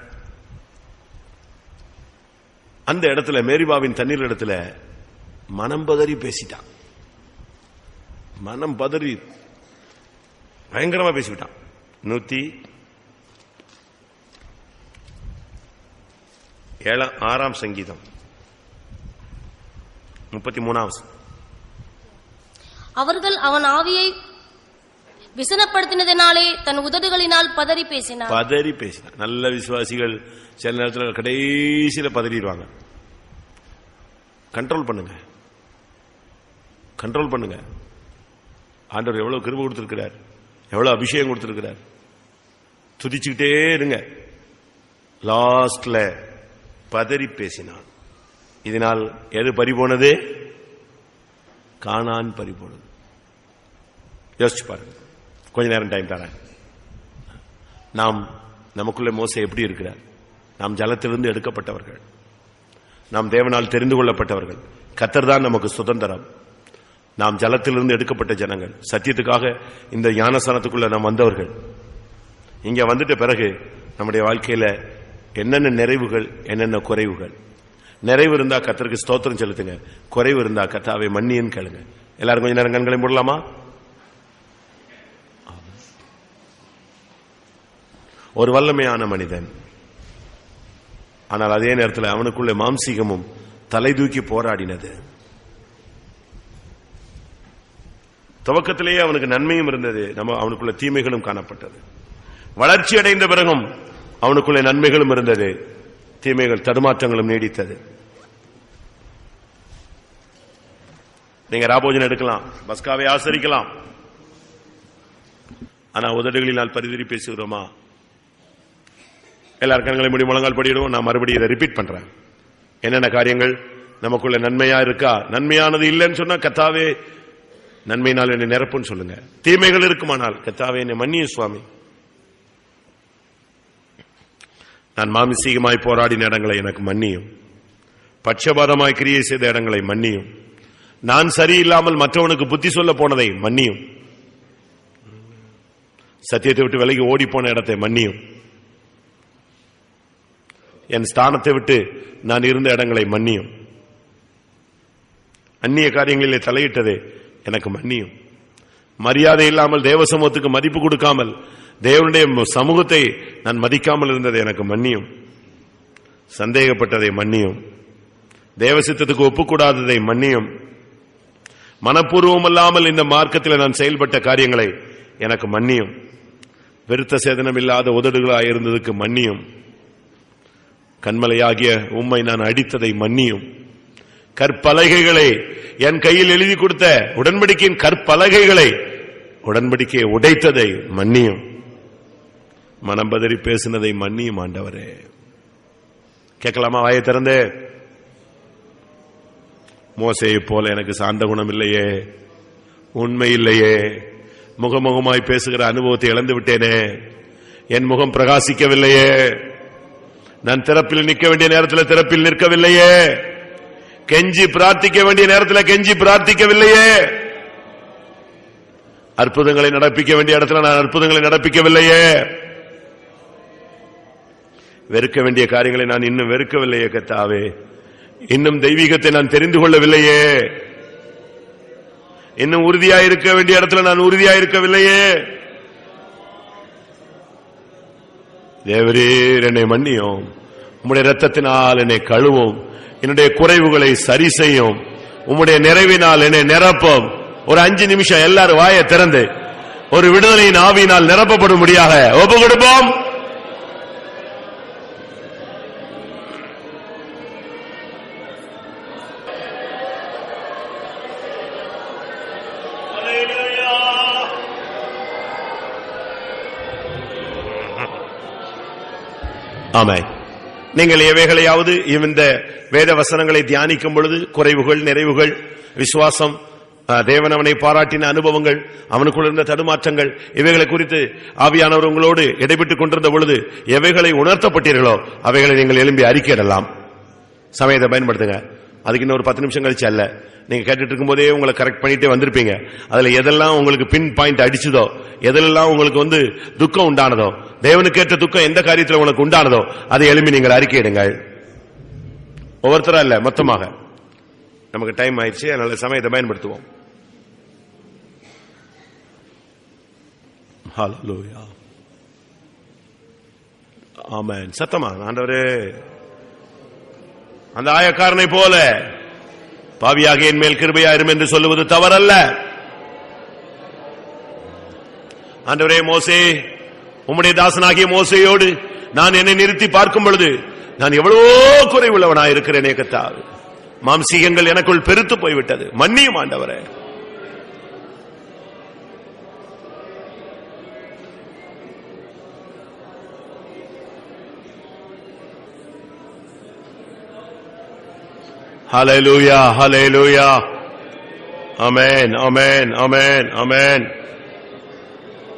அந்த இடத்துல மேரிபாவின் தண்ணீர் இடத்துல மனம் பதறி பேசிட்டான். மனம் பதறி பயங்கரமா பேசிவிட்டான். நூத்தி ஏழாம் ஆறாம் சங்கீதம். முப்பத்தி மூணாவது அவர்கள் அவன் ஆவியை விசனப்படுத்தினதினாலே தன் உதடுகளினால் பதறி பேசினார். பதறி பேசினான் நல்ல விசுவாசிகள் சில நேரத்தில் கடைசியில பதறிடுவாங்க. கண்ட்ரோல் பண்ணுங்க. கண்ட்ரோல் பண்ணுங்க. ஆண்டவர் எவ்வளவு கிருப கொடுத்திருக்கிறார். எவ்வளவு அபிஷேகம் கொடுத்திருக்கிறார்? துதிச்சுக்கிட்டே இருங்க. லாஸ்ட்ல பதறி பேசினான். இதனால் எது பறிபோனது காணான் பறிபோனது யோசிச்சு பாருங்க. கொஞ்ச நேரம் டைம் தரேன். நாம் நமக்குள்ள மோச எப்படி இருக்கிறார்? நாம் ஜலத்திலிருந்து எடுக்கப்பட்டவர்கள். நாம் தேவனால் தெரிந்து கொள்ளப்பட்டவர்கள். கத்தர் தான் நமக்கு சுதந்திரம். நாம் ஜலத்திலிருந்து எடுக்கப்பட்ட ஜனங்கள். சத்தியத்துக்காக இந்த ஞானஸ்தானத்துக்குள்ள நாம் வந்தவர்கள். இங்க வந்துட்ட பிறகு நம்முடைய வாழ்க்கையில என்னென்ன நிறைவுகள் என்னென்ன குறைவுகள்? நிறைவு இருந்தா கத்தருக்கு ஸ்தோத்திரம் செலுத்துங்க. குறைவு இருந்தா கத்தாவை மன்னியன்னு கேளுங்க. எல்லாரும் கொஞ்ச நேரம் கண்களை மூடலாமா? ஒரு வல்லமையான மனிதன். ஆனால் அதே நேரத்தில் அவனுக்குள்ள மாம்சீகமும் தலை தூக்கி போராடினது. துவக்கத்திலேயே அவனுக்கு நன்மையும் இருந்தது. நம்ம அவனுக்குள்ள தீமைகளும் காணப்பட்டது. வளர்ச்சி அடைந்த பிறகும் அவனுக்குள்ள நன்மைகளும் இருந்தது. தீமைகள் தடுமாற்றங்களும் நீடித்தது. நீங்க ராபோஜன் எடுக்கலாம். பஸ்காவை ஆசரிக்கலாம். ஆனா உதடுகளினால் பரிதிரி பேசுகிறோமா? எல்லார் கண்களை முடி முழங்கால் படிடுவோம் நான் மறுபடியும் இதை ரிப்பீட் பண்றேன். என்னென்ன காரியங்கள் நமக்குள்ள நன்மையா இருக்கா? நன்மையானது இல்லைன்னு சொன்னா கத்தாவே நன்மையினால் என்னை நிரப்புன்னு சொல்லுங்க. தீமைகள் இருக்குமானால் கத்தாவே என்னை மன்னிய சுவாமி. நான் மாமிசீகமாய் போராடின இடங்களை எனக்கு மன்னியும். பட்சபாதமாய் கிரியை செய்த இடங்களை மன்னியும். நான் சரியில்லாமல் மற்றவனுக்கு புத்தி சொல்ல போனதை மன்னியும். சத்தியத்தை விட்டு விலகி ஓடி போன இடத்தை மன்னியும். என் ஸ்தானத்தை விட்டு நான் இருந்த இடங்களை மன்னியும். அந்நிய காரியங்களிலே தலையிட்டது எனக்கு மன்னியும். மரியாதை இல்லாமல் தேவ சமூகத்துக்கு மதிப்பு கொடுக்காமல் தேவனுடைய சமூகத்தை நான் மதிக்காமல் இருந்ததை எனக்கு மன்னியும். சந்தேகப்பட்டதை மன்னியும். தேவசித்தத்துக்கு ஒப்புக்கூடாததை மன்னியும். மனப்பூர்வம் அல்லாமல் இந்த மார்க்கத்தில் நான் செயல்பட்ட காரியங்களை எனக்கு மன்னியும். விருத்த சேதனம் இல்லாத உதடுகளாக இருந்ததுக்கு மன்னியும். கண்மலையாகிய உம்மை நான் அடித்ததை மன்னியும். கற்பலகைகளை என் கையில் எழுதி கொடுத்த உடன்படிக்கையின் கற்பலகைகளை உடன்படிக்கையை உடைத்ததை மன்னியும். மனம் பதறி பேசினதை மன்னியும் ஆண்டவரே. கேட்கலாமா வாயை திறந்து? மோசையை போல எனக்கு சாந்த குணம் இல்லையே உண்மை இல்லையே. முகமுகமாய் பேசுகிற அனுபவத்தை இழந்து விட்டேனே என் முகம் பிரகாசிக்கவில்லையே. நான் திறப்பில் நிற்க வேண்டிய நேரத்தில் திறப்பில் நிற்கவில்லையே. கெஞ்சி பிரார்த்திக்க வேண்டிய நேரத்தில் கெஞ்சி பிரார்த்திக்கவில்லையே. அற்புதங்களை நடப்பிக்க வேண்டிய இடத்துல நான் அற்புதங்களை நடப்பிக்கவில்லையே. வெறுக்க வேண்டிய காரியங்களை நான் இன்னும் வெறுக்கவில்லையே கத்தாவே. இன்னும் தெய்வீகத்தை நான் தெரிந்து கொள்ளவில்லையே. இன்னும் உறுதியாயிருக்க வேண்டிய இடத்துல நான் உறுதியாயிருக்கவில்லையே தேவரீர் என்னை மன்னியோம். உம்முடைய ரத்தத்தினால் என்னை கழுவும். என்னுடைய குறைவுகளை சரி செய்யும். உம்முடைய நிறைவினால் என்னை நிரப்பும். ஒரு அஞ்சு நிமிஷம் எல்லாரும் வாயை திறந்து ஒரு விடுதலையின் ஆவியினால் நிரப்பப்படும்படியாக ஒப்பு கொடுப்போம். ஆமை நீங்கள் எவைகளையாவது இந்த வேத வசனங்களை தியானிக்கும் பொழுது குறைவுகள் நிறைவுகள் விசுவாசம் தேவன் அவனை பாராட்டின அனுபவங்கள் அவனுக்குள் இருந்த தடுமாற்றங்கள் இவைகளை குறித்து ஆவியானவர் உங்களோடு இடைபெற்றுக் கொண்டிருந்த பொழுது எவைகளை உணர்த்தப்பட்டீர்களோ அவைகளை நீங்கள் எழும்பி அறிக்கையிடலாம். சமயத்தை பயன்படுத்துங்க. அதுக்கு இன்னும் ஒரு பத்து நிமிஷம் கழிச்சு அல்ல. நீங்க கேட்டுட்டு இருக்கும்போதே உங்களை கரெக்ட் பண்ணிட்டே வந்திருப்பீங்க. அதுல எதெல்லாம் உங்களுக்கு பின் பாயிண்ட் அடிச்சதோ எதெல்லாம் உங்களுக்கு வந்து துக்கம் உண்டானதோ தேவனுக்கு ஏற்ற துக்கம் எந்த காரியத்தில் உங்களுக்கு உண்டானதோ அதை எழுப்பி நீங்கள் அறிக்கையிடுங்கள் ஒவ்வொருத்தரா இல்ல மொத்தமாக. நமக்கு டைம் ஆயிடுச்சு அதனால சமயத்தை பயன்படுத்துவோம். ஹலோ ஆமாம் சத்தமா ஆண்டவரே. அந்த ஆயக்காரனை போல. பாவியாக என் மேல் கிருபையாயிரும் என்று சொல்லுவது தவறல்ல. ஆண்டவரே மோசே உம்முடைய தாசனாகிய மோசையோடு நான் என்னை நிறுத்தி பார்க்கும் பொழுது நான் எவ்வளவோ குறைவுள்ளவனாயிருக்கிறேன் மாம்சீகங்கள் எனக்குள் பெருத்து போய்விட்டது. மன்னியும் ஆண்டவரே. Hallelujah, hallelujah. Amen, amen, amen, amen.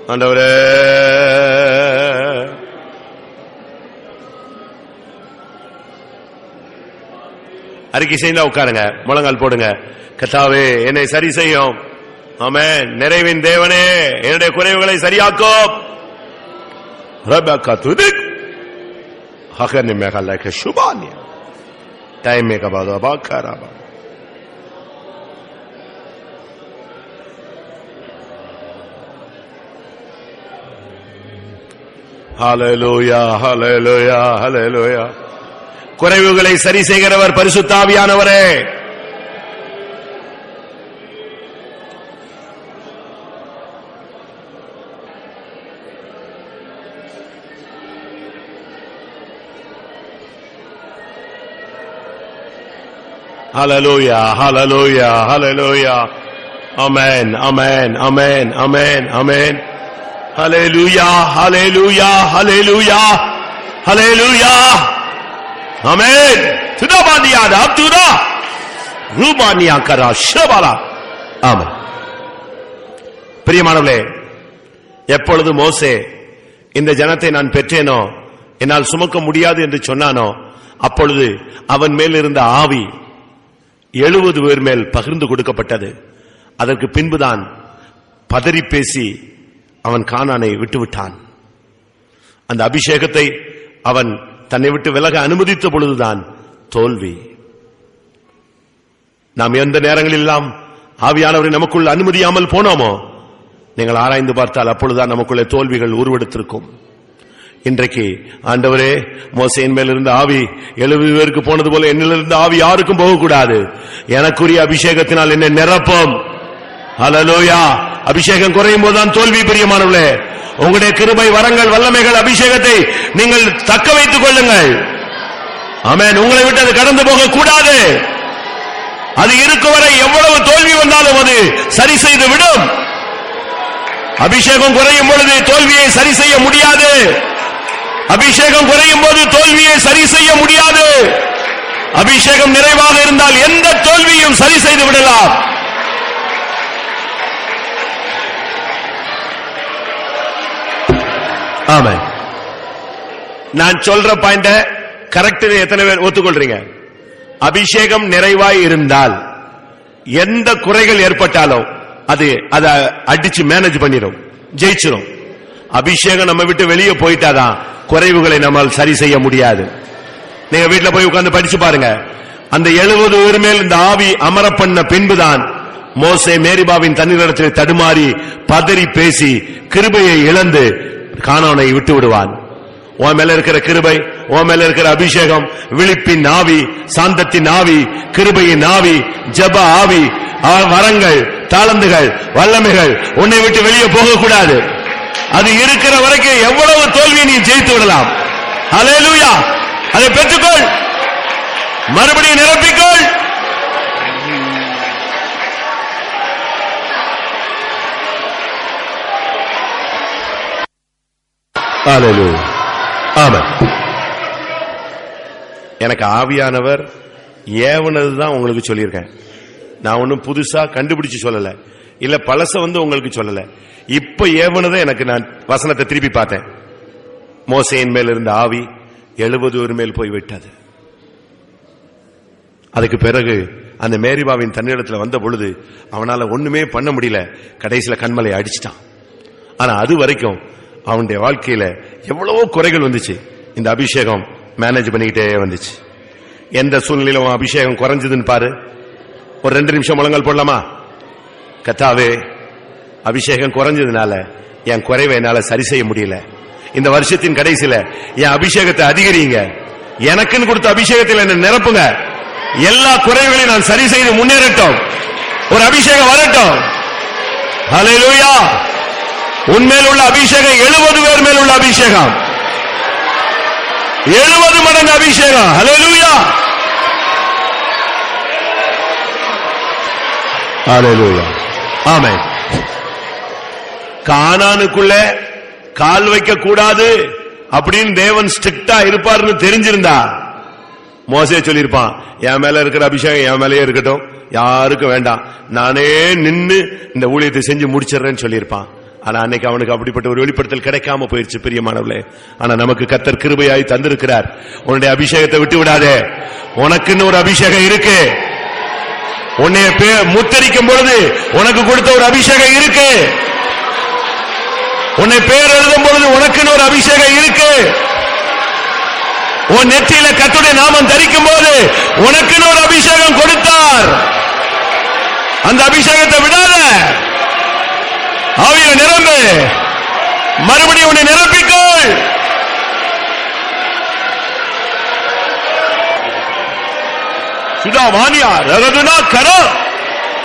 ஆண்டவரே. அறிக்கை செய்தா உட்காருங்க முழங்கால் போடுங்க. கத்தாவே என்னை சரி செய்யும். ஆமென். நிறைவின் தேவனே என்னுடைய குறைவுகளை சரியாக்கும். ரபக்கா துதிக் ஹகனி மேகலக சுபானியா टाइम में कबा दो बाकारा ஹalleluya ஹalleluya ஹalleluya குறைவுகளை சரி செய்கிறவர் பரிசுத்தாவியானவரே Hallelujah, hallelujah, hallelujah. Amen, amen, amen, amen, amen. Hallelujah, hallelujah, hallelujah, hallelujah. Amen. Tudabaniya, Abdura. Rubaniya kara, Shabala. Amen. பிரியமானவர்களே எப்பொழுது மோசே இந்த ஜனத்தை நான் பெற்றேனோ என்னால் சுமக்க முடியாது என்று சொன்னானோ அப்பொழுது அவன் மேல் இருந்த ஆவி எழுபது பேர் மேல் பகிர்ந்து கொடுக்கப்பட்டது. அதற்கு பின்புதான் பதறி பேசி அவன் கானானை விட்டுவிட்டான். அந்த அபிஷேகத்தை அவன் தன்னை விட்டு விலக அனுமதித்த பொழுதுதான் தோல்வி. நாம் எந்த நேரங்களெல்லாம் ஆவியானவரை நமக்குள் அனுமதியாமல் போனோமோ நீங்கள் ஆராய்ந்து பார்த்தால் அப்பொழுதுதான் நமக்குள்ளே தோல்விகள் உருவெடுத்திருக்கும். இன்றைக்கு ஆண்டவரே மோசையின் மேல் இருந்த ஆவி எழுபது பேருக்கு போனது போல என்னிலிருந்து ஆவி யாருக்கும் போகக்கூடாது. எனக்குரிய அபிஷேகத்தினால் என்ன நிரப்போம். அலலோயா அபிஷேகம் குறையும் போதுதான் தோல்வி பிரியமானவர்களே. உங்களுடைய கிருபை வரங்கள் வல்லமைகள் அபிஷேகத்தை நீங்கள் தக்க வைத்துக் கொள்ளுங்கள். ஆமேன் உங்களை விட்டு அது கடந்து போக கூடாது அது இருக்கும் வரை எவ்வளவு தோல்வி வந்தாலும் அது சரி செய்து விடும் அபிஷேகம் குறையும் பொழுது தோல்வியை சரி செய்ய முடியாது. அபிஷேகம் குறையும் போது தோல்வியை சரி செய்ய முடியாது. அபிஷேகம் நிறைவாக இருந்தால் எந்த தோல்வியும் சரி செய்து விடலாம். ஆமா நான் சொல்ற பாயிண்ட கரெக்ட் எத்தனை பேர் ஒத்துக்கொள்றீங்க? அபிஷேகம் நிறைவாய் இருந்தால் எந்த குறைகள் ஏற்பட்டாலும் அது அதை அடிச்சு மேனேஜ் பண்ணிடும் ஜெயிச்சிடும் அபிஷேகம் நம்ம விட்டு வெளியே போயிட்டாதான் குறைவுகளை நம்மால் சரி செய்ய முடியாது. நீங்க வீட்டுல போய் உட்கார்ந்து படிச்சு பாருங்க. அந்த எழுபது பேர் மேல் இந்த ஆவி அமர பண்ண பின்புதான் மோசே மேரிபாவின் தண்ணீரிடத்தில் தடுமாறி பதறி பேசி கிருபையை இழந்து காணவனை விட்டு விடுவான். உன் மேல இருக்கிற கிருபை உன் மேல இருக்கிற அபிஷேகம் விழிப்பின் ஆவி சாந்தத்தின் ஆவி கிருபையின் ஆவி ஜப ஆவி வரங்கள் தாளந்துகள் வல்லமைகள் உன்னை விட்டு வெளியே போகக்கூடாது. அது இருக்கிற வரைக்கும் எவ்வளவு தோல்வி நீ ஜெயித்து விடலாம். ஹalleluya அதை பெற்றுக்கொள். மறுபடியும் நிரப்பிக்கொள். எனக்கு ஆவியானவர் ஏவனதுதான் உங்களுக்கு சொல்லியிருக்கேன். நான் ஒன்னும் புதுசா கண்டுபிடிச்சு சொல்லல. இல்ல பழச வந்து உங்களுக்கு சொல்லல. இப்ப ஏவனதை எனக்கு நான் வசனத்தை திருப்பி பார்த்தேன். மோசையின் மேல் இருந்த ஆவி எழுபது ஒரு மேல் போய் விட்டது. அதுக்கு பிறகு அந்த மேரிபாவின் தன்னிடத்தில் வந்த பொழுது அவனால ஒண்ணுமே பண்ண முடியல. கடைசியில கண்மலை அடிச்சிட்டான். ஆனா அது வரைக்கும் அவனுடைய வாழ்க்கையில எவ்வளவோ குறைகள் வந்துச்சு. இந்த அபிஷேகம் மேனேஜ் பண்ணிக்கிட்டே வந்துச்சு. எந்த சூழ்நிலையில அபிஷேகம் குறைஞ்சதுன்னு பாரு. ஒரு ரெண்டு நிமிஷம் முழங்கால் போடலாமா? கத்தாவே அபிஷேகம் குறைஞ்சதுனால என் குறைவை என்னால் சரி செய்ய முடியல. இந்த வருஷத்தின் கடைசியில என் அபிஷேகத்தை அதிகரிங்க. எனக்குன்னு கொடுத்த அபிஷேகத்தில் என்ன நிரப்புங்க. எல்லா குறைகளையும் நான் சரி செய்து முன்னேறட்டும். ஒரு அபிஷேகம் வரட்டும். ஹalleluya உன்மேல் உள்ள அபிஷேகம் எழுபது பேர் மேல் உள்ள அபிஷேகம். எழுபது மடங்கு அபிஷேகம். ஹalleluya லூயா ஆமென். கானானுக்குள்ள கால் வைக்க கூடாது அப்படின்னு தேவன் ஸ்ட்ரிக்டா இருப்பாருன்னு தெரிஞ்சிருந்தா மோசே சொல்லியிருப்பான் என் மேல இருக்கிற அபிஷேகம் என் மேலேயே இருக்கட்டும். யாருக்கும் வேண்டாம். நானே நின்னு இந்த ஊழியத்தை செஞ்சு முடிச்சிடறேன்னு சொல்லியிருப்பான். ஆனா அன்னைக்கு அவனுக்கு அப்படிப்பட்ட ஒரு வெளிப்படுத்தல் கிடைக்காம போயிருச்சு பிரியமானவளே ஆனா நமக்கு கத்தர் கிருபையாய் தந்திருக்கிறார். உன்னுடைய அபிஷேகத்தை விட்டு விடாதே உனக்குன்னு ஒரு அபிஷேகம் இருக்கு. உன்னைய முத்தரிக்கும் பொழுது உனக்கு கொடுத்த ஒரு அபிஷேகம் இருக்கு. உன்னை பேர் எழுதும் பொழுது உனக்குன்னு ஒரு அபிஷேகம் இருக்கு. உன் நெற்றியில கத்துடைய நாமம் தரிக்கும் போது உனக்குன்னு ஒரு அபிஷேகம் கொடுத்தார். அந்த அபிஷேகத்தை விடாத. ஆவிய நிரம்பு. மறுபடியும் உன்னை நிரப்பிக்கோள். சுதா வாணியா ரகதுனா கரோ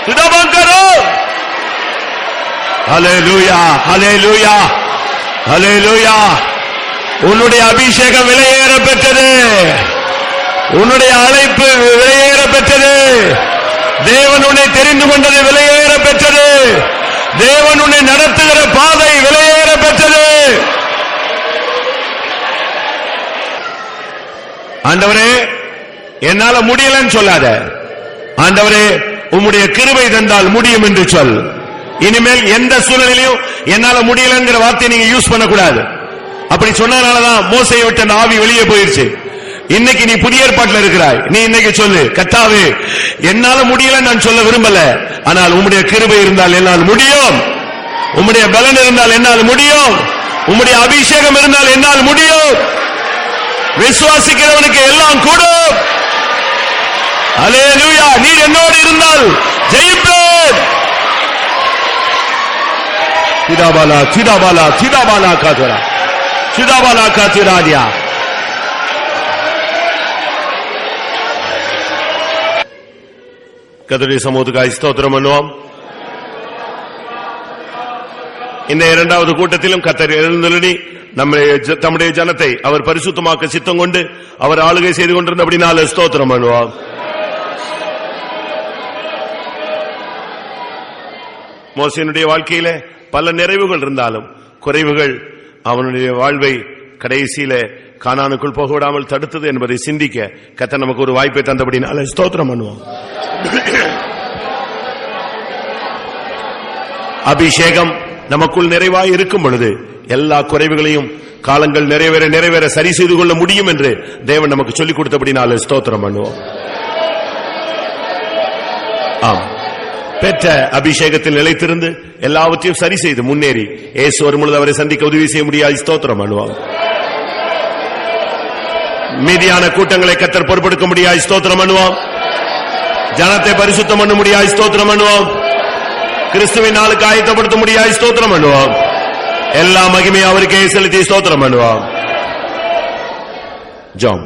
சுதாபான் கரோ. ஹalleluya ஹalleluya ஹalleluya. உன்னுடைய அபிஷேகம் விலையேற பெற்றது உன்னுடைய அழைப்பு விலையேற பெற்றது தேவன் உன்னை தெரிந்து கொண்டது விலையேற பெற்றது தேவன் உன்னை நடத்துகிற பாதை விலையேற பெற்றது ஆண்டவரே என்னால முடியலன்னு சொல்லாத. ஆண்டவரே உம்முடைய கிருபை தந்தால் முடியும் என்று சொல். இனிமேல் எந்த சூழ்நிலையும் என்னால முடியலங்கிற வார்த்தையை நீங்க யூஸ் பண்ணக்கூடாது. அப்படி சொன்னதுனாலதான் மோசையை விட்ட அந்த ஆவி வெளியே போயிருச்சு. இன்னைக்கு நீ புதிய ஏற்பாட்டில் இருக்கிறாய். நீ இன்னைக்கு சொல்லு கத்தாவே என்னால முடியல நான் சொல்ல விரும்பல. ஆனால் உம்முடைய கிருபை இருந்தால் என்னால் முடியும். உம்முடைய பலன் இருந்தால் என்னால் முடியும். உம்முடைய அபிஷேகம் இருந்தால் என்னால் முடியும். விசுவாசிக்கிறவனுக்கு எல்லாம் கூடும். அலே லூயா நீர் என்னோடு இருந்தால் ஜெயிப்பேன். சிதாபாலா சிதாபாலா சிதாபாலா காத்துரா. சிதாபாலா காத்துராஜியா கதடி சமூகத்துக்காய் ஸ்தோத்திரம் பண்ணுவோம். இந்த இரண்டாவது கூட்டத்திலும் கத்தர் எழுந்தருளி நம்முடைய தம்முடைய ஜனத்தை அவர் பரிசுத்தமாக்க சித்தம் கொண்டு அவர் ஆளுகை செய்து கொண்டிருந்தபடினால ஸ்தோத்திரம் பண்ணுவோம். மோசனுடைய வாழ்க்கையில பல நிறைவுகள் இருந்தாலும் குறைவுகள் அவனுடைய வாழ்வை கடைசியில காணானுக்குள் போக விடாமல் தடுத்தது என்பதை சிந்திக்க கத்த நமக்கு ஒரு வாய்ப்பை தந்தபடினால ஸ்தோத்திரம் பண்ணுவோம். அபிஷேகம் நமக்குள் நிறைவாய் இருக்கும் பொழுது எல்லா குறைவுகளையும் காலங்கள் நிறைவேற நிறைவேற சரி செய்து கொள்ள முடியும் என்று தேவன் நமக்கு சொல்லிக் கொடுத்தபடினால ஸ்தோத்திரம் பண்ணுவோம். ஆம். பெற்ற அபிஷேகத்தில் நிலைத்திருந்து எல்லாவற்றையும் சரி செய்து முன்னேறி ஏசு வரும் பொழுது அவரை சந்திக்க உதவி செய்ய முடியாது. ஸ்தோத்திரம் பண்ணுவாங்க மீதியான கூட்டங்களை கத்தர் பொறுப்படுத்த முடியாது. ஸ்தோத்திரம் பண்ணுவோம் ஜனத்தை பரிசுத்தம் பண்ண முடியாது. ஸ்தோத்திரம் பண்ணுவோம் கிறிஸ்துவின் நாளுக்கு ஆயத்தப்படுத்த முடியாது. ஸ்தோத்திரம் பண்ணுவோம் எல்லா மகிமையும் அவருக்கே செலுத்தி ஸ்தோத்திரம் பண்ணுவோம் ஜாம்.